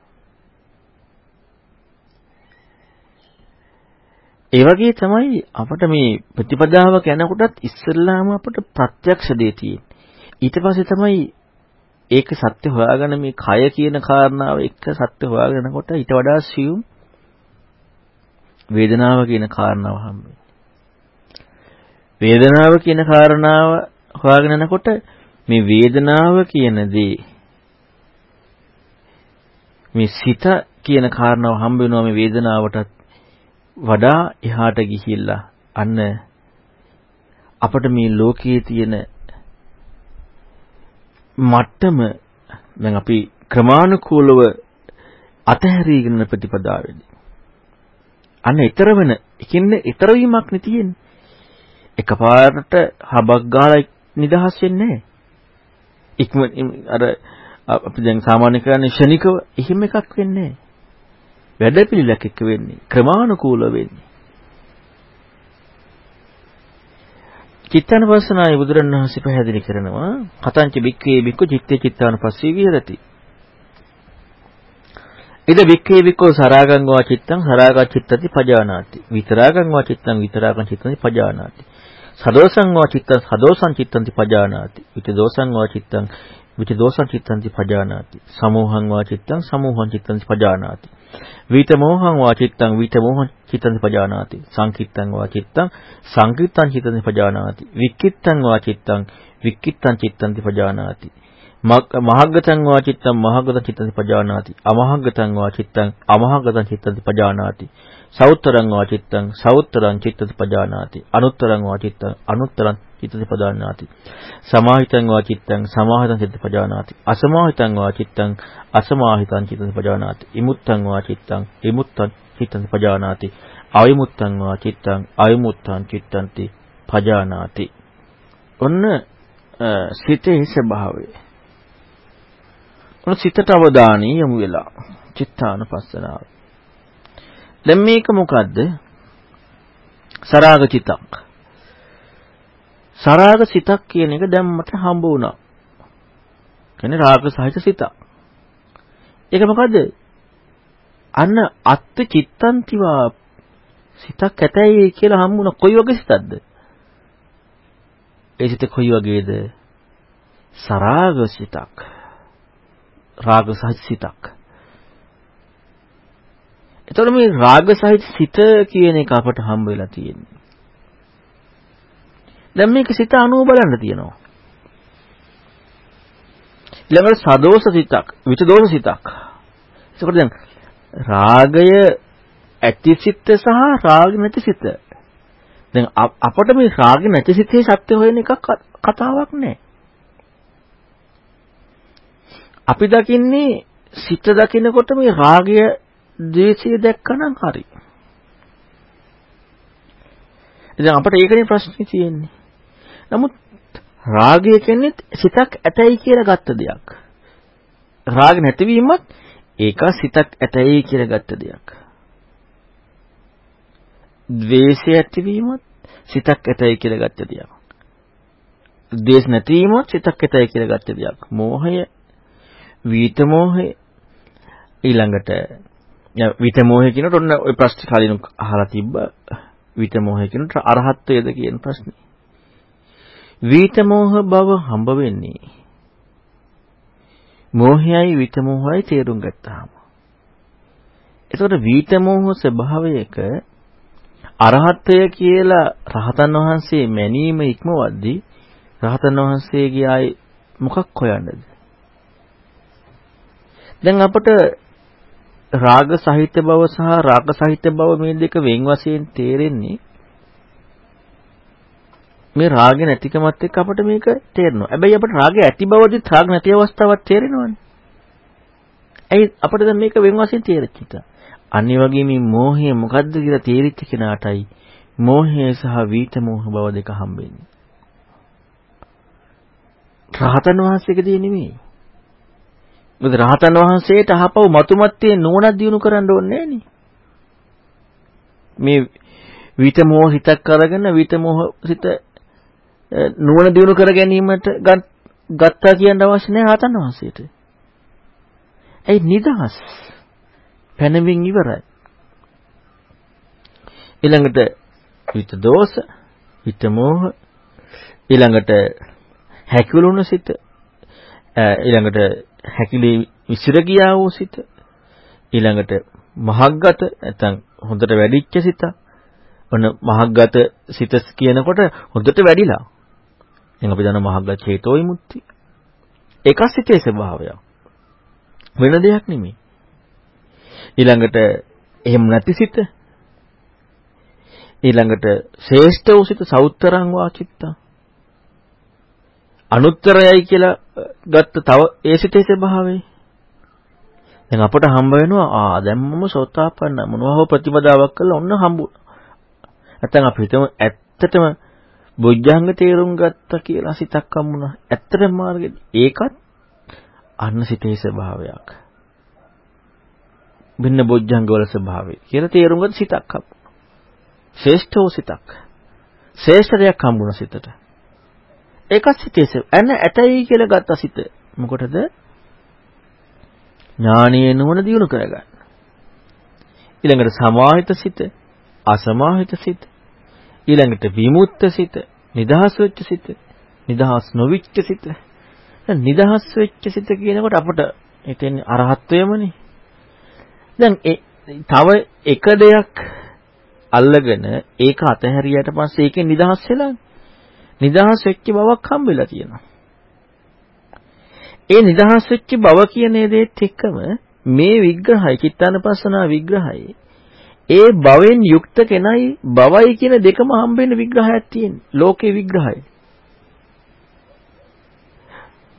ඒ වගේ තමයි අපට මේ ප්‍රතිපදාවක යනකොටත් ඉස්සල්ලාම අපට ප්‍රත්‍යක්ෂ දේ තියෙන්නේ. ඊට පස්සේ තමයි ඒක සත්‍ය හොයාගෙන මේ කය කියන කාරණාව එක්ක සත්‍ය හොයාගෙනකොට ඊට වඩා සියුම් වේදනාව කියන කාරණාව හම්බෙන්නේ. වේදනාව කියන කාරණාව හොයාගෙන යනකොට මේ වේදනාව කියන දේ මේ සිත කියන කාරණාව හම්බ වෙනවා මේ වේදනාවටත් වඩා එහාට ගිහිල්ලා. අන්න අපිට මේ ලෝකයේ තියෙන මට්ටම දැන් අපි ක්‍රමානුකූලව අතහැරීගෙන ප්‍රතිපදාවේදී අන්න ඊතර වෙන ඉකින්නේ ඊතර වීමක් නේ තියෙන්නේ. එකපාරට හබක් ගාලා නිදහස් වෙන්නේ නැහැ. ඉක්ම අර අපි දැන් සාමාන්‍ය කරන්නේ ෂණිකව එහෙම එකක් වෙන්නේ නැහැ වැඩපිළිවෙලක් එක්ක වෙන්නේ ක්‍රමානුකූල වෙන්නේ චිත්තානුපස්සනාවේ බුදුරණවහන්සේ පැහැදිලි කරනවා කතංච බික්ඛවේ බික්ඛු චිත්තේ චිත්තානුපස්සී විහෙරති. ඉද බික්ඛවේ බික්ඛෝ සරාගං වා චිත්තං සරාගා චිත්තති පජානාති. විතරාගං වා චිත්තං විතරාගං චිත්තති පජානාති. සදෝසං වා චිත්තං සදෝසං චිත්තන්ති පජානාති. විච දෝසං වා චිත්තං විච දෝසං චිත්තන්ති පජානාති. සමෝහං වා චිත්තං සමෝහං චිත්තන්ති පජානාති. විත මොහං වා චිත්තං විත මොහං චිත්තං පජානාති. සංකිට්තං වා චිත්තං සංකිට්තං චිත්තං පජානාති. වික්කිට්තං වා චිත්තං වික්කිට්තං චිත්තං පජානාති. මහග්ගතං වා චිත්තං මහග්ගතං චිත්තං පජානාති. අමහග්ගතං වා චිත්තං අමහග්ගතං චිත්තං පජානාති. සෞත්තරං වා චිත්තං සෞත්තරං චිත්තං පජානාති. අනුත්තරං වා චිත්තං අනුත්තරං චිත්තං පජානාති. සමාහිතං වා චිත්තං සමාහිතං චිත්තං පජානාති. අසමාහිතං වා චිත්තං අසමාහිතං චිත්තං පජානාති. ඉමුත්තං වා චිත්තං ඉමුත්තං චිත්තං පජානාති. අවිමුත්තං වා චිත්තං අවිමුත්තං චිත්තන්ති පජානාති. ඔන්න සිතේ ස්වභාවය. ඔන්න සිතට අවධානය යොමු වෙලා චිත්තානුපස්සනාව. දැන් මේක මොකද්ද? සරාග චිතක්. සරාග සිතක් කියන එක දැන් මට හම්බ වුණා. කියන්නේ රාග සහිත සිතක්. ඒක මොකද්ද? අන්න අත්ත් චිත්තන්තිවා සිතක් ඇතයි කියලා හම්බුණා කොයි වගේ සිතක්ද? ඒ සිත කොයි වගේද? සරාග සිතක්. රාග සහිත සිතක්. එතකොට මේ රාග සහිත සිත කියන එක අපට හම්බ වෙලා තියෙන්නේ. දැන් මේක සිත අනුව බලන්න තියෙනවා. ඊළඟට සදෝෂ සිතක්, විචදෝෂ සිතක්. ඒකෝට දැන් රාගය ඇති සිත සහ රාග නැති සිත. දැන් අපට මේ රාග නැති සිතේ සත්‍ය හොයන එකක් කතාවක් නෑ. අපි දකින්නේ සිත දකිනකොට මේ රාගය, ද්වේෂය දැක්කනම් හරි. ඉතින් අපිට ඒකනේ ප්‍රශ්නේ තියෙන්නේ. නමුත් රාගය කියන්නේ සිතක් ඇතයි කියලා ගත්ත දෙයක්. රාග නැතිවීමත් ඒක සිතක් ඇතයි කියලා ගත්ත දෙයක්. ද්වේෂය ඇතිවීමත් සිතක් ඇතයි කියලා ගත්ත දෙයක්. ද්වේෂ නැතිවීමත් සිතක් ඇතයි කියලා ගත්ත දෙයක්. මෝහය විිත මොහේ ඊළඟට විිත මොහේ කියනකොට ඔන්න ওই ප්‍රශ්න කලින් අහලා තිබ්බා විිත මොහේ කියනකොට අරහත්වයේද කියන ප්‍රශ්නේ. විිත මොහ බව හම්බ වෙන්නේ මෝහයයි විිත මොහයයි තේරුම් ගත්තාම. එතකොට විිත මොහ ස්වභාවයක අරහත්ය කියලා රහතන් වහන්සේ මැනීම ඉක්මවද්දී රහතන් වහන්සේගේ ආයි මොකක් හොයන්නද? දැන් අපට රාග සහිත බව සහ රාග සහිත බව මේ දෙක වෙන් වශයෙන් තේරෙන්නේ මේ රාගය නැතිකමත් එක්ක අපිට මේක තේරෙනවා. හැබැයි අපිට රාගය ඇති බවදිත් රාග නැති අවස්ථාවක් තේරෙනවනේ. ඇයි අපිට දැන් මේක වෙන් වශයෙන් තේරෙච්ච එක? අනිත් වගේ මේ මෝහය මොකද්ද කියලා තේරිච්ච කෙනාටයි මෝහය සහ වීත මෝහ බව දෙක හම්බෙන්නේ. රහතන් වහන්සේකදී නෙමෙයි. මොකද රහතන් වහන්සේට අහපව මතුමත්තේ නුවණක් දිනු කරන්න ඕනේ නෑනේ. මේ විතමෝහ හිතක් අරගෙන විතමෝහ සිත නුවණ දිනු කර ගැනීමට ගත්තා කියන්න අවශ්‍ය නෑ රහතන් වහන්සේට. ඒ නිදහස් පැනමින් ඉවරයි. ඊළඟට විත දෝෂ, විත මෝහ ඊළඟට හැකිලුණු සිත ඊළඟට හැකිලි විසිර ගියා වූ සිත ඊළඟට මහග්ගත නැත්නම් හොඳට වැඩිච්ච සිත. ඔන්න මහග්ගත සිත කියනකොට හොඳට වැඩිලා. දැන් අපි දන්න මහග්ගත චේතෝ විමුක්ති. ඒක සිතේ ස්වභාවය වෙන දෙයක් නෙමෙයි. ඊළඟට එහෙම නැති සිත. ඊළඟට ශ්‍රේෂ්ඨ වූ සිත සෞත්තරං වාචිත්තා අනුත්තරයයි කියලා ගත්ත තව ඒ සිතේ ස්වභාවය. දැන් අපට හම්බ වෙනවා ආ දැන් මම සෝතාපන්න මොනවා හෝ ප්‍රතිපදාවක් කළා ඔන්න හම්බුණා. නැත්නම් අපි හිතමු ඇත්තටම බොජ්ජංග තේරුම් ගත්තා කියලා සිතක් හම්බුණා. ඇත්තටම මාර්ගෙ ඒකත් අන්න සිතේ ස්වභාවයක්. බින්න බොජ්ජංග වල ස්වභාවය කියලා තේරුම් ගත්ත සිතක් හම්බුණා. ශ්‍රේෂ්ඨ සිතක්. ශ්‍රේෂ්ඨ දෙයක් හම්බුණා සිතට. ඒකත් සිතේස. එන ඇතයි කියලා ගත්ත සිත. මොකටද? ඥානීය නුවණ දියුණු කරගන්න. ඊළඟට සමාහිත සිත, අසමාහිත සිත, ඊළඟට විමුක්ත සිත, නිදහස් වෙච්ච සිත, නිදහස් නොවිච්ච සිත. නිදහස් වෙච්ච සිත කියනකොට අපට එතෙන් අරහත්වයමනේ. දැන් තව එක දෙයක් අල්ලගෙන ඒක අතහැරියට පස්සේ ඒකෙන් නිදහස් වෙලා නිදහස් වෙච්ච බවක් හම්බෙලා තියෙනවා. ඒ නිදහස් වෙච්ච බව කියන දේත් එක්කම මේ විග්‍රහය චිත්තානපස්සනා විග්‍රහය ඒ භවෙන් යුක්ත කෙනයි බවයි කියන දෙකම හම්බෙන්න විග්‍රහයක් තියෙනවා. ලෝකේ විග්‍රහය.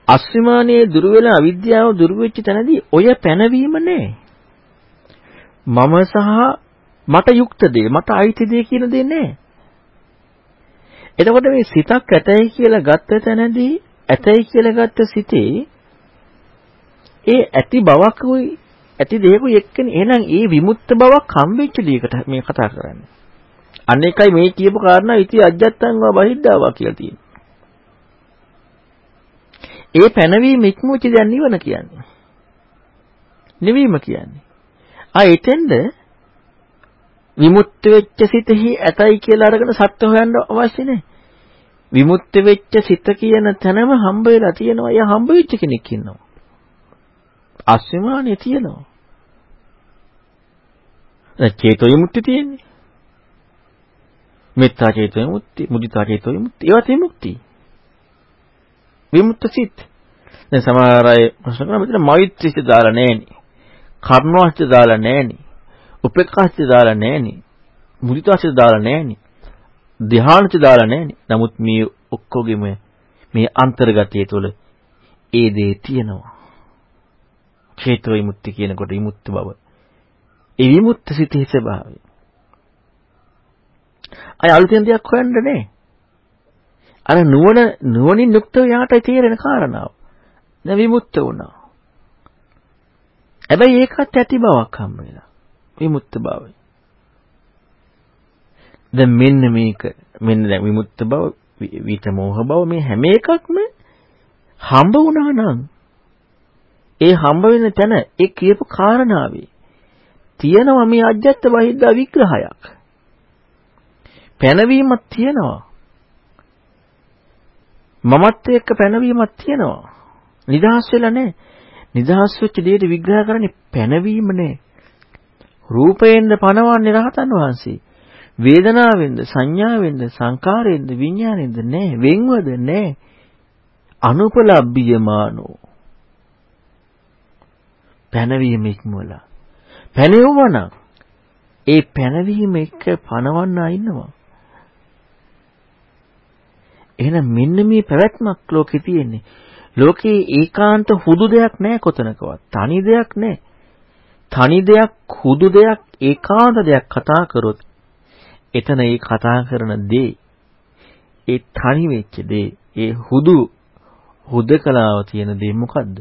අස්විමානයේ දුරු වෙලා අවිද්‍යාව දුරු වෙච්ච තැනදී ඔය පැනවීම නෑ. මම සහ මට යුක්ත දේ මට අයිති දේ කියන දේ නෑ. එතකොට මේ සිතක් ඇතයි කියලා ගත්ත තැනදී ඇතයි කියලා ගත්ත සිතේ ඒ ඇති බවකුයි ඇති දෙයකුයි එක්කනේ එහෙනම් ඒ විමුක්ත බවක් හම්බෙච්ච දෙයකට මේ කතා කරන්නේ. අනේකයි මේ කියපු කාරණා ඉති අජත්තංවා බහිද්ධාවා කියලා තියෙන්නේ. ඒ පැනවීම ඉක්මුච්ච දැන් නිවන කියන්නේ. නිවීම කියන්නේ. ආ එතෙන්ද විමුක්ත වෙච්ච සිතෙහි ඇතයි කියලා අරගෙන සත්‍ය හොයන්න අවශ්‍ය නැහැ. විමුක්ත වෙච්ච සිත කියන තැනම හම්බ වෙලා තියෙනවා. එයා හම්බ වෙච්ච කෙනෙක් ඉන්නවා. අස්විමානිය තියෙනවා. දැන් චේතෝ විමුක්ති තියෙන්නේ. මෙත්තා චේතෝ විමුක්ති, මුදිතා චේතෝ විමුක්ති. ඒවත් විමුක්ති. විමුක්ත සිත්. දැන් සමහර අය ප්‍රශ්න කරනවා මෙතන මෛත්‍රීසිත දාලා නැහෙනි. කර්ණවාසිත දාලා නැහෙනි. උපේක්ඛාසිත දාලා නැහෙනි. මුදිතාසිත දාලා නැහෙනි. ධ්‍යානසිත දාලා නැහෙනි. නමුත් මේ ඔක්කොගෙම මේ අන්තර්ගතය තුළ ඒ දේ තියෙනවා. චේතෝ විමුක්ති කියනකොට විමුක්ති බව. ඒ විමුක්ත සිතේ ස්වභාවය. අය අලුතෙන් දෙයක් හොයන්න නෑ. අර නුවණ නුවණින් යුක්තව යාට තේරෙන කාරණාව. දැන් විමුක්ත වුණා. හැබැයි ඒකත් ඇති බවක් හම්බ වෙලා. විමුක්ත බවයි. දැන් මෙන්න මේක මෙන්න දැන් විමුක්ත බව විත මෝහ බව මේ හැම එකක්ම හම්බ වුණා නම් ඒ හම්බ වෙන තැන ඒ කියපු කාරණාවේ තියෙනවා මේ අජ්ජත් බහිද්දා විග්‍රහයක්. පැනවීමක් තියෙනවා. මමත් එක්ක පැනවීමක් තියෙනවා. නිදහස් වෙලා නැහැ. නිදහස් වෙච්ච දෙයට විග්‍රහ කරන්නේ පැනවීම නේ. රූපයෙන්ද පනවන්නේ රහතන් වහන්සේ. වේදනාවෙන්ද සංඥාවෙන්ද සංකාරයෙන්ද විඥාණයෙන්ද නෑ වෙන්වද නෑ අනුපලබ්බියමානෝ. පැනවීම ඉක්මවලා. පැනෙවුවනම් ඒ පැනවීම එක්ක පනවන්න ඉන්නවා. එහෙනම් මෙන්න මේ පැවැත්මක් ලෝකේ තියෙන්නේ. ලෝකේ ඒකාන්ත හුදු දෙයක් නැහැ කොතනකවත්. තනි දෙයක් නැහැ. තනි දෙයක් හුදු දෙයක් ඒකාන්ත දෙයක් කතා කරොත් එතන ඒ කතා කරන දේ ඒ තනි වෙච්ච දේ ඒ හුදු හුදකලාව තියෙන දේ මොකද්ද?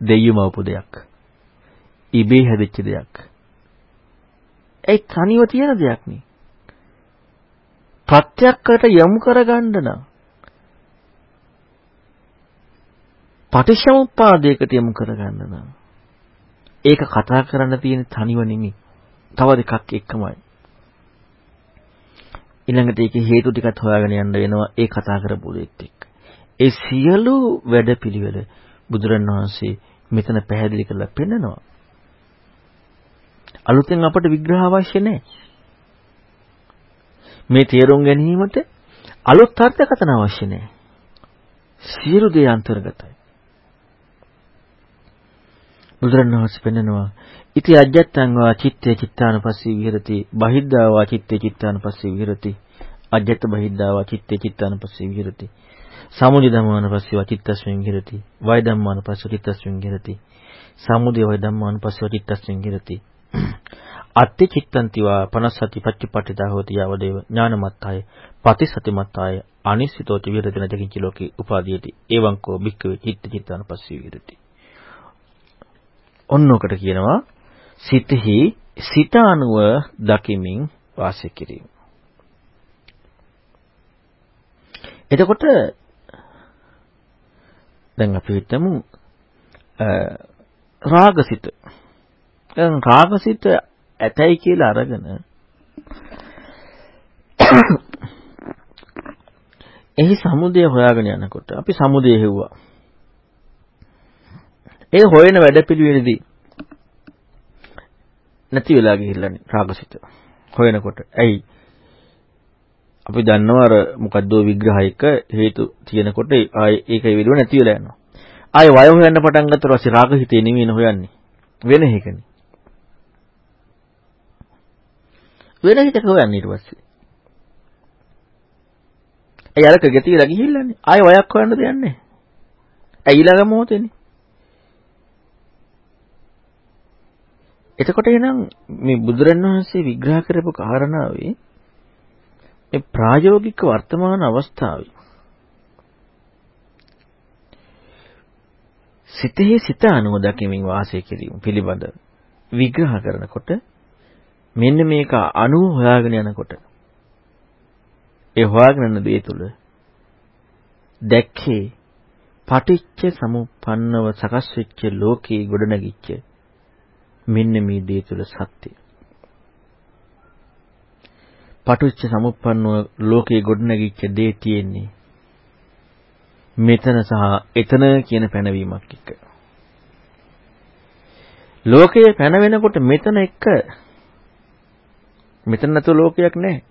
දෙයියම උපු දෙයක්. ඉබේ හැදිච්ච දෙයක්. ඒ තනිව තියෙන දෙයක් නේ. ප්‍රත්‍යක්කට යොමු කරගන්න නම් පටිච්චසමුප්පාදයකට යොමු කරගන්න නම් ඒක කතා කරන්න තියෙන තනිව නෙමෙයි. තව දෙකක් එක්කමයි. ඊළඟට ඒකේ හේතු ටිකත් හොයාගෙන යන්න වෙනවා ඒ කතා කරපු දෙත් එක්ක. ඒ සියලු වැඩපිළිවෙල බුදුරණවහන්සේ මෙතන පැහැදිලි කරලා පෙන්නනවා. අලුතෙන් අපට විග්‍රහ අවශ්‍ය නැහැ. මේ තේරුම් ගැනීමට අලුත් අර්ථකථන අවශ්‍ය නැහැ. සියලු දේ අන්තර්ගතයි. බුදුරණවහන්සේ පෙන්නනවා ඉති අජ්ජත්තං වා චිත්තේ චිත්තානුපස්සී විහෙරති බහිද්ධා වා චිත්තේ චිත්තානුපස්සී විහෙරති අජ්ජත් බහිද්ධා වා චිත්තේ චිත්තානුපස්සී විහෙරති සමුදය ධම්මානුපස්සී වා චිත්තස්මින් විහෙරති වය ධම්මානුපස්සී චිත්තස්මින් විහෙරති සමුදය වය ධම්මානුපස්සී චිත්තස්මින් විහෙරති අත්ති චිත්තන්ති වා 50 සති පච්චපට්ඨිතා හෝති යවදේව ඥානමත්තාය පටිසතිමත්තාය අනිසිතෝ චිවිරති නජකින්ච ලෝකේ උපාදීයති එවං කෝ භික්ඛවේ චිත්ත චිත්තානුපස්සී විහෙරති. ඔන්නෝකට කියනවා සිතෙහි සිත අනුව දකිමින් වාසය කිරීම. එතකොට දැන් අපි හිතමු රාගසිත. දැන් රාගසිත ඇතයි කියලා අරගෙන එහි සමුදය හොයාගෙන යනකොට අපි සමුදය හෙව්වා. ඒ හොයන වැඩපිළිවෙලදී නැති වෙලා ගිහිල්ලානේ රාගසිත. හොයනකොට. ඇයි? අපි දන්නවා අර මොකද්ද විග්‍රහයක හේතු තියෙනකොට ආයේ ඒකේ විදුව නැති වෙලා යනවා. ආයේ වය හොයන්න පටන් ගත්තට පස්සේ රාග හිතේ නෙවෙයි හොයන්නේ. වෙන එකනේ. වෙන හිතක හොයන්නේ ඊට පස්සේ. ඒ අරක ගෙතිලා ගිහිල්ලානේ. ආයේ වයක් හොයන්න දෙයක් නැහැ. ඇයි ඊළඟ මොහොතේනේ. එතකොට එහෙනම් මේ බුදුරණවහන්සේ විග්‍රහ කරපු කාරණාවේ මේ ප්‍රායෝගික වර්තමාන අවස්ථාවේ සිතෙහි සිත අනුව දකිමින් වාසය කිරීම පිළිබඳ විග්‍රහ කරනකොට මෙන්න මේක අනුව හොයාගෙන යනකොට ඒ හොයාගෙන යන දේ තුල දැක්කේ පටිච්ච සමුප්පන්නව සකස් වෙච්ච ලෝකේ ගොඩනැගිච්ච මෙන්න මේ දේ තුල සත්‍යය. පටිච්ච සමුප්පන්නව ලෝකේ ගොඩනැගිච්ච දේ තියෙන්නේ මෙතන සහ එතන කියන පැනවීමක් එක්ක. ලෝකයේ පැනවෙනකොට මෙතන එක්ක මෙතන නැතු ලෝකයක් නැහැ.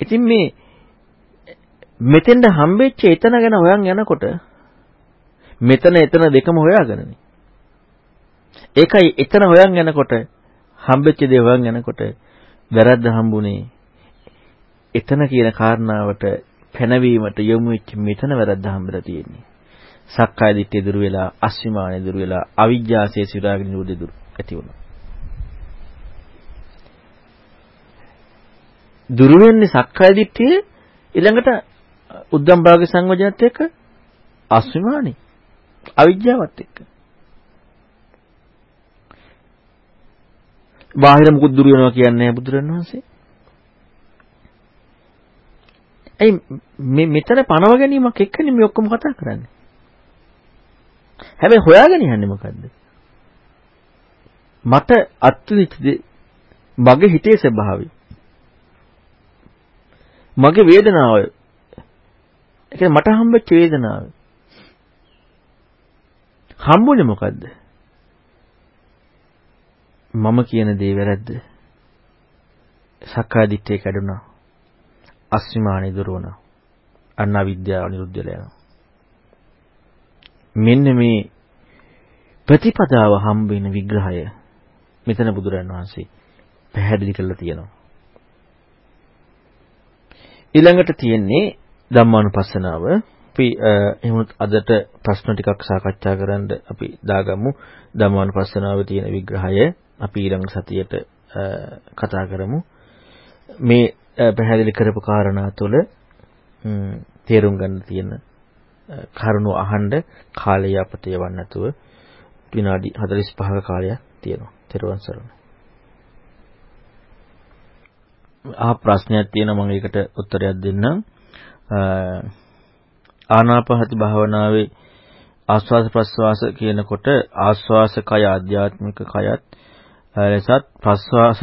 ඉතින් මේ මෙතෙන්ද හම්බෙච්ච එතන ගැන හොයන් යනකොට මෙතන එතන දෙකම හොයාගන්නනේ. ඒකයි එතන හොයන් යනකොට හම්බෙච්ච දේ හොයන් යනකොට වැරද්ද හම්බුනේ එතන කියන කාරණාවට පැනවීමට යොමු වෙච්ච මෙතන වැරද්ද හම්බලා තියෙන්නේ. සක්කාය දිට්ඨිය දුරු වෙලා, අස්විමානය දුරු වෙලා, අවිජ්ජාසයේ සිරාගෙන නිරෝධය දුරු ඇති වුණා. දුරු වෙන්නේ සක්කාය දිට්ඨිය ඊළඟට උද්දම් භාග සංවජනත් එක්ක අස්විමානි අවිජ්ජාවත් එක්ක බාහිර මුකුත් දුරු වෙනවා කියන්නේ බුදුරණවහන්සේ ඇයි මේ මෙතන පනව ගැනීමක් එක්කනේ මේ ඔක්කොම කතා කරන්නේ. හැබැයි හොයාගෙන යන්නේ මොකද්ද? මට අත්විච්ච මගේ හිතේ ස්වභාවය. මගේ වේදනාව. ඒ කියන්නේ මට හම්බෙච්ච වේදනාව. හම්බුනේ මොකද්ද? මම කියන දේ වැරද්ද. සක්කාය දිට්ඨිය කැඩුනා. අස්විමානෙ දුරවන අන්න අවිද්‍යාව නිරුද්ධ වෙලා යනවා. මෙන්න මේ ප්‍රතිපදාව හම්බ වෙන විග්‍රහය මෙතන බුදුරන් වහන්සේ පැහැදිලි කරලා තියෙනවා. ඊළඟට තියෙන්නේ ධම්මානුපස්සනාව. අපි එහෙමත් අදට ප්‍රශ්න ටිකක් සාකච්ඡා කරන්න අපි දාගමු. ධම්මානුපස්සනාවේ තියෙන විග්‍රහය අපි ඊළඟ සතියේට කතා කරමු. මේ පැහැදිලි කරපු කාරණා තුළ තේරුම් ගන්න තියෙන කරුණු අහන්න කාලය අපත යවන්න නැතුව විනාඩි 45ක කාලයක් තියෙනවා. තෙරුවන් සරණයි. ආ ප්‍රශ්නයක් තියෙනවා මම ඒකට උත්තරයක් දෙන්නම්. ආනාපානසති භාවනාවේ ආස්වාද ප්‍රස්වාස කියනකොට ආස්වාස කය ආධ්‍යාත්මික කයත් ලෙසත් ප්‍රස්වාස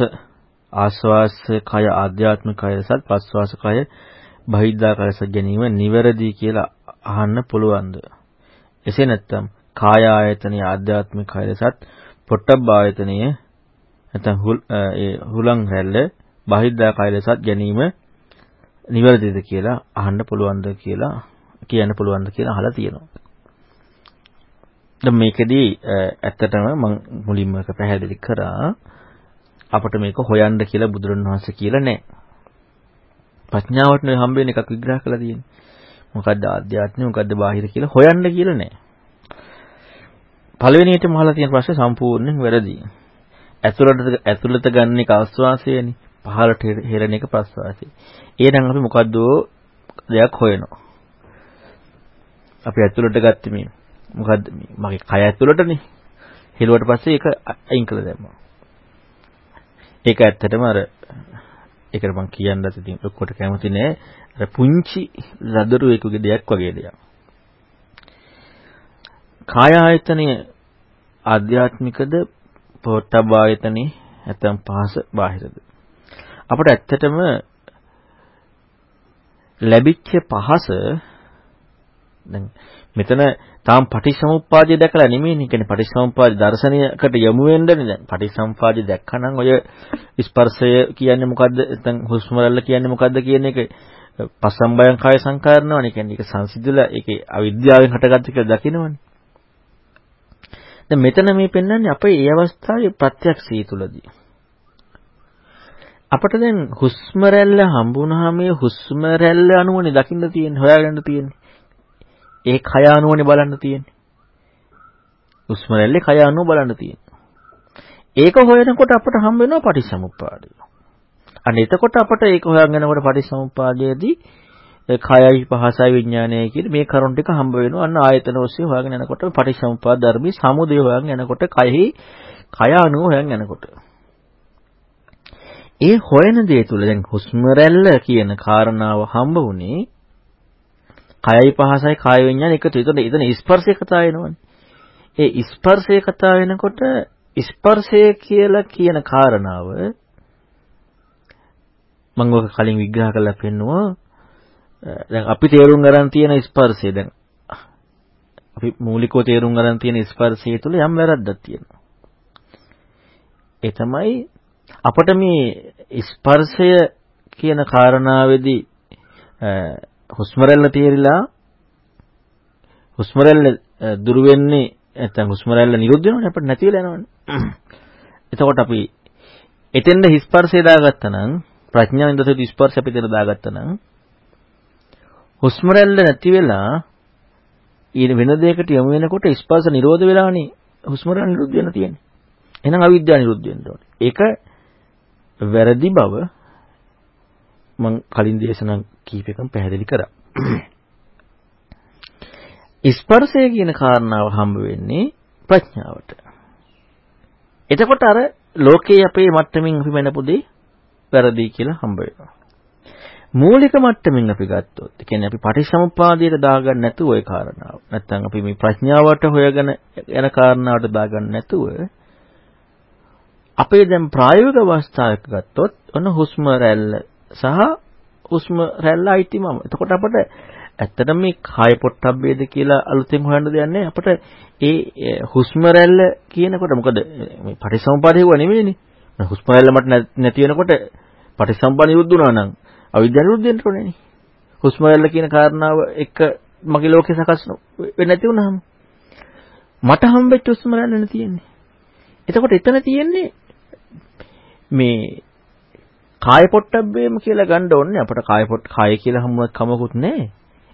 ආස්වාස කය ආධ්‍යාත්මික කය ලෙසත් ප්‍රස්වාස කය බහිද්ධා කය ලෙස ගැනීම නිවැරදි කියලා අහන්න පුළුවන්ද? එසේ නැත්නම් කාය ආයතනයේ ආධ්‍යාත්මික කය ලෙසත් පොට්ටබ්බ ආයතනයේ නැත්නම් ඒ හුලං රැල්ල බහිද්ධා කය ලෙසත් ගැනීම නිවැරදිද කියලා අහන්න පුළුවන්ද කියලා කියන්න පුළුවන්ද කියලා අහලා තියෙනවා. දැන් මේකෙදී ඇත්තටම මම මුලින්ම පැහැදිලි කරා අපට මේක හොයන්න කියලා බුදුරණවහන්සේ කියලා නැහැ. ප්‍රඥාවට නෙවෙයි හම්බ වෙන එකක් විග්‍රහ කරලා තියෙන්නේ. මොකද්ද ආධ්‍යාත්මික මොකද්ද බාහිර කියලා හොයන්න කියලා නැහැ. පළවෙනියටම අහලා තියෙන ප්‍රශ්නේ සම්පූර්ණයෙන් වැරදි. ඇතුළට ඇතුළත ගන්න එක ආස්වාසයනේ. පහළට හෙරණ එක ප්‍රස්වාසය. එහෙනම් අපි මොකද්ද දෙයක් හොයනවා. අපි ඇතුළට ගත්තේ මේ මොකද්ද මගේ කය ඇතුළටනේ. හෙළුවට පස්සේ ඒක අයින් කළා දැම්මා. ඒක ඇත්තටම අර ඒකට මම කියන්නත් ඉතින් ඔක්කොට කැමති නෑ. අර පුංචි ලදරුවෙකුගේ දෙයක් වගේ දෙයක්. කාය ආයතනය ආධ්‍යාත්මිකද පොට්ටබ ආයතනේ නැත්නම් පහස බාහිරද අපට ඇත්තටම ලැබිච්ච පහස දැන් මෙතන තාම පටිච්චසමුප්පාදය දැකලා නෙමෙයිනේ. කියන්නේ පටිච්චසමුප්පාද දර්ශනයකට යමු වෙන්නනේ දැන්. පටිච්චසමුප්පාදය දැක්කනම් ඔය ස්පර්ශය කියන්නේ මොකද්ද? නැත්නම් හුස්ම රැල්ල කියන්නේ මොකද්ද කියන එක පස්සම්බයං කාය සංකාරණවනේ. කියන්නේ ඒක සංසිඳලා ඒකේ අවිද්‍යාවෙන් හටගත්ත කියලා දකිනවනේ. දැන් මෙතන මේ පෙන්වන්නේ අපේ ඒ අවස්ථාවේ ප්‍රත්‍යක්ෂී තුලදී. අපිට දැන් හුස්ම රැල්ල හම්බුනහම මේ හුස්ම රැල්ල අනුවනේ දකින්න තියෙන්නේ හොයාගන්න තියෙන්නේ. ඒ කය අනුවනේ බලන්න තියෙන්නේ. හුස්ම රැල්ලේ කය අනුව බලන්න තියෙන්නේ. ඒක හොයනකොට අපට හම්බ වෙනවා පටිච්චසමුප්පාදය. අන්න එතකොට අපට ඒක හොයන් යනකොට පටිච්චසමුප්පාදයේදී කයයි පහසයි විඥානයයි කියන මේ කරුණ ටික හම්බ වෙනවා. අන්න ආයතන ඔස්සේ හොයාගෙන යනකොට පටිච්චසමුප්පාද ධර්මී සමුදය හොයන් යනකොට කයෙහි කය අනුව හොයන් යනකොට. ඒ හොයන දේ තුල දැන් හුස්ම රැල්ල කියන කාරණාව හම්බ වුණේ කයයි පහසයි කාය විඥාන එකතු. එතන එතන ස්පර්ශය කතා වෙනවනේ. ඒ ස්පර්ශය කතා වෙනකොට ස්පර්ශය කියලා කියන කාරණාව මම ඔක කලින් විග්‍රහ කරලා පෙන්නුවා දැන් අපි තේරුම් ගන්න තියෙන ස්පර්ශය දැන් අපි මූලිකව තේරුම් ගන්න තියෙන ස්පර්ශය තුළ යම් වැරද්දක් තියෙනවා. ඒ තමයි අපට මේ ස්පර්ශය කියන කාරණාවේදී හුස්ම රැල්ල තේරිලා හුස්ම රැල්ල දුර වෙන්නේ නැත්නම් හුස්ම රැල්ල නිරුද්ධ වෙනවනේ අපිට නැති වෙලා යනවනේ. එතකොට අපි එතෙන්ද ස්පර්ශය දාගත්තා නම් ප්‍රඥාවෙන් දසතු ස්පර්ශ අපි එතන දාගත්තා නම් හුස්ම රැල්ල නැති වෙලා ඊට වෙන දෙයකට යමු වෙනකොට ස්පර්ශ නිරෝධ වෙලානේ හුස්ම රැල්ල නිරුද්ධ වෙන තියෙන්නේ. එහෙනම් අවිද්‍යාව නිරුද්ධ වෙන්න ඕනේ. ඒක වැරදි බව මම කලින් දේශනා කීපයකම පැහැදිලි කරා. ස්පර්ශය කියන කාරණාව හම්බ වෙන්නේ ප්‍රඥාවට. එතකොට අර ලෝකයේ අපේ මට්ටමින් අපි මනපු දෙය වැරදි කියලා හම්බ වෙනවා. මූලික මට්ටමින් අපි ගත්තොත්, ඒ කියන්නේ අපි පටිච්චසමුප්පාදයට දාගන්න නැතුව ওই කාරණාව. නැත්තම් අපි මේ ප්‍රඥාවට හොයගෙන යන කාරණාවට දාගන්න නැතුව අපේ දැන් ප්‍රායෝගික අවස්ථාවක ගත්තොත් ඔන්න හුස්ම රැල්ල සහ හුස්ම රැල්ල අයිතිමම. එතකොට අපිට ඇත්තටම මේ කාය පොට්ටබ්බේද කියලා අලුතෙන් හොයන්න දෙයක් නැහැ. අපිට ඒ හුස්ම රැල්ල කියනකොට මොකද මේ පටිසමුපාදේ වුණා නෙමෙයිනේ. හුස්ම රැල්ල මට නැති වෙනකොට පටිසම්පාද නිරුද්ධ වුණා නම් අවිද්‍යාව නිරුද්ධ වෙන්න ඕනේනේ. හුස්ම රැල්ල කියන කාරණාව එක මගේ ලෝකේ සකස් වෙන්නේ නැති වුණාම මට හම්බෙච්ච හුස්ම රැල්ල නේ තියෙන්නේ. එතකොට එතන තියෙන්නේ මේ කාය පොට්ටබ්බේම කියලා ගන්න ඕනේ අපට කාය පොට් කාය කියලා හමුවක් කමකුත් නැහැ.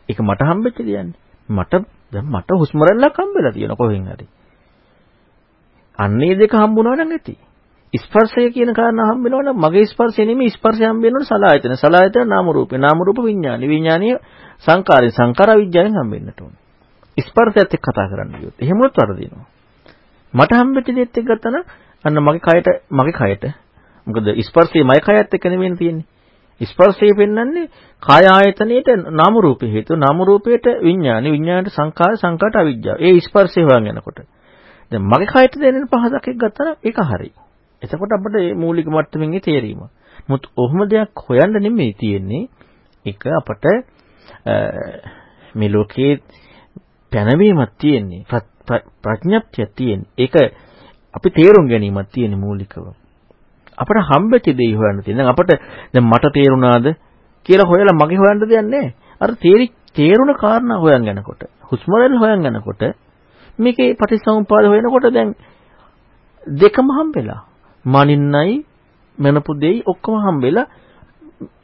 ඒක මට හම්බෙච්ච දෙයක් මට දැන් මට හුස්ම රැල්ලක් හම්බෙලා තියෙන කොහෙන් හරි. අන්නේ දෙක හම්බුණා නම් ඇති. ස්පර්ශය කියන කාරණා හම්බ වෙනවනම් මගේ ස්පර්ශය නෙමෙයි ස්පර්ශය හම්බ වෙනවනේ සලආයතන. සලආයතන නාම රූපේ. නාම රූප විඥානි. විඥානීය සංකාරය. සංකාර විඥාණයෙන් හම්බ වෙන්නට ඕනේ. ස්පර්ශයත් එක්ක කතා කරන්න ගියොත්. එහෙමවත් වරදිනවා. මට හම්බෙච්ච දෙයත් එක්ක ගත්තා නම් අන්න මගේ කයට මගේ කයට මොකද ස්පර්ශය මගේ කයත් එක්ක නෙමෙයි තියෙන්නේ. ස්පර්ශය පෙන්වන්නේ කාය ආයතනයේට නාම රූපේ හේතු නාම රූපයට විඥානි විඥානට සංකාර සංකාට අවිජ්ජා. ඒ ස්පර්ශය හොයන් යනකොට. දැන් මගේ කයට දැනෙන පහසක් එක්ක ගත්තා නම් ඒක හරි. එතකොට අපිට මේ මූලික මට්ටමින් ඒ තේරීම. මුත් ඔහොම දෙයක් හොයන්න නෙමෙයි තියෙන්නේ. ඒක අපට මේ ලෝකේ පැනවීමක් තියෙන්නේ. ප්‍රඥප්තියක් තියෙන්නේ. ඒක අපි තේරුම් ගැනීමක් තියෙන්නේ මූලිකව. අපට හම්බෙච්ච දේ හොයන්න තියෙන. දැන් අපට දැන් මට තේරුණාද කියලා හොයලා මගේ හොයන්න දෙයක් නැහැ. අර තේරි තේරුණ කාරණා හොයන් යනකොට, හුස්ම රැල්ල හොයන් යනකොට මේකේ පටිසමුපාද හොයනකොට දැන් දෙකම හම්බෙලා. මනින්නයි මනපු දෙයි ඔක්කොම හම්බෙලා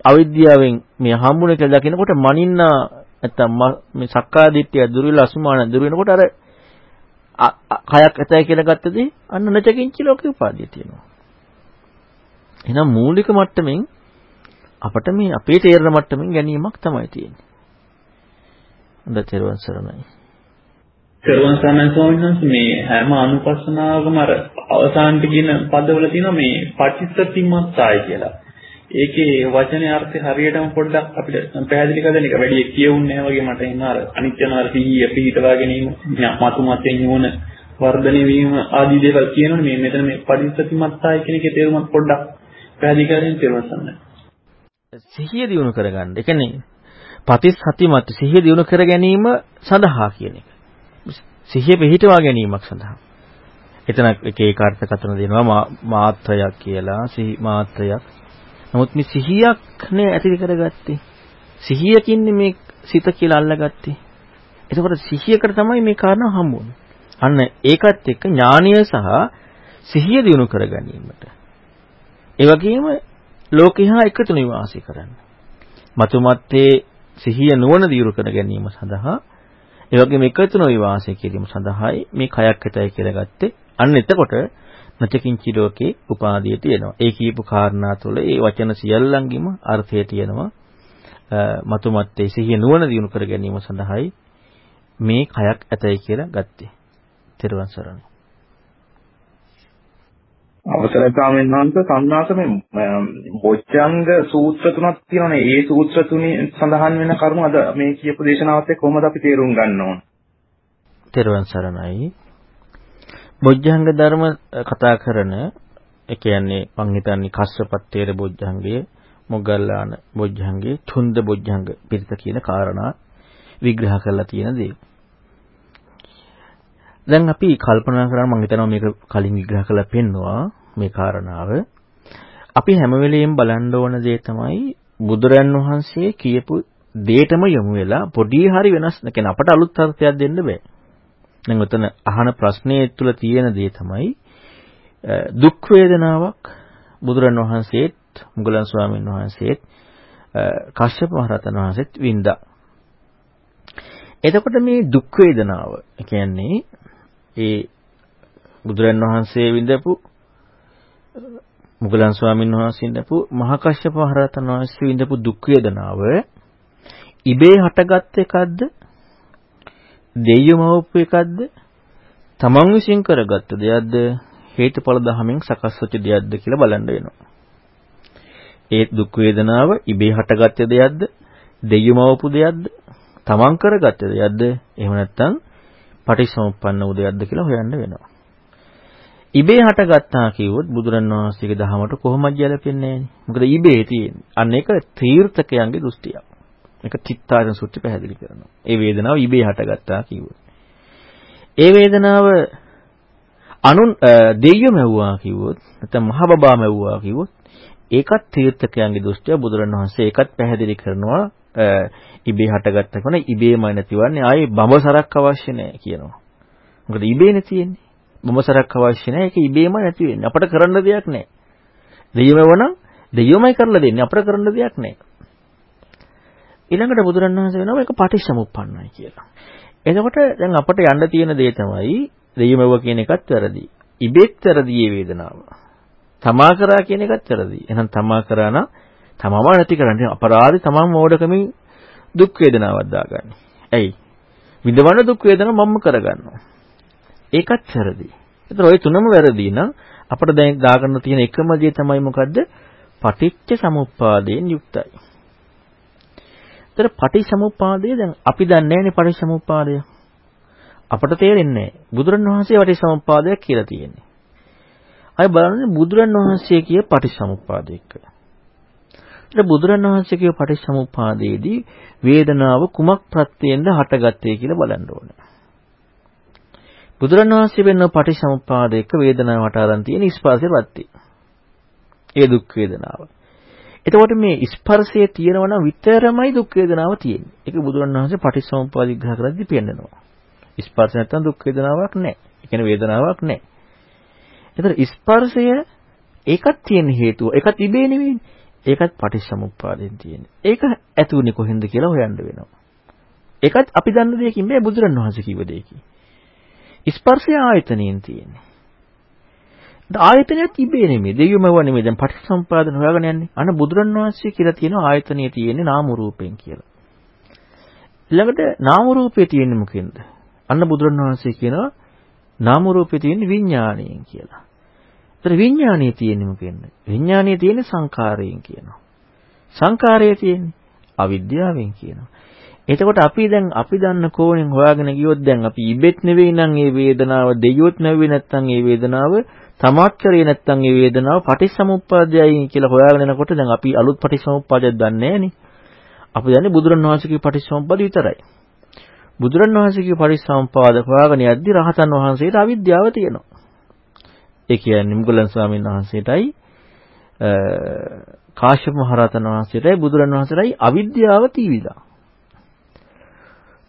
අවිද්‍යාවෙන් මේ හම්බුනේ කියලා දකිනකොට මනින්නා නැත්තම් මේ සක්කාය දිට්ඨිය දුර වෙලා අසුමාන දුර වෙනකොට අර කයක් ඇතයි කියලා ගත්තදී අන්න නැචකින්චි ලෝකේ උපාදිය තියෙනවා. එහෙනම් මූලික මට්ටමින් අපට මේ අපේ තේරෙන මට්ටමින් ගැනීමක් තමයි තියෙන්නේ. හොඳ තෙරුවන් සරණයි. තෙරුවන් සරණයි ස්වාමීන් වහන්සේ මේ හැම අනුපස්සනාවකම අර අවසානට කියන පදවල තියෙනවා මේ පටිච්චසමුප්පාදය කියලා. ඒකේ වචනේ අර්ථය හරියටම පොඩ්ඩක් අපිට පැහැදිලි කරන්න එක වැඩි කියවුන්නේ නැහැ වගේ මට එනවා අර අනිත්‍යන අර සිහිය පිහිටවා ගැනීම මතු මතෙන් නුවණ වර්ධනය වීම ආදී දේවල් කියනවනේ මේ මෙතන මේ පටිච්චසමුප්පාදය කියන එකේ තේරුමත් පොඩ්ඩක් පැහැදිලි කරගෙන තේරුම් ගන්න. සිහිය දිනු කරගන්න. ඒ කියන්නේ පටිච්චසතිමත් සිහිය දිනු කර ගැනීම සඳහා කියන එක. සිහිය පිහිටවා ගැනීමක් සඳහා. එතන එක එක අර්ථකථන දෙනවා මාත්‍රයක් කියලා සිහි මාත්‍රයක්. නමුත් මේ සිහියක් නේ ඇති කරගත්තේ. සිහියකින්නේ මේ සිත කියලා අල්ලගත්තේ. එතකොට සිහියකට තමයි මේ කාරණා හම්බුනේ. අන්න ඒකත් එක්ක ඥානීය සහ සිහිය දිනු කර ගැනීමට. ඒ වගේම ලෝකෙහා එකතු නිවාසය කරන්න. මතුමත්තේ සිහිය නුවණ දියුණු කර ගැනීම සඳහා ඒ වගේම එකතු නොවිවාසය කිරීම සඳහායි මේ කයක් හිතයි කියලා ගත්තේ. අන්න එතකොට නචකින්චි ලෝකේ උපාදිය තියෙනවා. ඒ කියපු කාරණා තුළ ඒ වචන සියල්ලංගෙම අර්ථය තියෙනවා. මතුමත්තේ සිහිය නුවණ දියුණු කර ගැනීම සඳහායි මේ කයක් ඇතයි කියලා ගත්තේ. තෙරුවන් සරණයි. අවසරයි ස්වාමීන් වහන්සේ සම්මාසමේ බොච්චංග සූත්‍ර තුනක් තියෙනවානේ. ඒ සූත්‍ර තුනේ සඳහන් වෙන කරුණු අද මේ කියපු දේශනාවත් එක්ක කොහොමද අපි තේරුම් ගන්න ඕන? තෙරුවන් සරණයි. බොජ්ජංග ධර්ම කතා කරන ඒ කියන්නේ මං හිතන්නේ කස්සපත්තේර බොජ්ජංගයේ මොග්ගල්ලාන බොජ්ජංගයේ තුන්ද බොජ්ජංග පිරිත කියන කාරණා විග්‍රහ කරලා තියෙන දේ. දැන් අපි කල්පනා කරා මම හිතනවා මේක කලින් විග්‍රහ කරලා පෙන්නවා මේ කාරණාව. අපි හැම වෙලෙම බලන්න ඕන දේ තමයි බුදුරන් වහන්සේ කියපු දේටම යොමු වෙලා පොඩි හරි වෙනස් නැකන අපට අලුත් අර්ථයක් දෙන්න බෑ. දැන් උතන අහන ප්‍රශ්නේ තුල තියෙන දේ තමයි දුක් වේදනාවක් බුදුරන් වහන්සේත් මුගලන් ස්වාමීන් වහන්සේත් කශ්‍යප මහ රහතන් වහන්සේත් වින්දා. එතකොට මේ දුක් වේදනාව කියන්නේ ඒ බුදුරන් වහන්සේ විඳපු මුගලන් ස්වාමීන් වහන්සේ විඳපු මහා කශ්‍යප මහරහතන් වහන්සේ විඳපු දුක් වේදනාව ඉබේ හටගත් එකක්ද? දෙයියමවපු එකක්ද? තමන් විසින් කරගත්ත දෙයක්ද? හේතුඵල ධමයෙන් සකස් වෙච්ච දෙයක්ද කියලා බලන්න වෙනවා. ඒ දුක් වේදනාව ඉබේ හටගත්ත දෙයක්ද? දෙයියමවපු දෙයක්ද? තමන් කරගත්ත දෙයක්ද? එහෙම නැත්නම් පටිච්චසමුප්පන්න උදයක්ද කියලා හොයන්න වෙනවා. ඉබේ හටගත්තා කිව්වොත් බුදුරන් වහන්සේගේ දහමට කොහොමද ගැලපෙන්නේ නැහැ. මොකද ඉබේ තියෙන්නේ. අන්න ඒක තීර්ථකයන්ගේ දෘෂ්ටියක්. මේක චිත්තාරණ සුත්‍ති පැහැදිලි කරනවා. ඒ වේදනාව ඉබේ හටගත්තා කිව්වොත්. ඒ වේදනාව අනුන් දෙයියෝ මැව්වා කිව්වොත් නැත්නම් මහ බබා මැව්වා කිව්වොත් ඒකත් තීර්ථකයන්ගේ දෘෂ්ටිය බුදුරන් වහන්සේ ඒකත් පැහැදිලි කරනවා ඉබේ හටගත්ත කෙනා ඉබේමයි නැතිවන්නේ ආයේ බඹසරක් අවශ්‍ය නැහැ කියනවා. මොකද ඉබේනේ තියෙන්නේ. බඹසරක් අවශ්‍ය නැහැ ඒක ඉබේම නැති වෙන්නේ. අපට කරන්න දෙයක් නැහැ. දෙයියමවනම් දෙයියමයි කරලා දෙන්නේ අපට කරන්න දෙයක් නැහැ. ඊළඟට බුදුරණවහන්සේ වෙනවා මේක පටිච්චසමුප්පන්නයි කියලා. එතකොට දැන් අපට යන්න තියෙන දේ තමයි දෙයියමව කියන එකත් වැරදි. ඉබේත් වැරදි මේ වේදනාව. තමා කරා කියන එකත් වැරදි. එහෙනම් තමා කරා නම් තමම නැති කරන්නේ අපරාධي තමම මෝඩකමින් දුක් වේදනාවක් දාගන්නේ. ඇයි? විඳවන දුක් වේදනාව මම්ම කරගන්නවා. ඒකත් වැරදි. ඒතර ওই තුනම වැරදි නම් අපිට දැන් දාගන්න තියෙන එකම දේ තමයි මොකද්ද? පටිච්ච සමුප්පාදයෙන් යුක්තයි. ඒතර පටිච්චසමුප්පාදය දැන් අපි දන්නේ නැහැනේ පටිච්චසමුප්පාදය. අපට තේරෙන්නේ නැහැ. බුදුරණවහන්සේ පටිච්චසමුප්පාදයක් කියලා තියෙන්නේ. අය බලන්නේ බුදුරණවහන්සේ කිය පටිච්චසමුප්පාදයක් කියලා. ඒත් බුදුරණවහන්සේ කියව පටිච්චසමුප්පාදයේදී වේදනාව කුමක් ප්‍රත්‍යයෙන්ද හටගත්තේ කියලා බලන්න ඕනේ. බුදුරණවහන්සේ වෙන පටිච්චසමුප්පාදයක වේදනාව හට අරන් තියෙන ස්පර්ශය ප්‍රත්‍ය. ඒ දුක් වේදනාව. එතකොට මේ ස්පර්ශයේ තියෙනවා නම් විතරමයි දුක් වේදනාව තියෙන්නේ. ඒක බුදුරණවහන්සේ පටිච්චසමුප්පාද විග්‍රහ කරද්දී පෙන්නනවා. ස්පර්ශ නැත්තම් දුක් වේදනාවක් නැහැ. ඒ කියන්නේ වේදනාවක් නැහැ. එතකොට ස්පර්ශය ඒකත් තියෙන හේතුව. ඒකත් ඉබේ නෙවෙයිනේ. ඒකත් පටිච්චසමුප්පාදයෙන් තියෙන්නේ. ඒක ඇති උනේ කොහෙන්ද කියලා හොයන්න වෙනවා. ඒකත් අපි දන්න දෙයකින් මේ බුදුරණවහන්සේ කිව්ව දෙයකින්. ස්පර්ශය ආයතනයෙන් තියෙන්නේ. ආයතනයත් ඉබේ නෙමෙයි දෙවියම වුණා නෙමෙයි දැන් පටිච්චසමුප්පාදන හොයාගෙන යන්නේ. අන්න බුදුරණවහන්සේ කියලා තියෙනවා ආයතනයේ තියෙන්නේ නාම රූපෙන් කියලා. ඊළඟට නාම රූපේ තියෙන්නේ මොකෙන්ද? අන්න බුදුරණවහන්සේ කියනවා නාම රූපේ තියෙන්නේ විඥාණයෙන් කියලා. ඒතර විඥානයේ තියෙන්නේ මොකෙන්ද? විඥානයේ තියෙන්නේ සංකාරයෙන් කියනවා. සංකාරයේ තියෙන්නේ අවිද්‍යාවෙන් කියනවා. එතකොට අපි දැන් අපි දන්න කෝණයෙන් හොයාගෙන ගියොත් දැන් අපි ඉබෙත් නෙවෙයි නම් මේ වේදනාව දෙයියොත් නෙවෙයි නැත්තම් මේ වේදනාව තමාක්ෂරේ නැත්තම් මේ වේදනාව පටිච්චසමුප්පාදයයි කියලා හොයාගෙන යනකොට දැන් අපි අලුත් පටිච්චසමුප්පාදයක් දන්නේ නැහනේ. අපි දන්නේ බුදුරණවහන්සේගේ පටිච්චසමුප්පාද විතරයි. බුදුරණවහන්සේගේ පටිච්චසමුප්පාද හොයාගෙන යද්දි රහතන් වහන්සේට අවිද්‍යාව තියෙනවා. ඒ කියන්නේ මුගලන් ස්වාමීන් වහන්සේටයි කාශ්‍යප මහ රහතන් වහන්සේටයි බුදුරන් වහන්සේටයි අවිද්‍යාව තීවිලා.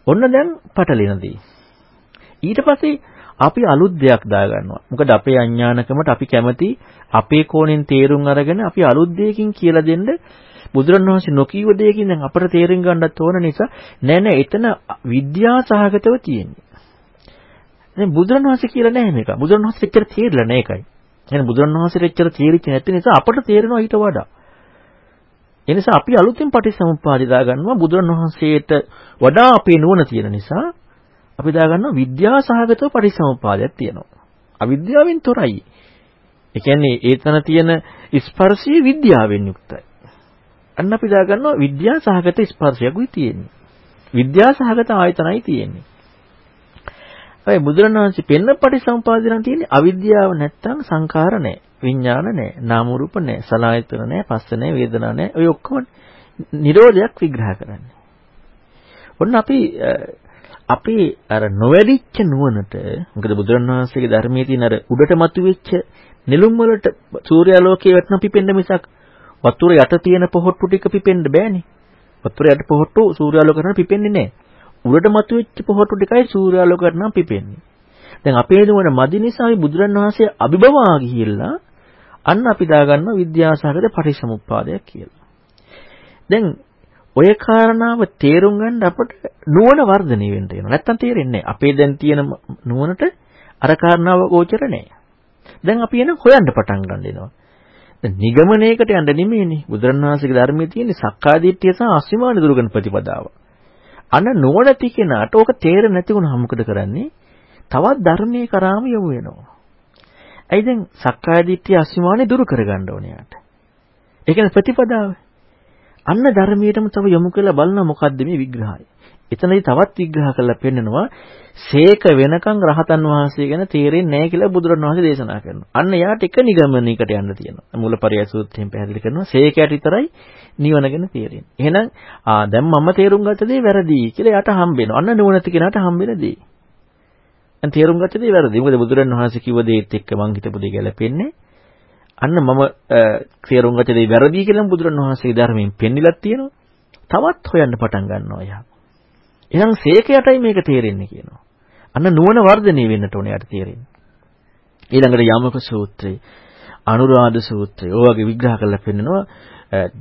ඔන්න දැන් පටලෙනදී. ඊට පස්සේ අපි අලුත් දෙයක් දාගන්නවා. මොකද අපේ අඥානකමට අපි කැමති අපේ කෝණයෙන් තේරුම් අරගෙන අපි අලුත් දෙයකින් කියලා දෙන්න බුදුරණවහන්සේ නොකීව දෙයකින් දැන් අපට තේරුම් ගන්නත් ඕන නිසා නෑ නෑ එතන විද්‍යා සහගතව තියෙන්නේ. දැන් බුදුරණවහන්සේ කියලා නෑ මේක. බුදුරණවහන්සේ එච්චර තේරිලා නෑ ඒකයි. එහෙනම් බුදුරණවහන්සේට එච්චර තේරිච්ච නැති නිසා අපට තේරෙනවා ඊට වඩා. ඒ නිසා අපි අලුතින් පටිසමුප්පාදේ දාගන්නවා බුදුරණවහන්සේට වඩා අපේ නුවණ තියෙන නිසා අපි දාගන්නවා විද්‍යා සහගතව පටිසමුප්පාදයක් තියෙනවා. අවිද්‍යාවෙන් තොරයි. ඒ කියන්නේ ඒතන තියෙන ස්පර්ශය විද්‍යාවෙන් යුක්තයි. අන්න අපි දාගන්නවා විද්‍යා සහගත ස්පර්ශයකුයි තියෙන්නේ. විද්‍යා සහගත ආයතනයි තියෙන්නේ. ඔය බුදුරණවහන්සේ පෙන්න පටිසම්පාදයෙන් තියෙන්නේ අවිද්‍යාව නැත්තම් සංඛාර නැහැ. විඥාන නැහැ. නාම රූප නැහැ. සලආයතන නැහැ. පස්ස නැහැ. වේදනා නැහැ. ඔය ඔක්කොම නිරෝධයක් විග්‍රහ කරන්නේ. ඔන්න අපි අපි අර නොවැඩිච්ච නුවණට මොකද බුදුරණවහන්සේගේ ධර්මයේ තියෙන අර උඩට මතුවෙච්ච නෙළුම් වලට සූර්යාලෝකයේ වටන පිපෙන්න මිසක් වතුර යට තියෙන පොහොට්ටු ටික පිපෙන්න බෑනේ. වතුර යට පොහොට්ටු සූර්යාලෝක කරන පිපෙන්නේ නැහැ. උඩට මතුවෙච්ච පොහොට්ටු ටිකයි සූර්යාලෝක කරන පිපෙන්නේ. දැන් අපේ නුවණ මදි නිසා අපි බුදුරන් වහන්සේ අභිබවා ගිහිල්ලා අන්න අපි දාගන්න විද්‍යාසහගත පටිච්චසමුප්පාදයක් කියලා. දැන් ඔය කාරණාව තේරුම් ගන්න අපට නුවණ වර්ධනය වෙන්න වෙනවා. නැත්තම් තේරෙන්නේ නැහැ. අපේ දැන් තියෙන නුවණට අර කාරණාව ගෝචර නැහැ. දැන් අපි එන හොයන්න පටන් ගන්න වෙනවා. නිගමනයකට යන්න නෙමෙයිනේ. බුදුරණවහන්සේගේ ධර්මයේ තියෙන සක්කාදිට්ඨිය සහ අස්විමාන දුර්ගණ ප්‍රතිපදාව. අන්න නොවනති කෙනාට ඕක තේරෙන්නේ නැති වුණාම මොකද කරන්නේ? තවත් ධර්මයේ කරාම යමු වෙනවා. ඇයි දැන් සක්කාදිට්ඨිය අස්විමානේ දුරු කරගන්න ඕනේ යාට. ඒ කියන්නේ ප්‍රතිපදාව. අන්න ධර්මයටම තව යොමු කරලා බලනවා මොකද්ද මේ විග්‍රහය. එතනදී තවත් විග්‍රහ කරලා පෙන්නනවා සේක වෙනකන් රහතන් වහන්සේ ගැන තේරෙන්නේ නැහැ කියලා බුදුරණවහන්සේ දේශනා කරනවා. අන්න යාට එක නිගමනයකට යන්න තියෙනවා. මූලපරිය සූත්‍රයෙන් පැහැදිලි කරනවා සේකයට විතරයි නිවන ගැන තේරෙන්නේ. එහෙනම් ආ දැන් මම තේරුම් ගත්ත දේ වැරදි කියලා යාට හම්බෙනවා. අන්න නුවණති කෙනාට හම්බෙන දේ. දැන් තේරුම් ගත්ත දේ වැරදි. මොකද බුදුරණවහන්සේ කිව්ව දේත් එක්ක මං හිතපු දේ ගැලපෙන්නේ අන්න මම තේරුම් ගත්ත දේ වැරදි කියලා බුදුරණවහන්සේගේ ධර්මයෙන් පෙන්නිලක් තියෙනවා. තවත් හොයන්න පටන් ගන්නවා යා. එහෙනම් සේකයටයි මේක තේරෙන්නේ කියනවා. අන්න නුවණ වර්ධනය වෙන්නට ඕනේ යට තේරෙන්නේ. ඊළඟට යමක සූත්‍රය, අනුරාධ සූත්‍රය, ඔය වගේ විග්‍රහ කරලා පෙන්නනවා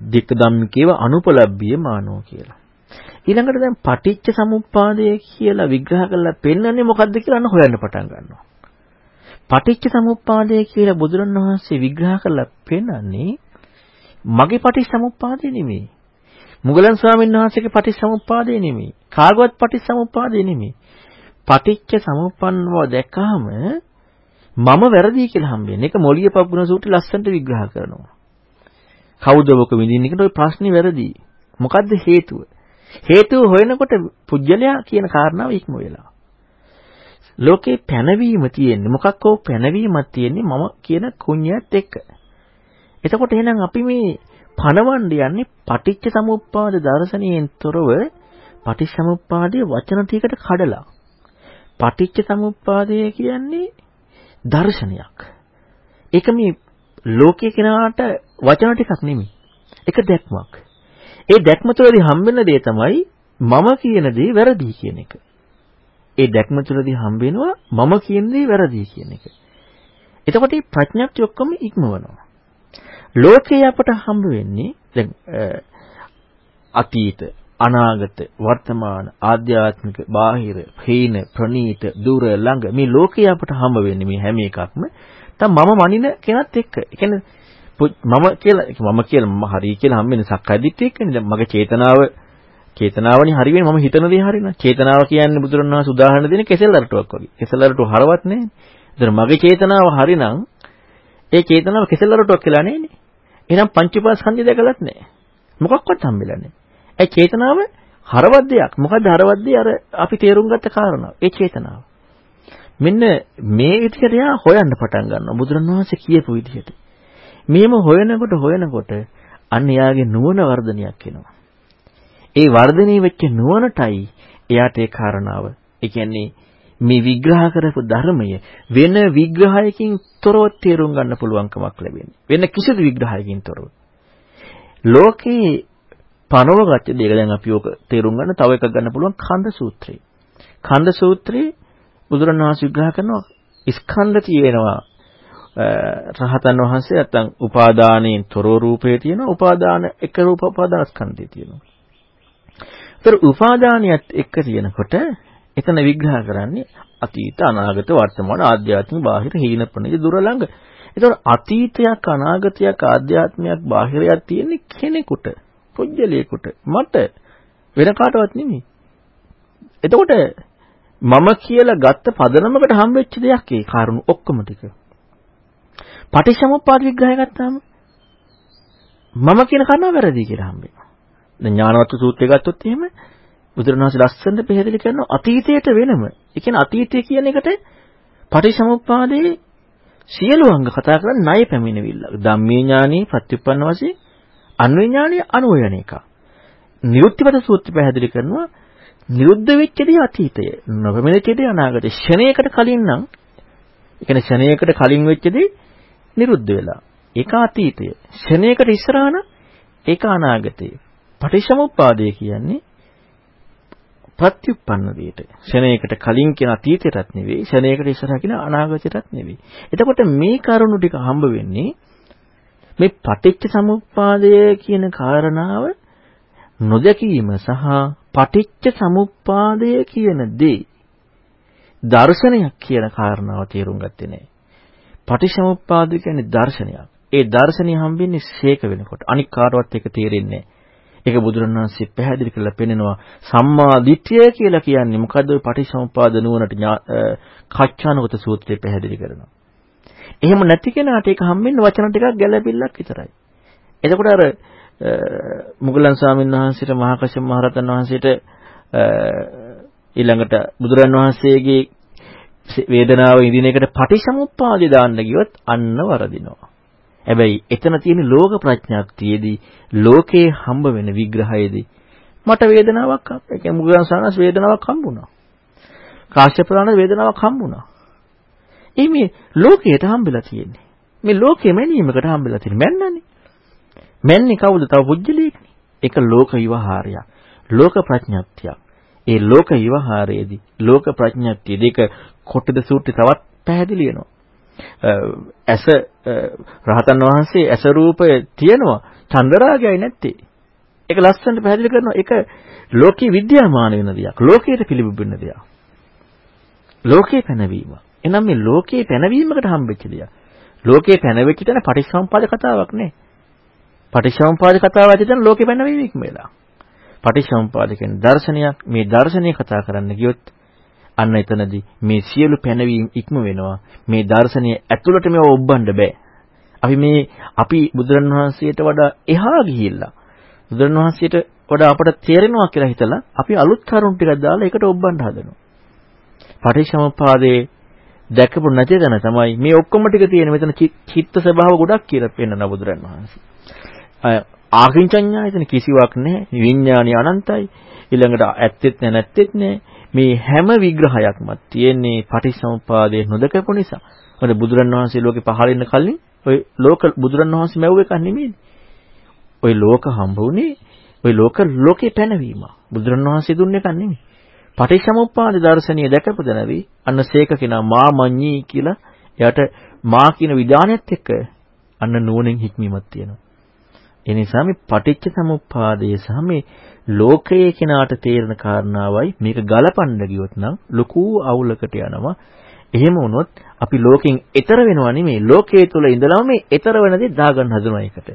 දික්ක ධම්මිකේව අනුපලබ්බිය මානෝ කියලා. ඊළඟට දැන් පටිච්ච සමුප්පාදය කියලා විග්‍රහ කරලා පෙන්වන්නේ මොකද්ද කියලා අන්න හොයන්න පටන් ගන්නවා. පටිච්ච සමුප්පාදය කියලා බුදුරණවහන්සේ විග්‍රහ කරලා පෙන්වන්නේ මගේ පටිච්ච සමුප්පාදය නෙමෙයි. මුගලන් ස්වාමීන් වහන්සේගේ පටිච්චසමුප්පාදේ නෙමෙයි. කාගවත් පටිච්චසමුප්පාදේ නෙමෙයි. පටිච්ච සමුප්පන්නව දැක්කහම මම වැරදි කියලා හම්බෙන්නේ. ඒක මොළිය පබ්බුන සූත්‍රය ලස්සනට විග්‍රහ කරනවා. කවුද ඔක විඳින්නේ කියලා ওই ප්‍රශ්නේ වැරදි. මොකද්ද හේතුව? හේතුව හොයනකොට පුජ්‍යලයා කියන කාරණාව ඉක්ම වෙලා. ලෝකේ පැනවීම තියෙන්නේ මොකක් හෝ පැනවීමක් තියෙන්නේ මම කියන කුණ්‍යයත් එක්ක. එතකොට එහෙනම් අපි මේ පණවන්න යන්නේ පටිච්ච සමුප්පාද දර්ශනයෙන් තොරව පටිච්ච සමුප්පාදයේ වචන ටිකට කඩලා. පටිච්ච සමුප්පාදය කියන්නේ දර්ශනයක්. ඒක මේ ලෝකයේ කෙනාට වචන ටිකක් නෙමෙයි. ඒක දැක්මක්. ඒ දැක්ම තුළදී හම්බෙන දේ තමයි මම කියන දේ වැරදි කියන එක. ඒ දැක්ම තුළදී හම්බෙනවා මම කියන දේ වැරදි කියන එක. එතකොට මේ ප්‍රඥප්ති ඔක්කොම ඉක්මවනවා. ලෝකේ අපට හම්බ වෙන්නේ දැන් අතීත අනාගත වර්තමාන ආධ්‍යාත්මික බාහිර හේන ප්‍රනීත දුර ළඟ මේ ලෝකේ අපට හම්බ වෙන්නේ මේ හැම එකක්ම තම මම මනින කෙනත් එක්ක. ඒ කියන්නේ මම කියලා මම කියලා මම හරි කියලා හම්බ වෙන සක්කාය දිට්ඨිය එක්කනේ. දැන් මගේ චේතනාව චේතනාවනේ හරි වෙන්නේ මම හිතන දේ හරින. චේතනාව කියන්නේ බුදුරණවහන්සේ උදාහරණ දෙන කෙසෙල් අරටුවක් වගේ. කෙසෙල් අරටුව හරවත් නැහැ. ඒතර මගේ චේතනාව හරිනම් ඒ චේතනාව කෙසෙල් අරටුවක් කියලා නෙන්නේ. එහෙනම් පංච උපාස්කන්ධය දැකලත් නැහැ. මොකක්වත් හම්බෙලා නැහැ. ඒ චේතනාව හරවත් දෙයක්. මොකද්ද හරවත් දෙය? අර අපි තේරුම් ගත්ත කාරණාව. ඒ චේතනාව. මෙන්න මේ විදිහට යා හොයන්න පටන් ගන්නවා. බුදුරණවහන්සේ කියපු විදිහට. මේම හොයනකොට හොයනකොට අන්න යාගේ නුවණ වර්ධනයක් වෙනවා. ඒ වර්ධනය වෙච්ච නුවණටයි එයාට ඒ කාරණාව. ඒ කියන්නේ මේ විග්‍රහ කරපු ධර්මය වෙන විග්‍රහයකින් තොරව තේරුම් ගන්න පුළුවන්කමක් ලැබෙන්නේ. වෙන කිසිදු විග්‍රහයකින් තොරව. ලෝකේ පනවගත්ත දෙයක දැන් අපි ඕක තේරුම් ගන්න තව එකක් ගන්න පුළුවන් කන්ද සූත්‍රය. කන්ද සූත්‍රයේ බුදුරණවහන්සේ විග්‍රහ කරනවා ස්කන්ධ තියෙනවා රහතන් වහන්සේ නැත්තම් උපාදානයෙන් තොර රූපේ තියෙනවා උපාදාන එක රූප උපාදාන ස්කන්ධය තියෙනවා. ඒතර උපාදානියත් එක්ක තියෙනකොට එතන විග්‍රහ කරන්නේ අතීත අනාගත වර්තමාන ආධ්‍යාත්මික බාහිර හීන ප්‍රණිත දුර ළඟ. ඒතකොට අතීතයක් අනාගතයක් ආධ්‍යාත්මයක් බාහිරයක් තියෙන්නේ කෙනෙකුට, පුජ්‍යලයකට, මට වෙන කාටවත් නෙමෙයි. එතකොට මම කියලා ගත්ත පදනමකට හම්බෙච්ච දෙයක් ඒ කාරණු ඔක්කොම ටික. පටිච්චසමුප්පාද විග්‍රහය ගත්තාම මම කියන කරුණ වැරදි කියලා හම්බෙනවා. දැන් ඥානවත් සූත්‍රය ගත්තොත් එහෙම බුදුරණවහන්සේ ලස්සනට පැහැදිලි කරනවා අතීතයට වෙනම. ඒ කියන්නේ අතීතය කියන එකට පටිච්චසමුප්පාදයේ සියලු අංග කතා කරන්නේ ණය පැමිණෙවිල්ල. ධම්මේ ඥානී ප්‍රතිඋප්පන්න වශයෙන් අන්වේ ඥානීය අනුවයන එක. නිරුත්තිපත සූත්‍රය පැහැදිලි කරනවා නිරුද්ධ වෙච්ච දේ අතීතය. නොපැමිණෙච්ච දේ අනාගතය. ෂණයකට කලින් නම් ඒ කියන්නේ ෂණයකට කලින් වෙච්ච දේ නිරුද්ධ වෙලා. ඒක අතීතය. ෂණයකට ඉස්සරහා නම් ඒක අනාගතය. පටිච්චසමුප්පාදය කියන්නේ ප්‍රත්‍යুප්පන්න දෙයට ශරණයකට කලින් කියන අතීතයටත් නෙවෙයි ශරණයකට ඉස්සරහ කියන අනාගතයටත් නෙවෙයි. එතකොට මේ කරුණු ටික හම්බ වෙන්නේ මේ පටිච්ච සමුප්පාදය කියන කාරණාව නොදැකීම සහ පටිච්ච සමුප්පාදය කියන දේ දර්ශනයක් කියන කාරණාව තේරුම් ගත්තේ නැහැ. පටිච්චසමුප්පාද කියන්නේ දර්ශනයක්. ඒ දර්ශනය හම්බෙන්නේ ශේක වෙනකොට. අනික් කාටවත් ඒක තේරෙන්නේ නැහැ. ඒක බුදුරණවහන්සේ පැහැදිලි කරලා පෙන්නනවා සම්මා දිට්ඨිය කියලා කියන්නේ මොකද්ද ඔය පටිච්චසමුප්පාද නුවණට කච්චානගත සූත්‍රය පැහැදිලි කරනවා. එහෙම නැති කෙනාට ඒක හම්බෙන්නේ වචන ටිකක් ගැළපිල්ලක් විතරයි. එතකොට අර මුගලන් ස්වාමීන් වහන්සේට මහා කශ්‍යප මහ රහතන් වහන්සේට ඊළඟට බුදුරන් වහන්සේගේ වේදනාව ඉදින එකට පටිසමුප්පාදේ දාන්න ගියොත් අන්න වරදිනවා. හැබැයි එතන තියෙන ලෝක ප්‍රඥාක්තියේදී ලෝකේ හම්බ වෙන විග්‍රහයේදී මට වේදනාවක් ඒ කියන්නේ මුගලන් සානස් වේදනාවක් හම්බුණා. කාශ්‍යප පුරාණ වේදනාවක් හම්බුණා. ඒ මේ ලෝකයට හම්බෙලා තියෙන්නේ. මේ ලෝකෙ මැනීමකට හම්බෙලා තියෙන මැන්නනේ. මැන්නේ කවුද? තව පුජ්‍යලීක්නේ. ඒක ලෝක විවහාරයක්. ලෝක ප්‍රඥාක්තියක්. ඒ ලෝක විවහාරයේදී ලෝක ප්‍රඥාක්තිය දෙක කොටද සූත්‍රය තවත් පැහැදිලි වෙනවා. ඇස රහතන් වහන්සේ ඇස රූපය තියෙනවා චන්දරාගයයි නැත්තේ. ඒක ලස්සනට පැහැදිලි කරනවා. ඒක ලෝකේ විද්‍යාමාන වෙන දෙයක්. ලෝකයට පිළිබිඹෙන දෙයක්. ලෝකේ පැනවීම. එනම් මේ ලෝකේ පැනවීමකට හම්බෙච්ච දෙයක්. ලෝකේ පැනවෙච්ච තැන පටිච්චසමුපාද කතාවක් නේ. පටිච්චසමුපාද කතාව ඇතුළත ලෝකේ පැනවීම ඉක්මෙලා. පටිච්චසමුපාද කියන්නේ දර්ශනයක්. මේ දර්ශනය කතා කරන්න ගියොත් අන්න එතනදී මේ සියලු පැනවීම ඉක්ම වෙනවා. මේ දර්ශනය ඇතුළට මේව ඔබ්බන්න බෑ. අපි මේ අපි බුදුරණවහන්සේට වඩා එහා ගිහිල්ලා බුදුරණවහන්සේට වඩා අපට තේරෙනවා කියලා හිතලා අපි අලුත් කරුණු ටිකක් දාලා ඒකට ඔබ්බන්න හදනවා. පටිච්චසමුප්පාදේ දැකපු නැති තැන තමයි මේ ඔක්කොම ටික තියෙන මෙතන චිත්ත ස්වභාව ගොඩක් කියලා පෙන්වන බුදුරණවහන්සේ. ආකින්චඤ්ඤායතන කිසිවක් නැහැ. විඥානි අනන්තයි. ඊළඟට ඇත්තෙත් නැහැ නැත්තෙත් නැහැ. මේ හැම විග්‍රහයක්ම තියෙන්නේ පටිච්චසමුප්පාදයේ නොදකපු නිසා. මොකද බුදුරණවහන්සේ ලෝකේ පහළ වෙන කලින් ඔය ලෝක බුදුරණවහන්සේ මැව් එකක් නෙමෙයි. ඔය ලෝක හම්බ වුණේ ඔය ලෝක ලෝකේ පැනවීම. බුදුරණවහන්සේ දුන්න එකක් නෙමෙයි. පටිච්චසමුප්පාද දර්ශනීය දැකපු දනවි අන්න සේක කෙනා මා මඤ්ඤී කියලා එයාට මා කියන විධානයත් එක්ක අන්න නුවණින් හික්මීමක් තියෙනවා. ඒ නිසා මේ පටිච්ච සමුප්පාදයේ සහ මේ ලෝකයේ කෙනාට තේරෙන කාරණාවයි මේක ගලපන්න ගියොත් නම් ලොකු අවුලකට යනවා. එහෙම වුණොත් අපි ලෝකෙන් එතර වෙනවා නෙමෙයි ලෝකයේ තුල ඉඳලාම මේ එතර වෙන දේ දාගන්න හදනවා ඒකට.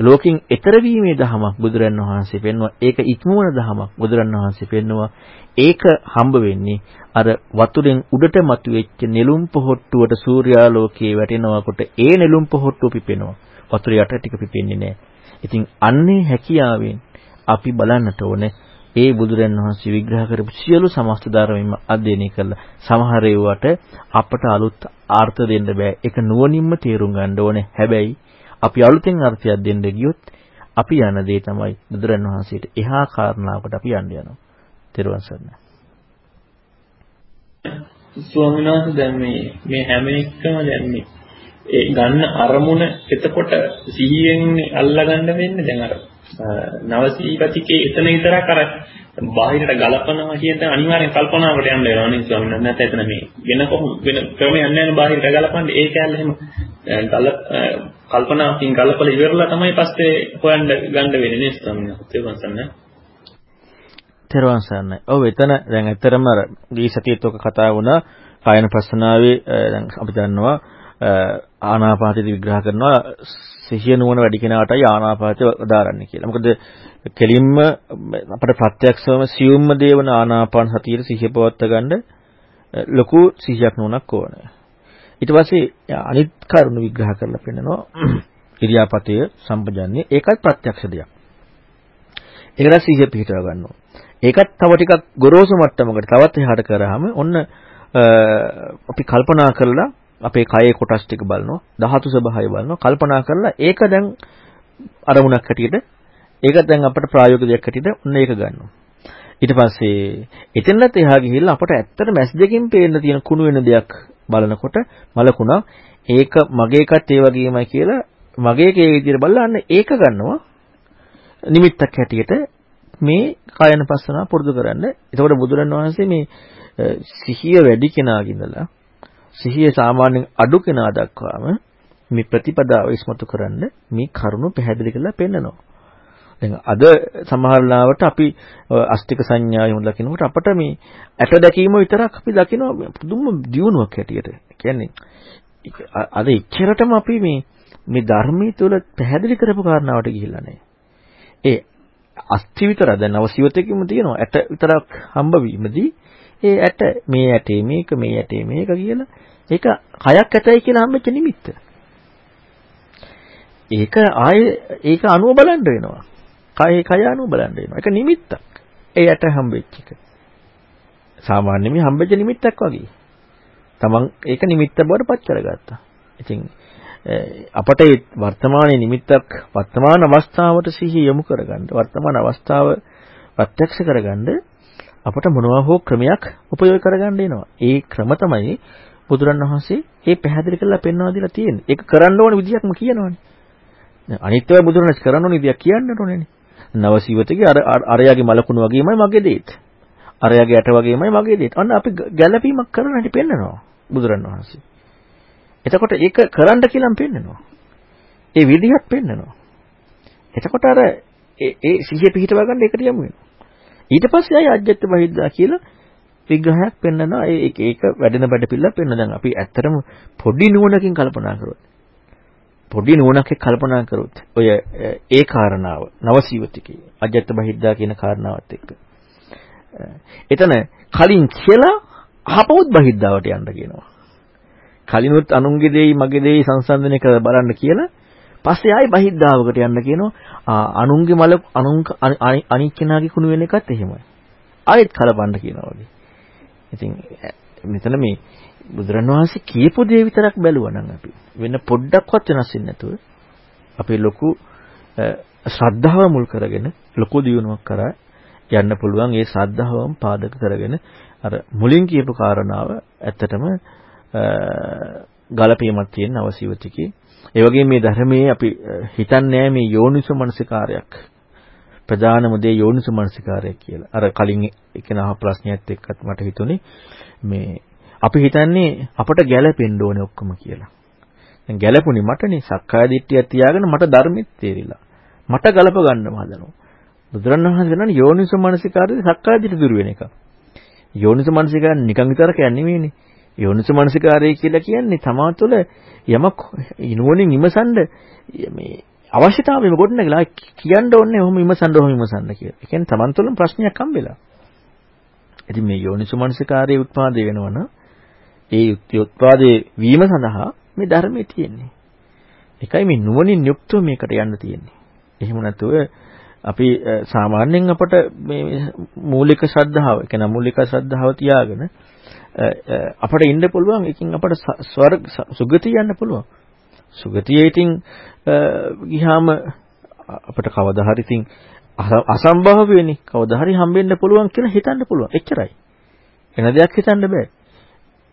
ලෝකෙන් එතර වීමේ දහමක් බුදුරන් වහන්සේ පෙන්වුවා. ඒක ඉක්මවන දහමක් බුදුරන් වහන්සේ පෙන්වුවා. ඒක හම්බ වෙන්නේ අර වතුරෙන් උඩට මතුවෙච්ච නෙළුම් පොහොට්ටුවට සූර්යාලෝකයේ වැටෙනකොට ඒ නෙළුම් පොහොට්ටුව පිපෙනවා. වතුර යට ටික පිපෙන්නේ නැහැ. ඉතින් අන්නේ හැකියාවෙන් අපි බලන්නට ඕනේ ඒ බුදුරන් වහන්සේ විග්‍රහ කරපු සියලු සමස්ත ධර්මෙම අධ්‍යයනය කරලා සමහර ඒවාට අපට අලුත් අර්ථ දෙන්න බෑ. ඒක නුවණින්ම තේරුම් ගන්න ඕනේ. හැබැයි අපි අලුතෙන් අර්ථයක් දෙන්න ගියොත් අපි යන දේ තමයි බුදුරන් වහන්සේට එහා කාරණාවකට අපි යන්න යනවා. තෙරුවන් සරණයි. ස්වාමීන් වහන්සේ දැන් මේ මේ හැම එකම දැන් මේ ඒ ගන්න අරමුණ එතකොට සිහියෙන් අල්ලගන්න වෙන්නේ දැන් අර නවසීගතිකේ එතන විතරක් අර බාහිරට ගලපනවා කියන අනිවාර්යෙන් කල්පනාවට යන්න වෙනවා නේ ස්වාමීන් වහන්සේ? නැත්නම් එතන මේ වෙන කොහොම වෙන ක්‍රමයක් නැහැ බාහිරට ගලපන්නේ. ඒ කැලේ එහෙම ගල කල්පනාවකින් ගලපලා ඉවරලා තමයි පස්සේ හොයන්න ගන්න වෙන්නේ නේ ස්වාමීන් වහන්සේ. තෙරුවන් සරණයි. ඔව් එතන දැන් ඇත්තරම අර දී සතියත් ඔක කතා වුණා. කායන ප්‍රශ්නාවේ දැන් අපි දන්නවා ආනාපානසති විග්‍රහ කරනවා සිහිය නුවණ වැඩි කෙනාටයි ආනාපානසති උදාරන්නේ කියලා. මොකද කෙලින්ම අපට ප්‍රත්‍යක්ෂවම සියුම්ම දේවන ආනාපාන සතියේ සිහිය පවත්වා ගන්න ලොකු සිහියක් නුවණක් ඕනේ. ඊට පස්සේ අනිත් කරුණු විග්‍රහ කරලා පෙන්නනවා ඉරියාපතය සම්පජන්‍ය ඒකත් ප්‍රත්‍යක්ෂ දෙයක්. ඒකට සිහිය පිහිටව ගන්නවා. ඒකත් තව ටිකක් ගොරෝසු මට්ටමකට තවත් එහාට කරාම ඔන්න අපි කල්පනා කරලා අපේ කයේ කොටස් ටික බලනවා ධාතු ස්වභාවය බලනවා කල්පනා කරලා ඒක දැන් අරමුණක් හැටියට ඒක දැන් අපිට ප්‍රායෝගික දෙයක් හැටියට ඔන්න ඒක ගන්නවා ඊට පස්සේ එතනත් එහා ගිහිල්ලා අපට ඇත්තට මැස් දෙකකින් පේන්න තියෙන කුණු වෙන දෙයක් බලනකොට මලකුණා ඒක මගේ එකත් ඒ වගේමයි කියලා මගේ එකේ විදිහට බලලා අන්න ඒක ගන්නවා නිමිත්තක් හැටියට මේ කායන පස්සනාව පුරුදු කරන්න. එතකොට බුදුරණවහන්සේ මේ සිහිය වැඩි කෙනාගින්දලා සිහිය සාමාන්‍යයෙන් අඩු කෙනා දක්වාම මේ ප්‍රතිපදාව ඉස්මතු කරන්න මේ කරුණු පැහැදිලි කරලා පෙන්නනවා. දැන් අද සමහර ලාවට අපි අස්තික සංඥා යොමු දකිනකොට අපට මේ ඇට දැකීම විතරක් අපි දකිනවා පුදුම දියුණුවක් හැටියට. කියන්නේ අද ඉච්ඡරටම අපි මේ මේ ධර්මයේ තුල පැහැදිලි කරපු කාරණාවට ගිහිල්ලා නැහැ. ඒ අස්ති විතර දැන් අවසියතකෙම තියෙනවා. ඇට විතරක් හම්බ වීමදී ඒ ඇට මේ ඇටේ මේක මේ ඇටේ මේක කියලා ඒක කයක් ඇතයි කියලා හම්බෙච්ච නිමිත්ත. ඒක ආයේ ඒක අනුව බලන්න වෙනවා. කය කය අනුව බලන්න වෙනවා. ඒක නිමිත්තක්. ඒ ඇට හම්බෙච්ච එක. සාමාන්‍ය මේ හම්බෙච්ච නිමිත්තක් වගේ. තමන් ඒක නිමිත්ත බවට පත් කරගත්තා. ඉතින් අපට වර්තමානයේ නිමිත්තක් වර්තමාන අවස්ථාවට සිහිය යොමු කරගන්න වර්තමාන අවස්ථාව ප්‍රත්‍යක්ෂ කරගන්න අපට මොනවා හෝ ක්‍රමයක් උපයෝග කරගන්න එනවා. ඒ ක්‍රම තමයි බුදුරණවහන්සේ මේ පැහැදිලි කරලා පෙන්වා දීලා තියෙන්නේ. ඒක කරන්න ඕන විදියක්ම කියනවනේ. අනිත්‍යව බුදුරණස් කරන්න ඕන විදියක් කියන්න ඕනේනේ. නවසීවතගේ අර අරයාගේ මලකුණු වගේමයි මගේ දෙයත්. අරයාගේ ඇට වගේමයි මගේ දෙයත්. අන්න අපි ගැළපීමක් කරන්න හැටි පෙන්නනවා බුදුරණවහන්සේ. එතකොට ඒක කරන්න කියලාම පෙන්නනවා. ඒ විදිහත් පෙන්නනවා. එතකොට අර ඒ ඒ සිහිය පිහිටව ගන්න එකට යමු වෙනවා. ඊට පස්සේ ආයි අජ්ජත් බහිද්දා කියලා විග්‍රහයක් පෙන්නනවා. ඒක ඒක වැඩෙන බඩ පිළිලා පෙන්න දැන් අපි ඇත්තටම පොඩි නුවණකින් කල්පනා කරොත් පොඩි නුවණක් කල්පනා කරොත් ඔය ඒ කාරණාව නවසීවතිකේ අජ්ජත් බහිද්දා කියන කාරණාවත් එක්ක එතන කලින් කියලා අහපොත් බහිද්දාවට යන්න කියනවා. කලිනුත් අනුන්ගේ දෙයි මගේ දෙයි සංසන්දනය කරලා බලන්න කියලා පස්සේ ආයි බහිද්දාවකට යන්න කියනවා අනුන්ගේ මල අනුන් අනික් කෙනාගේ කුණු වෙන එකත් එහෙමයි ආයෙත් කලබන්න කියනවා වගේ ඉතින් මෙතන මේ බුදුරණවහන්සේ කියපු දේ විතරක් බැලුවා නම් අපි වෙන පොඩ්ඩක්වත් වෙනස් වෙන්නේ නැතුව අපේ ලොකු ශ්‍රද්ධාව මුල් කරගෙන ලොකු දියුණුවක් කරා යන්න පුළුවන් ඒ ශ්‍රද්ධාවම පාදක කරගෙන අර මුලින් කියපු කාරණාව ඇත්තටම ගලපීමක් තියෙන අවසියවතිකේ. ඒ වගේම මේ ධර්මයේ අපි හිතන්නේ මේ යෝනිසෝ මනසිකාරයක්. ප්‍රධානම දේ යෝනිසෝ මනසිකාරයක් කියලා. අර කලින් එකනහ ප්‍රශ්නයත් එක්කත් මට හිතුනේ මේ අපි හිතන්නේ අපට ගැළපෙන්න ඕනේ ඔක්කොම කියලා. දැන් ගැළපුණේ මටනේ සක්කාය දිට්ඨිය තියාගෙන මට ධර්මෙත් තේරිලා. මට ගලප ගන්නම හදනවා. බුදුරණවහන්සේ කියනවා යෝනිසෝ මනසිකාරයේ සක්කාය දිට්ඨිය දුර වෙන එක. යෝනිසෝ මනසිකාරය නිකන් විතර කියන්නේ නෙවෙයිනේ. යෝනිස මනසිකාරය කියලා කියන්නේ තමා තුළ යමක් නුවණින් ඉමසන්න මේ අවශ්‍යතාවෙම ගොඩනගලා කියන්න ඕනේ ඔහොම ඉමසන්න ඔහොම ඉමසන්න කියලා. ඒ කියන්නේ තමන් තුළම ප්‍රශ්නයක් හම්බෙලා. ඉතින් මේ යෝනිස මනසිකාරයේ උත්පාදේ වෙනවනම් ඒ උත්පාදේ වීම සඳහා මේ ධර්මයේ තියෙන්නේ. ඒකයි මේ නුවණින් යුක්තව මේකට යන්න තියෙන්නේ. එහෙම නැතුව අපි සාමාන්‍යයෙන් අපට මේ මූලික ශ්‍රද්ධාව, ඒ කියන්නේ මූලික ශ්‍රද්ධාව තියාගෙන අපට ඉන්න පුළුවන් එකකින් අපට ස්වර්ග සුගතිය යන්න පුළුවන්. සුගතියේ ඉතින් ගියාම අපිට කවදා හරි ඉතින් අසම්භව වෙන්නේ. කවදා හරි හම්බෙන්න පුළුවන් කියලා හිතන්න පුළුවන්. එච්චරයි. එන දෙයක් හිතන්න බෑ.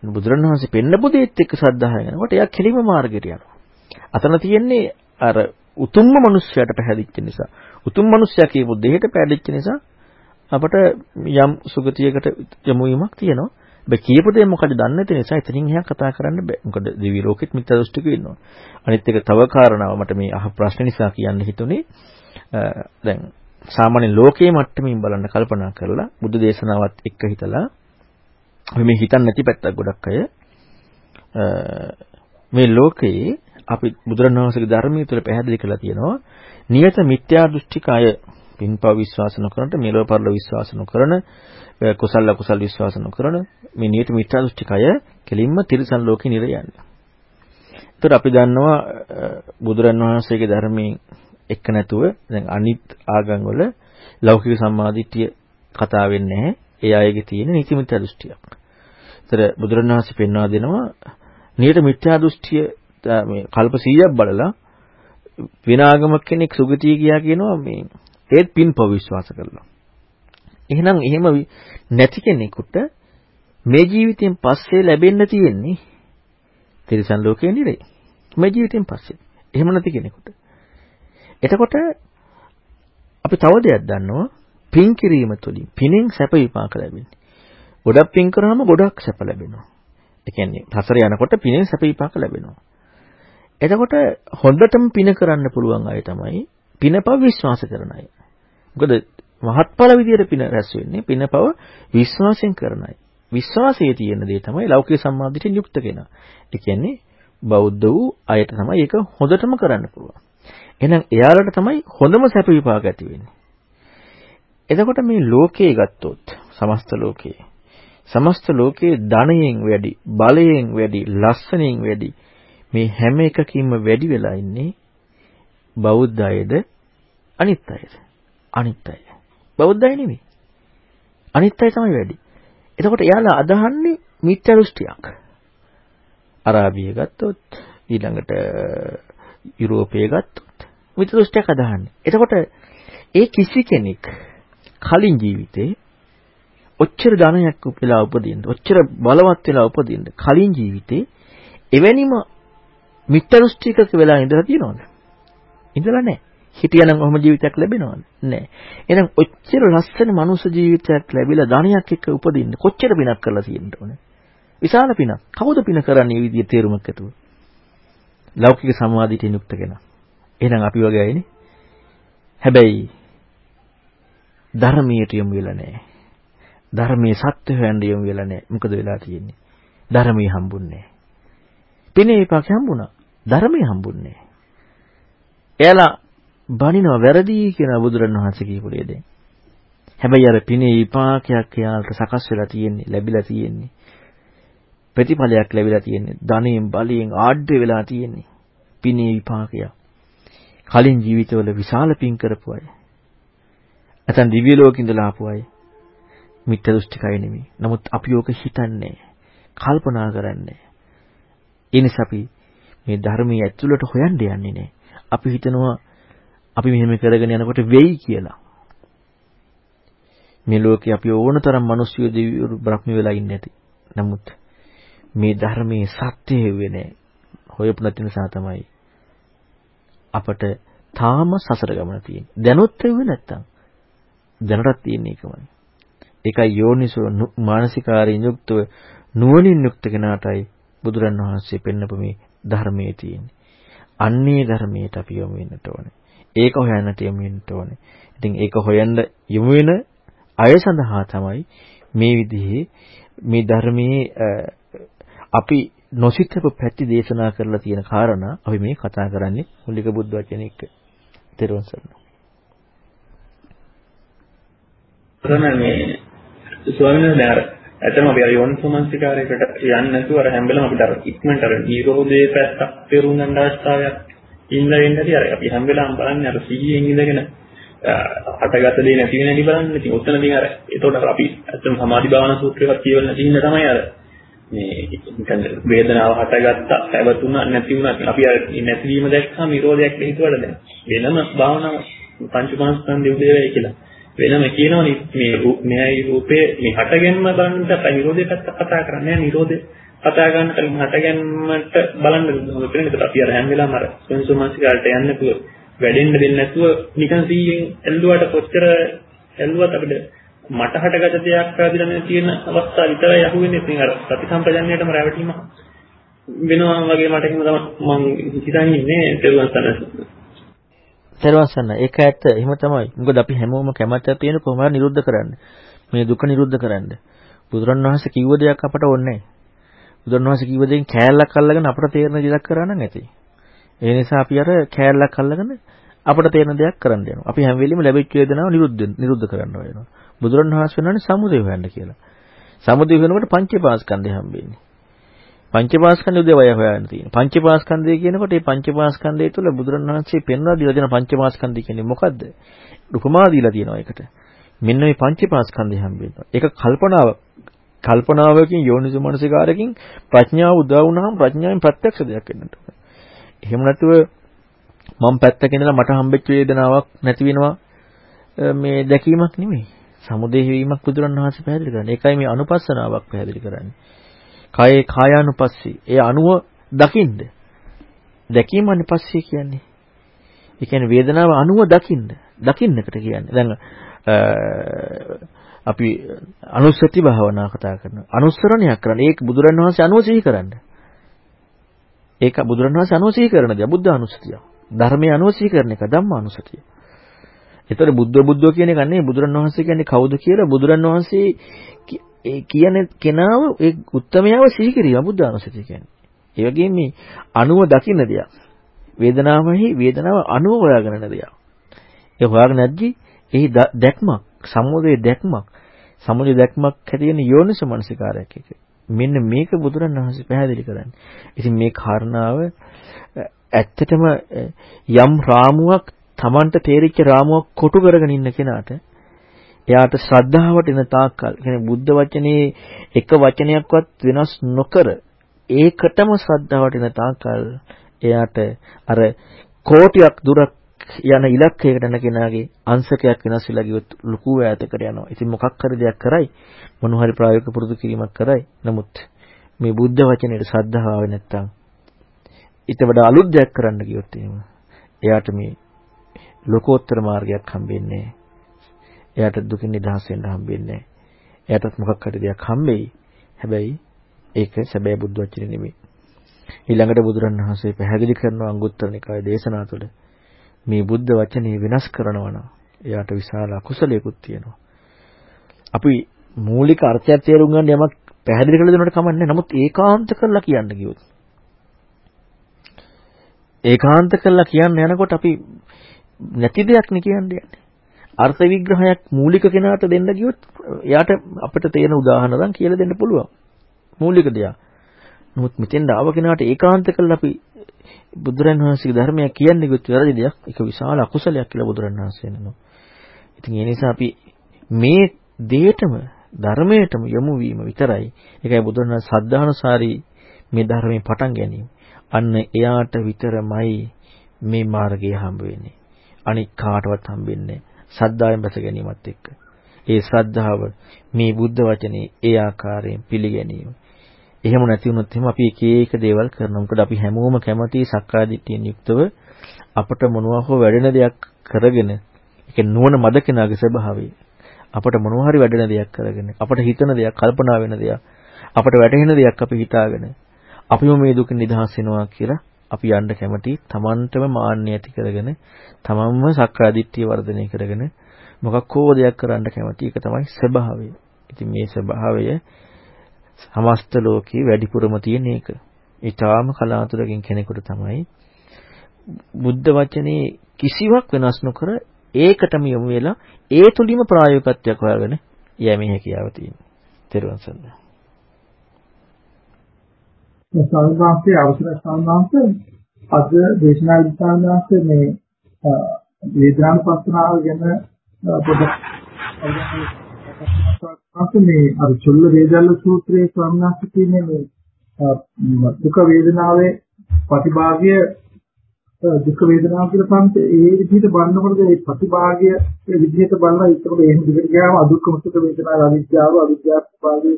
බුදුරණවහන්සේ පෙන්නපු දේත් එක්ක ශ්‍රද්ධාව යනකොට එයා කෙලිම මාර්ගයට යනවා. අතන තියෙන්නේ අර උතුම්ම මිනිස්සයාට පැහැදිච්ච නිසා. උතුම් මිනිස්සයා කියපු දෙයට පැහැදිච්ච නිසා අපට යම් සුගතියකට යමු වීමක් තියෙනවා. ඔබ කියපු දේ මොකද දන්නේ නැති නිසා එතනින් එහා කතා කරන්න බෑ. මොකද දිවි ලෝකෙත් මිත්‍යා දෘෂ්ටික ඉන්නවා. අනිත් එක තව කාරණාව මට මේ අහ ප්‍රශ්න නිසා කියන්න හිතුනේ දැන් සාමාන්‍ය ලෝකයේ මට්ටමින් බලන්න කල්පනා කරලා බුදු දේශනාවත් එක්ක හිතලා අපි මේ හිතන්නේ නැති පැත්තක් ගොඩක් අය මේ ලෝකයේ අපි බුදුරණවහන්සේගේ ධර්මයේ තුල පැහැදිලි කරලා තියෙනවා නියත මිත්‍යා දෘෂ්ටික අය පින්පව විශ්වාස නොකරනට මෙලොව පරලොව විශ්වාස නොකරන කුසල අකුසල විශ්වාස නොකරන මේ නියත මිත්‍යා දෘෂ්ටික අය කෙලින්ම තිරිසන් ලෝකේ නිර යන්නේ. ඒතර අපි දන්නවා බුදුරණවහන්සේගේ ධර්මයෙන් එක්ක නැතුව දැන් අනිත් ආගම් වල ලෞකික සම්මාදිට්ඨිය කතා වෙන්නේ නැහැ. ඒ අයගේ තියෙන නීති මිත්‍යා දෘෂ්ටියක්. ඒතර බුදුරණවහන්සේ පෙන්වා දෙනවා නියත මිත්‍යා දෘෂ්ටිය මේ කල්ප 100ක් බලලා විනාගමක් කෙනෙක් සුගතිය ගියා කියනවා මේ ඒත් පින්පව විශ්වාස කරලා. එහෙනම් එහෙම නැති කෙනෙකුට මේ ජීවිතයෙන් පස්සේ ලැබෙන්න තියෙන්නේ තිරිසන් ලෝකේ නෙවෙයි. මේ ජීවිතයෙන් පස්සේ. එහෙම නැති කෙනෙකුට. එතකොට අපි තව දෙයක් දන්නවා පින් කිරීම තුළින් පිනෙන් සැප විපාක ලැබෙන්නේ. ගොඩක් පින් කරාම ගොඩක් සැප ලැබෙනවා. ඒ කියන්නේ හතර යනකොට පිනෙන් සැප විපාක ලැබෙනවා. එතකොට හොඳටම පින කරන්න පුළුවන් අය තමයි පිනපව විශ්වාස කරන අය. මොකද මහත්ඵල විදියට පින රැස් වෙන්නේ පිනපව විශ්වාසයෙන් කරන අය. විශ්වාසයේ තියෙන දේ තමයි ලෞකික සම්මාදිටින් යුක්ත කෙනා. ඒ කියන්නේ බෞද්ධ වූ අයට තමයි ඒක හොඳටම කරන්න පුළුවන්. එහෙනම් එයාලට තමයි හොඳම සැප විපාක ඇති වෙන්නේ. එතකොට මේ ලෝකයේ ගත්තොත් සමස්ත ලෝකයේ සමස්ත ලෝකයේ ධනයෙන් වැඩි බලයෙන් වැඩි ලස්සනෙන් වැඩි මේ හැම එකකින්ම වැඩි වෙලා ඉන්නේ බෞද්ධ අයද අනිත් අයද අනිත් අය බෞද්ධ අය නෙමෙයි. අනිත් අය තමයි වැඩි. එතකොට එයාලා අදහන්නේ මිත්‍යා දෘෂ්ටියක්. අරාබිය ගත්තොත් ඊළඟට යුරෝපය ගත්තොත් මිත්‍යා දෘෂ්ටියක් අදහන්නේ. එතකොට ඒ කිසි කෙනෙක් කලින් ජීවිතේ ඔච්චර ධනයක් වෙලා උපදින්න, ඔච්චර බලවත් වෙලා උපදින්න කලින් ජීවිතේ එවැනිම මිත්‍යාදෘෂ්ටිකක වෙලා ඉඳලා තියෙනවද? ඉඳලා නැහැ. හිටියනම් ඔහොම ජීවිතයක් ලැබෙනවද? නැහැ. එහෙනම් ඔච්චර ලස්සන මනුෂ්‍ය ජීවිතයක් ලැබිලා ධනයක් එක්ක උපදින්න කොච්චර පිනක් කරලා තියෙන්න ඕනේ? විශාල පිනක්. කවුද පින කරන්නේ මේ විදිහේ තේරුමක් ඇතුව? ලෞකික සමාධියට යුක්ත කෙනා. එහෙනම් අපි වගේ අයනේ. හැබැයි ධර්මයට යොමු වෙලා නැහැ. ධර්මයේ සත්‍ය හොයන්න යොමු වෙලා නැහැ. මොකද වෙලා තියෙන්නේ? ධර්මයේ හම්බුන්නේ නැහැ. පිනේ විපාක හම්බුණා. ධර්මයේ හම්බුන්නේ නැහැ. එයාලා බණිනවා වැරදි කියන බුදුරණවහන්සේ කියපු දේ දැන්. හැබැයි අර පිනේ විපාකයක් එයාලට සකස් වෙලා තියෙන්නේ, ලැබිලා තියෙන්නේ. ප්‍රතිඵලයක් ලැබිලා තියෙන්නේ. ධනෙන් බලයෙන් ආඩ්‍ය වෙලා තියෙන්නේ. පිනේ විපාකය. කලින් ජීවිතවල විශාල පින් කරපු අය. නැත්නම් දිව්‍ය ලෝකෙ ඉඳලා ආපු අය මිත්‍ය දෘෂ්ටිකයි නෙමෙයි. නමුත් අපි ඕක හිතන්නේ කල්පනා කරන්නේ. ඒ නිසා අපි මේ ධර්මයේ ඇතුළට හොයන්න යන්නේ නැහැ. අපි හිතනවා අපි මෙහෙම කරගෙන යනකොට වෙයි කියලා. මේ ලෝකේ අපි ඕනතරම් මිනිස්සු දෙවිවරු බ්‍රහ්ම වෙලා ඉන්නේ නැති. නමුත් මේ ධර්මයේ සත්‍ය හේුවේ නැහැ. හොයපු නැති නිසා තමයි අපට තාම සසර ගමන තියෙන්නේ. දැනුත් හේුවේ නැත්තම් දැනටත් තියෙන එකමයි. ඒකයි යෝනිසෝ මානසිකාරයෙන් යුක්තව නුවණින් යුක්ත කෙනාටයි බුදුරන් වහන්සේ පෙන්නපු මේ ධර්මයේ තියෙන්නේ. අන්නේ ධර්මයට අපි යොමු වෙන්නට ඕනේ. ඒක හොයන්නට යොමු වෙන්නට ඕනේ. ඉතින් ඒක හොයන්න යොමු වෙන අය සඳහා තමයි මේ විදිහේ මේ ධර්මයේ අපි නොසිතපු පැති දේශනා කරලා තියෙන කාරණා අපි මේ කතා කරන්නේ මුලික බුද්ධ වචනයක. තෙරුවන් සරණයි. කරන මේ ස්වාමීන් වහන්සේ අර ඇත්තම අපි අර යෝනිසෝමනසිකාරයකට යන්නේ නැතුව අර හැම වෙලාවෙම අපිට අර ඉක්මනට අර නිරෝධයේ පැත්තක් පෙරුම් ගන්න අවස්ථාවක් ඉන්න වෙන්නදී අර අපි හැම වෙලාවෙම බලන්නේ අර සිහියෙන් ඉඳගෙන අටගත දේ නැති වෙන හැටි බලන්න. ඉතින් ඔතනදී අර ඒතකොට අපි ඇත්තම සමාධි භාවනා සූත්‍රයක් කියවලා තියෙන තමයි අර මේ නිකන් වේදනාව හටගත්තා පැවතුණා නැති වුණා අපි අර නැතිවීම දැක්කම නිරෝධයක් හිතුවට දැන්. වෙනම භාවනාව පංච මහස්කන්ධය උදේවයි කියලා. වෙනම කියනවනේ මේ මෙයි රූපේ මේ හටගෙනම බලන්නට අපි නිරෝධය පැත්ත කතා කරන්නේ නිරෝධය කතා කරන කලින් හටගැන්මට බලන්න හොඳ වෙන එක අපි අර හැම වෙලාවම අර සංසුමාසිකාලට යන්න නැතුව වැඩෙන්න දෙන්නේ නැතුව නිකන් සීයෙන් ඇල්ලුවාට කොච්චර ඇල්ලුවත් අපිට මට හටගත දෙයක් ආදිලා තියෙන අවස්ථා විතරයි අහුවෙන්නේ. ඉතින් අර ප්‍රතිසම්පජන්ණයටම රැවටීම වෙනවා වගේ මට එහෙම තමයි මම හිතන් ඉන්නේ තෙරුවන් සරණයි. තෙරුවන් සරණයි. ඒක ඇත්ත. එහෙම තමයි. මොකද අපි හැමෝම කැමැත්ත තියෙන කොහොමද නිරුද්ධ කරන්න. මේ දුක නිරුද්ධ කරන්න. බුදුරණවහන්සේ කිව්ව දෙයක් අපට ඕනේ නැහැ. බුදුරණවහන්සේ කිව්ව දෙයින් කෑල්ලක් අල්ලගෙන අපට තේරෙන දෙයක් කරා නම් ඇති. ඒ නිසා අපි අර කෑල්ලක් අල්ලගෙන අපට තේරෙන දෙයක් කරන්න යනවා. අපි හැම වෙලෙම ලැබිච්ච වේදනාව නිරුද්ධ නිරුද්ධ කරන්න වෙනවා. බුදුරණවහන්සේ වෙනන්නේ සමුදය හොයන්න කියලා. සමුදය වෙනකොට පංචේපාස්කන්ධය හම්බෙන්නේ. පංචපාස්කන්ධ උදේවය හොයන්න තියෙනවා. පංචපාස්කන්ධය කියනකොට මේ පංචපාස්කන්ධය තුළ බුදුරණවහන්සේ පෙන්වා දීලා දෙන පංචපාස්කන්ධය කියන්නේ මොකද්ද? උපමා දීලා තියෙනවා ඒකට. මෙන්න මේ පංචපාස්කන්ධය හම්බෙනවා. ඒක කල්පනාව කල්පනාවකින් යෝනිසමනසිකාරකින් ප්‍රඥාව උදා වුණාම ප්‍රඥාවෙන් ප්‍රත්‍යක්ෂ දෙයක් වෙන්නට ඕනේ. එහෙම නැතුව මම පැත්තක ඉඳලා මට හම්බෙච්ච වේදනාවක් නැති වෙනවා මේ දැකීමක් නෙමෙයි. සමුදේ වීමක් බුදුරණවහන්සේ පැහැදිලි කරන්නේ. ඒකයි මේ අනුපස්සනාවක් පැහැදිලි කරන්නේ. කායේ කායානුපස්සී. ඒ අනුව දකින්න. දැකීම අනුපස්සී කියන්නේ. ඒ කියන්නේ වේදනාව අනුව දකින්න. දකින්නකට කියන්නේ. දැන් අපි අනුස්සති භාවනා කතා කරනවා. අනුස්සරණයක් කරන්නේ. ඒක බුදුරන් වහන්සේ අනුව සිහි කරන්න. ඒක බුදුරන් වහන්සේ අනුව සිහි කරන දේ බුද්ධ අනුස්සතිය. ධර්මයේ අනුව සිහි කරන එක ධම්මානුස්සතිය. ඒතර බුද්ධ බුද්ධෝ කියන එක නෙවෙයි බුදුරන් වහන්සේ කියන්නේ කවුද කියලා බුදුරන් වහන්සේ ඒ කියන කෙනාව ඒ උත්තමයාව සිහි කිරීම බුද්ධානුස්සතිය කියන්නේ. ඒ වගේම මේ අණුව දකින්න දෙයක්. වේදනාවයි වේදනාව අණුව හොයාගෙන දෙයක්. ඒ හොයාගෙන නැද්දි එහි දැක්මක්, සමුදේ දැක්මක්, සමුදේ දැක්මක් හැදෙන යෝනිස මනසිකාරයක් එක. මෙන්න මේක බුදුරණවහන්සේ පැහැදිලි කරන්නේ. ඉතින් මේ කාරණාව ඇත්තටම යම් රාමුවක් Tamanට තේරිච්ච රාමුවක් කොටු කරගෙන ඉන්න කෙනාට එයාට ශ්‍රද්ධාවට එන තාක්කල් කියන්නේ බුද්ධ වචනේ එක වචනයක්වත් වෙනස් නොකර ඒකටම ශ්‍රද්ධාවට එන තාක්කල් එයාට අර කෝටියක් දුරක් යන ඉලක්කයකට යන කෙනාගේ අංශකයක් වෙනස් වෙලා ගියොත් ලুকু ඈතකට යනවා. ඉතින් මොකක් හරි දෙයක් කරයි මොන හරි ප්‍රායෝගික පුරුදු කිරීමක් කරයි. නමුත් මේ බුද්ධ වචනේට ශ්‍රද්ධාව ආවේ නැත්තම් ඊට වඩා අලුත් දෙයක් කරන්න ගියොත් එහෙම එයාට මේ ලෝකෝත්තර මාර්ගයක් හම්බෙන්නේ නැහැ. එයාට දුකින් නිදහස් වෙන්න හම්බෙන්නේ එයාටත් මොකක් හරි දෙයක් හම්බෙයි. හැබැයි ඒක සැබෑ බුද්ධ වචනේ නෙමෙයි. ඊළඟට බුදුරණවහන්සේ පැහැදිලි කරන අංගුත්තර නිකායේ දේශනා තුළ මේ බුද්ධ වචනේ වෙනස් කරනවා නම් එයාට විශාල අකුසලයකුත් තියෙනවා. අපි මූලික අර්ථය තේරුම් ගන්න යමක් පැහැදිලි කරලා දෙනවට කමන්නේ නමුත් ඒකාන්ත කරලා කියන්න කිව්වොත් ඒකාන්ත කරලා කියන්න යනකොට අපි නැති දෙයක් නේ කියන්නේ අර්ථ විග්‍රහයක් මූලික කෙනාට දෙන්න ගියොත් එයාට අපිට තේරෙන උදාහරණ කියලා දෙන්න පුළුවන්. මූලික දෙයක්. නමුත් මෙතෙන්ද ආව කෙනාට ඒකාන්ත කළා අපි බුදුරන් වහන්සේගේ ධර්මයක් කියන්නේ කිව්වොත් වැරදි දෙයක්. ඒක විශාල අකුසලයක් කියලා බුදුරන් වහන්සේ නෝ. ඉතින් ඒ නිසා අපි මේ දෙයටම ධර්මයටම යොමු වීම විතරයි. ඒකයි බුදුරන් වහන්සේ සද්ධානුසාරී මේ ධර්මයෙන් පටන් ගැනීම. අන්න එයාට විතරමයි මේ මාර්ගය හම්බ වෙන්නේ. අනික් කාටවත් හම්බෙන්නේ සද්ධායෙන් බැස ගැනීමත් එක්ක. ඒ ශ්‍රද්ධාව මේ බුද්ධ වචනේ ඒ ආකාරයෙන් පිළිගැනීම. එහෙම නැති වුණොත් එහෙම අපි එක එක දේවල් කරනවා. මොකද අපි හැමෝම කැමති සක්කාදිට්ඨියෙන් යුක්තව අපට මොනවා හෝ වැඩෙන දෙයක් කරගෙන ඒක නුවණ මද කෙනාගේ ස්වභාවය. අපට මොනවා හරි වැඩෙන දෙයක් කරගෙන අපට හිතන දෙයක් කල්පනා වෙන දෙයක් අපට වැටහෙන දෙයක් අපි හිතාගෙන අපිම මේ දුකින් නිදහස් වෙනවා කියලා අපි යන්න කැමති තමන්ටම මාන්නය ඇති කරගෙන තමන්ම සක්කාදිට්ඨිය වර්ධනය කරගෙන මොකක් හෝ දෙයක් කරන්න කැමති ඒක තමයි ස්වභාවය. ඉතින් මේ ස්වභාවය සමස්ත ලෝකේ වැඩිපුරම තියෙන එක. ඊටාම කලාතුරකින් කෙනෙකුට තමයි බුද්ධ වචනේ කිසිවක් වෙනස් නොකර ඒකටම යොමු වෙලා ඒ තුලින්ම ප්‍රායෝගිකත්වයක් හොයාගෙන යෑමේ හැකියාව තියෙනවා. තෙරුවන් සරණයි. සංඝාංශයේ අවසර සංඝාංශ අද දේශනා විස්තරාංශ මේ වේදාන පස්නාව ගැන පොඩ්ඩක් මේ අර චුල්ල වේදල්ල සූත්‍රයේ ස්වාමීනාත් කියන්නේ මේ දුක වේදනාවේ ප්‍රතිභාගය දුක් වේදනාව කියලා පන්ත ඒ විදිහට බලනකොට ඒ ප්‍රතිභාගය ඒ විදිහට බලලා ඒකට එහෙම දිගට ගියාම අදුක්කම සුඛ වේදනාව අවිද්‍යාව අවිද්‍යාව පාදේ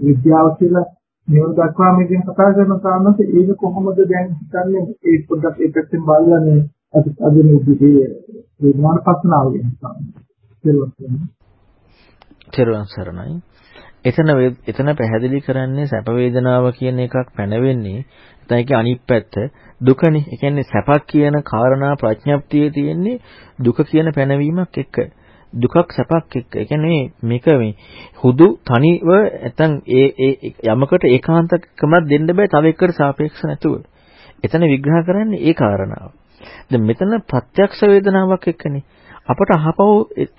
විද්‍යාව කියලා නිවන දක්වා මේ ගැන කතා කරන කාරණාත් ඒක කොහොමද දැන් හිතන්නේ? ඒ පොඩ්ඩක් ඒ පැත්තෙන් බලන්නේ. අද අද මේ විද්‍යාව පස්සනාව ගැන තෙරුවන් සරණයි. එතන එතන පැහැදිලි කරන්නේ සැප වේදනාව කියන එකක් පැනවෙන්නේ නැත්නම් ඒකේ අනිත් පැත්ත දුකනේ. ඒ කියන්නේ සැපක් කියන කාරණා ප්‍රඥප්තියේ තියෙන්නේ දුක කියන පැනවීමක් එක්ක. දුකක් සැපක් එක්ක. ඒ කියන්නේ මේක මේ හුදු තනිව නැත්නම් ඒ ඒ යමකට ඒකාන්තකමක් දෙන්න බෑ තව එකකට සාපේක්ෂ නැතුව. එතන විග්‍රහ කරන්නේ ඒ කාරණාව. දැන් මෙතන ප්‍රත්‍යක්ෂ වේදනාවක් එක්කනේ. අපට අහපව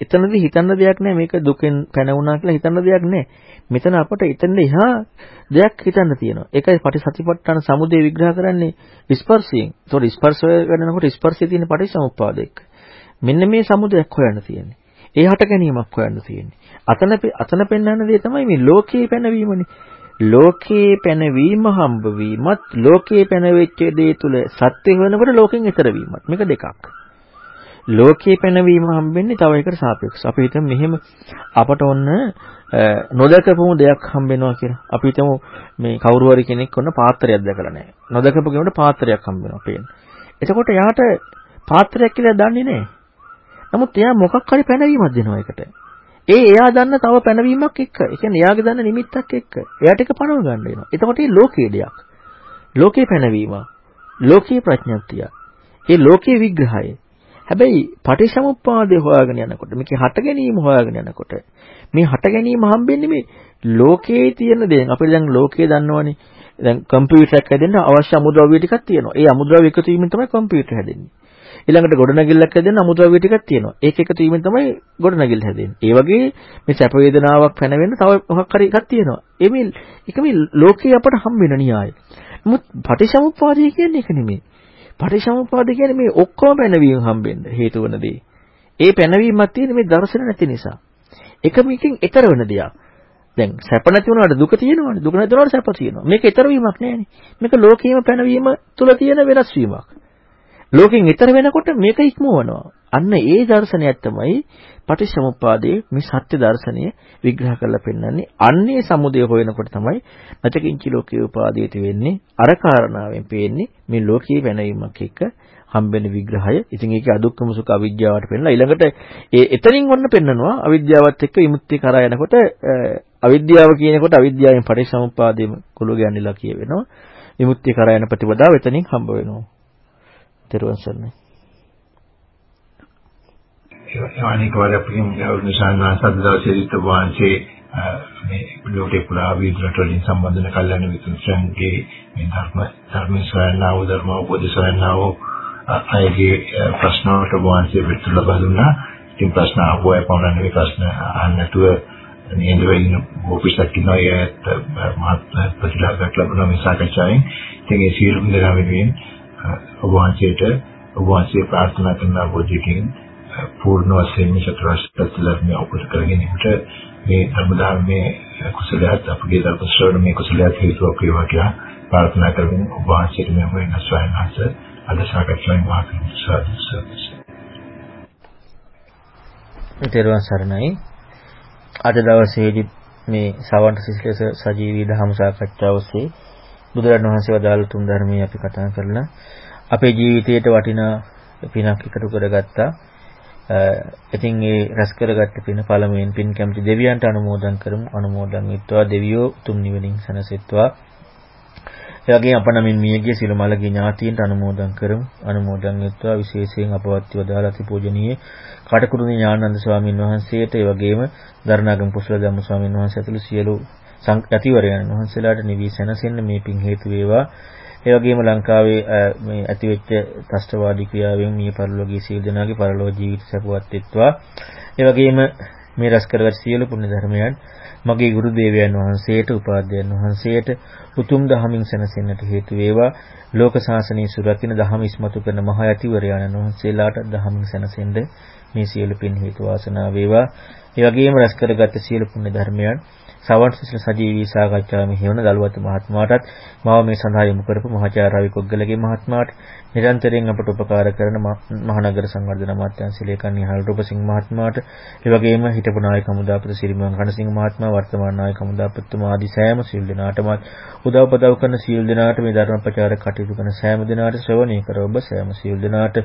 එතනදී හිතන්න දෙයක් නැහැ මේක දුකෙන් පැන කියලා හිතන්න දෙයක් නැහැ. මෙතන අපට එතන එහා දෙයක් හිතන්න තියෙනවා. ඒකයි පටිසතිපට්ඨාන සමුදේ විග්‍රහ කරන්නේ ස්පර්ශයෙන්. ඒතකොට ස්පර්ශය ගන්නකොට ස්පර්ශයේ තියෙන පටිසමුප්පාදයක. මෙන්න මේ සමුදයක් හොයන්න තියෙන්නේ. ඒ හට ගැනීමක් හොයන්න තියෙන්නේ. අතන අතන පෙන්වන්න දේ තමයි මේ ලෝකයේ පැනවීමනේ. ලෝකයේ පැනවීම හම්බ වීමත් ලෝකයේ පැනවෙච්ච දේ තුල සත්‍ය වෙනකොට ලෝකෙන් ඈතර වීමත් මේක දෙකක්. ලෝකයේ පැනවීම හම්බෙන්නේ තව එකකට සාපේක්ෂව. අපි හිතමු මෙහෙම අපට ඔන්න නොදකපුම දෙයක් හම්බෙනවා කියලා. අපි හිතමු මේ කවුරු හරි කෙනෙක් ඔන්න පාත්‍රයක් දැකලා නැහැ. නොදකපු කෙනෙකුට පාත්‍රයක් හම්බෙනවා පේන. එතකොට යාට පාත්‍රයක් කියලා දන්නේ නැහැ. නමුත් එයා මොකක් හරි පැනවීමක් දෙනවා එකට. ඒ එයා දන්න තව පැනවීමක් එක්ක. ඒ කියන්නේ එයාගේ දන්න නිමිත්තක් එක්ක. එයාට ඒක පනව ගන්න වෙනවා. එතකොට මේ ලෝකයේ දෙයක්. ලෝකේ පැනවීම. ලෝකීය ප්‍රඥප්තිය. ඒ ලෝකයේ විග්‍රහය. හැබැයි පටිසමුප්පාදේ හොයාගෙන යනකොට මේකේ හට ගැනීම හොයාගෙන යනකොට මේ හට ගැනීම හම්බෙන්නේ මේ ලෝකයේ තියෙන දේ. අපි දැන් ලෝකයේ දන්නවනේ. දැන් කම්පියුටර් එකක් හැදෙන්න අවශ්‍ය අමුද්‍රව්‍ය ටිකක් තියෙනවා. ඒ අමුද්‍රව්‍ය එකතු වීමෙන් තමයි කම්පියුටර් හැදෙන්නේ. ඊළඟට ගොඩනැගිල්ලක් හැදෙන්න අමුද්‍රව්‍ය ටිකක් තියෙනවා. ඒක එකතු වීමෙන් තමයි ගොඩනැගිල්ල හැදෙන්නේ. ඒ වගේ මේ සැප වේදනාවක් පැනවෙන්න තව මොකක් හරි එකක් තියෙනවා. ඒ මේ ඒක මේ ලෝකයේ අපට හම්බ වෙන න්‍යාය. නමුත් පටිසමුප්පාදය කියන්නේ ඒක නෙමෙයි. පටිච්චසමුප්පාද කියන්නේ මේ ඔක්කොම පැනවීම හම්බෙන්න හේතු වෙන දේ. ඒ පැනවීමක් තියෙන මේ දර්ශන නැති නිසා. එක මේකෙන් ඈතර වෙන දෙයක්. දැන් සැප නැති වුණාට දුක තියෙනවනේ. දුක නැති වුණාට සැප තියෙනවා. මේක ඈතර වීමක් නෑනේ. මේක ලෝකීයම පැනවීම තුල තියෙන වෙනස් වීමක්. ලෝකෙන් ඈතර වෙනකොට මේක ඉක්මවනවා. අන්න ඒ දර්ශනයක් තමයි පටිච්චසමුප්පාදයේ මේ සත්‍ය දර්ශනය විග්‍රහ කරලා පෙන්වන්නේ. අන්නේ සමුදය හොයනකොට තමයි නැචකින්චි ලෝකේ උපාදීති වෙන්නේ. අර කාරණාවෙන් පේන්නේ මේ ලෝකයේ වෙනවීමක් එක්ක හම්බෙන විග්‍රහය. ඉතින් ඒකේ අදුක්කම සුඛ අවිද්‍යාවට පෙන්නලා ඊළඟට ඒ එතනින් ඔන්න පෙන්නනවා අවිද්‍යාවත් එක්ක විමුක්තිය කරා යනකොට අවිද්‍යාව කියනකොට අවිද්‍යාවෙන් පටිච්චසමුප්පාදයෙන් කුළු ගැන්නිලා කියවෙනවා. විමුක්තිය කරා යන ප්‍රතිපදාව එතනින් හම්බ වෙනවා. තෙරුවන් සරණයි. අනික වර අපින් ගෞරවනීය සද්දාසීරිත වහන්සේ මේ ලෝකේ පුරා විද්‍යාවට වලින් සම්බන්ධන කල්යන විතුන්සන්ගේ මේ ධර්ම ධර්ම සොයනව ධර්ම උපදේශනව අයගේ ප්‍රශ්න වලට වහන්සේ පිටු ලබා දුන්නා. ඉතින් ප්‍රශ්න අහුවයි පවරන මේ ප්‍රශ්න අහන්න නැතුව නේද වෙන්න ඔෆිසක් ඉන්නවා ඒත් මහත් ප්‍රතිලාභයක් ලැබුණා මේ සාකච්ඡාවෙන්. ඉතින් ඒ සියලුම දෙනා වෙනුවෙන් ඔබ වහන්සේට ඔබ වහන්සේ ප්‍රාර්ථනා කරන අවබෝධයකින් පූර්ණ වශයෙන් චතුරාර්ය සත්‍ය ධර්මය අවබෝධ කර ගැනීමට මේ ධර්මදාමයේ කුසලයට අපගේ ධර්ම ශ්‍රවණමේ කුසලයට හේතුවක් වේවා කියලා ප්‍රාර්ථනා කරමින් ඔබ වහන්සේට මේ වෙන ස්වයංහස අද සාකච්ඡාවෙන් වාක්‍ය සාදු සාදු. ඊටරවන් සරණයි. අද දවසේදී මේ සවන්ත සිසිලස සජීවී ධම්ම සාකච්ඡාව ඔස්සේ බුදුරණන් වහන්සේ වදාළ තුන් ධර්මයේ අපි කතා කරලා අපේ ජීවිතයට වටිනා පිනක් එකතු කරගත්තා. ඉතින් ඒ රැස් කරගත්ත පින පළමුවෙන් පින් කැමති දෙවියන්ට අනුමෝදන් කරමු. අනුමෝදන් වෙත්වා දෙවියෝ උතුම් නිවනින් සැනසෙත්වා. ඒ වගේම අප නමින් මියගිය සිළු මළගේ ඥාතීන්ට අනුමෝදන් කරමු. අනුමෝදන් වෙත්වා විශේෂයෙන් අපවත් වදාලා තිපූජනීය කටකුරුණී ඥානන්ද ස්වාමින් වහන්සේට ඒ වගේම දරණාගම කුසල ධම්ම ස්වාමින් වහන්සේ ඇතුළු සියලු යතිවරයන් වහන්සේලාට නිවි සැනසෙන්න මේ පින් හේතු වේවා. ඒ වගේම ලංකාවේ මේ ඇතිවෙච්ච ත්‍ස්තවාදී ක්‍රියාවෙන් මිය පරලෝකීය සීල දනාගේ පරලෝක ජීවිත සපුවත් වෙත්වා. ඒ වගේම මේ රැස් කරගත් සියලු පුණ්‍ය ධර්මයන් මගේ ගුරු දේවයන් වහන්සේට උපාධ්‍යයන් වහන්සේට උතුම් දහමින් සැනසෙන්නට හේතු වේවා ලෝක ශාසනය සුරකින්න දහම ඉස්මතු කරන මහ යතිවරයන් වහන්සේලාට දහමින් සැනසෙන්න මේ සියලු පින් හේතු වාසනා වේවා ඒ වගේම රැස් කරගත් සියලු පුණ්‍ය ධර්මයන් සවන් සිසිල සජීවී සාකච්ඡාව මෙහෙවන දලුවත් මහත්මයාටත් මාව මේ සඳහා යොමු කරපු මහාචාර්ය රවි කොග්ගලගේ මහත්මයාට නිරන්තරයෙන් අපට උපකාර කරන මහනගර සංවර්ධන අමාත්‍යාංශ ලේකම් නිහාල් රූපසිංහ මහත්මයාට ඒ වගේම හිටපු නායක හමුදාපති සිරිමන් රණසිංහ මහත්මයා වර්තමාන නායක හමුදාපතිතුමා ආදී සෑම සියලු දෙනාටම උදව් පදව් කරන සියලු දෙනාට මේ ධර්ම ප්‍රචාරක කටයුතු කරන සෑම දෙනාට ශ්‍රවණය කර ඔබ සෑම සියලු දෙනාට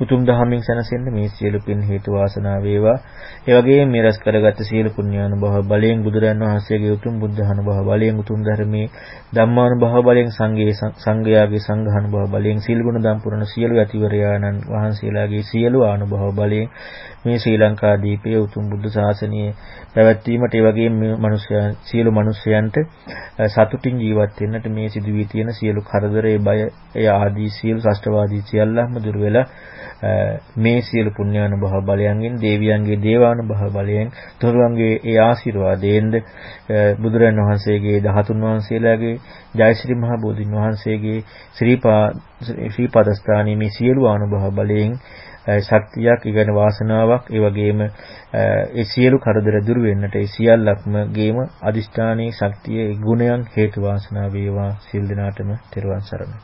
උතුම් දහමින් සැනසෙන්න මේ සියලු පින් හේතු වාසනා වේවා. ඒ වගේම මේ රැස් කරගත් සියලු පුණ්‍යානුභව බලයෙන් බුදුරන් වහන්සේගේ උතුම් බුද්ධානුභව බලයෙන් උතුම් ධර්මයේ ධම්මානුභව බලයෙන් සංඝයේ සංඝයාගේ සංඝානුභව බලයෙන් සීල ගුණ දම් පුරන සියලු යතිවරයාණන් වහන්සේලාගේ සියලු ආනුභව බලයෙන් මේ ශ්‍රී ලංකා දීපයේ උතුම් බුද්ධ ශාසනයේ පැවැත්වීමට ඒ වගේම මිනිසයන් සියලු මිනිසයන්ට සතුටින් ජීවත් වෙන්නට මේ සිදුවී තියෙන සියලු කරදරේ බය ඒ ආදී සියලු ශාස්ත්‍රවාදී සියල්ලම දුර වෙලා මේ සියලු පුණ්‍යානුභව බලයන්ගෙන් දේවියන්ගේ දේවානුභව බලයෙන් තුරුවන්ගේ ඒ ආශිර්වාදයෙන්ද බුදුරන් වහන්සේගේ 13 වහන්සේලාගේ ජයශ්‍රී මහ බෝධින් වහන්සේගේ ශ්‍රීපා ශ්‍රීපදස්ථානයේ මේ සියලු ආනුභව බලයෙන් ශක්තියක් ඉගෙන වාසනාවක් ඒ වගේම ඒ සියලු කරදර දුරු වෙන්නට ඒ සියල්ලක්ම ගේම අදිෂ්ඨානයේ ශක්තිය ගුණයන් හේතු වාසනා වේවා. සිල් දිනාටම තෙරුවන් සරණයි.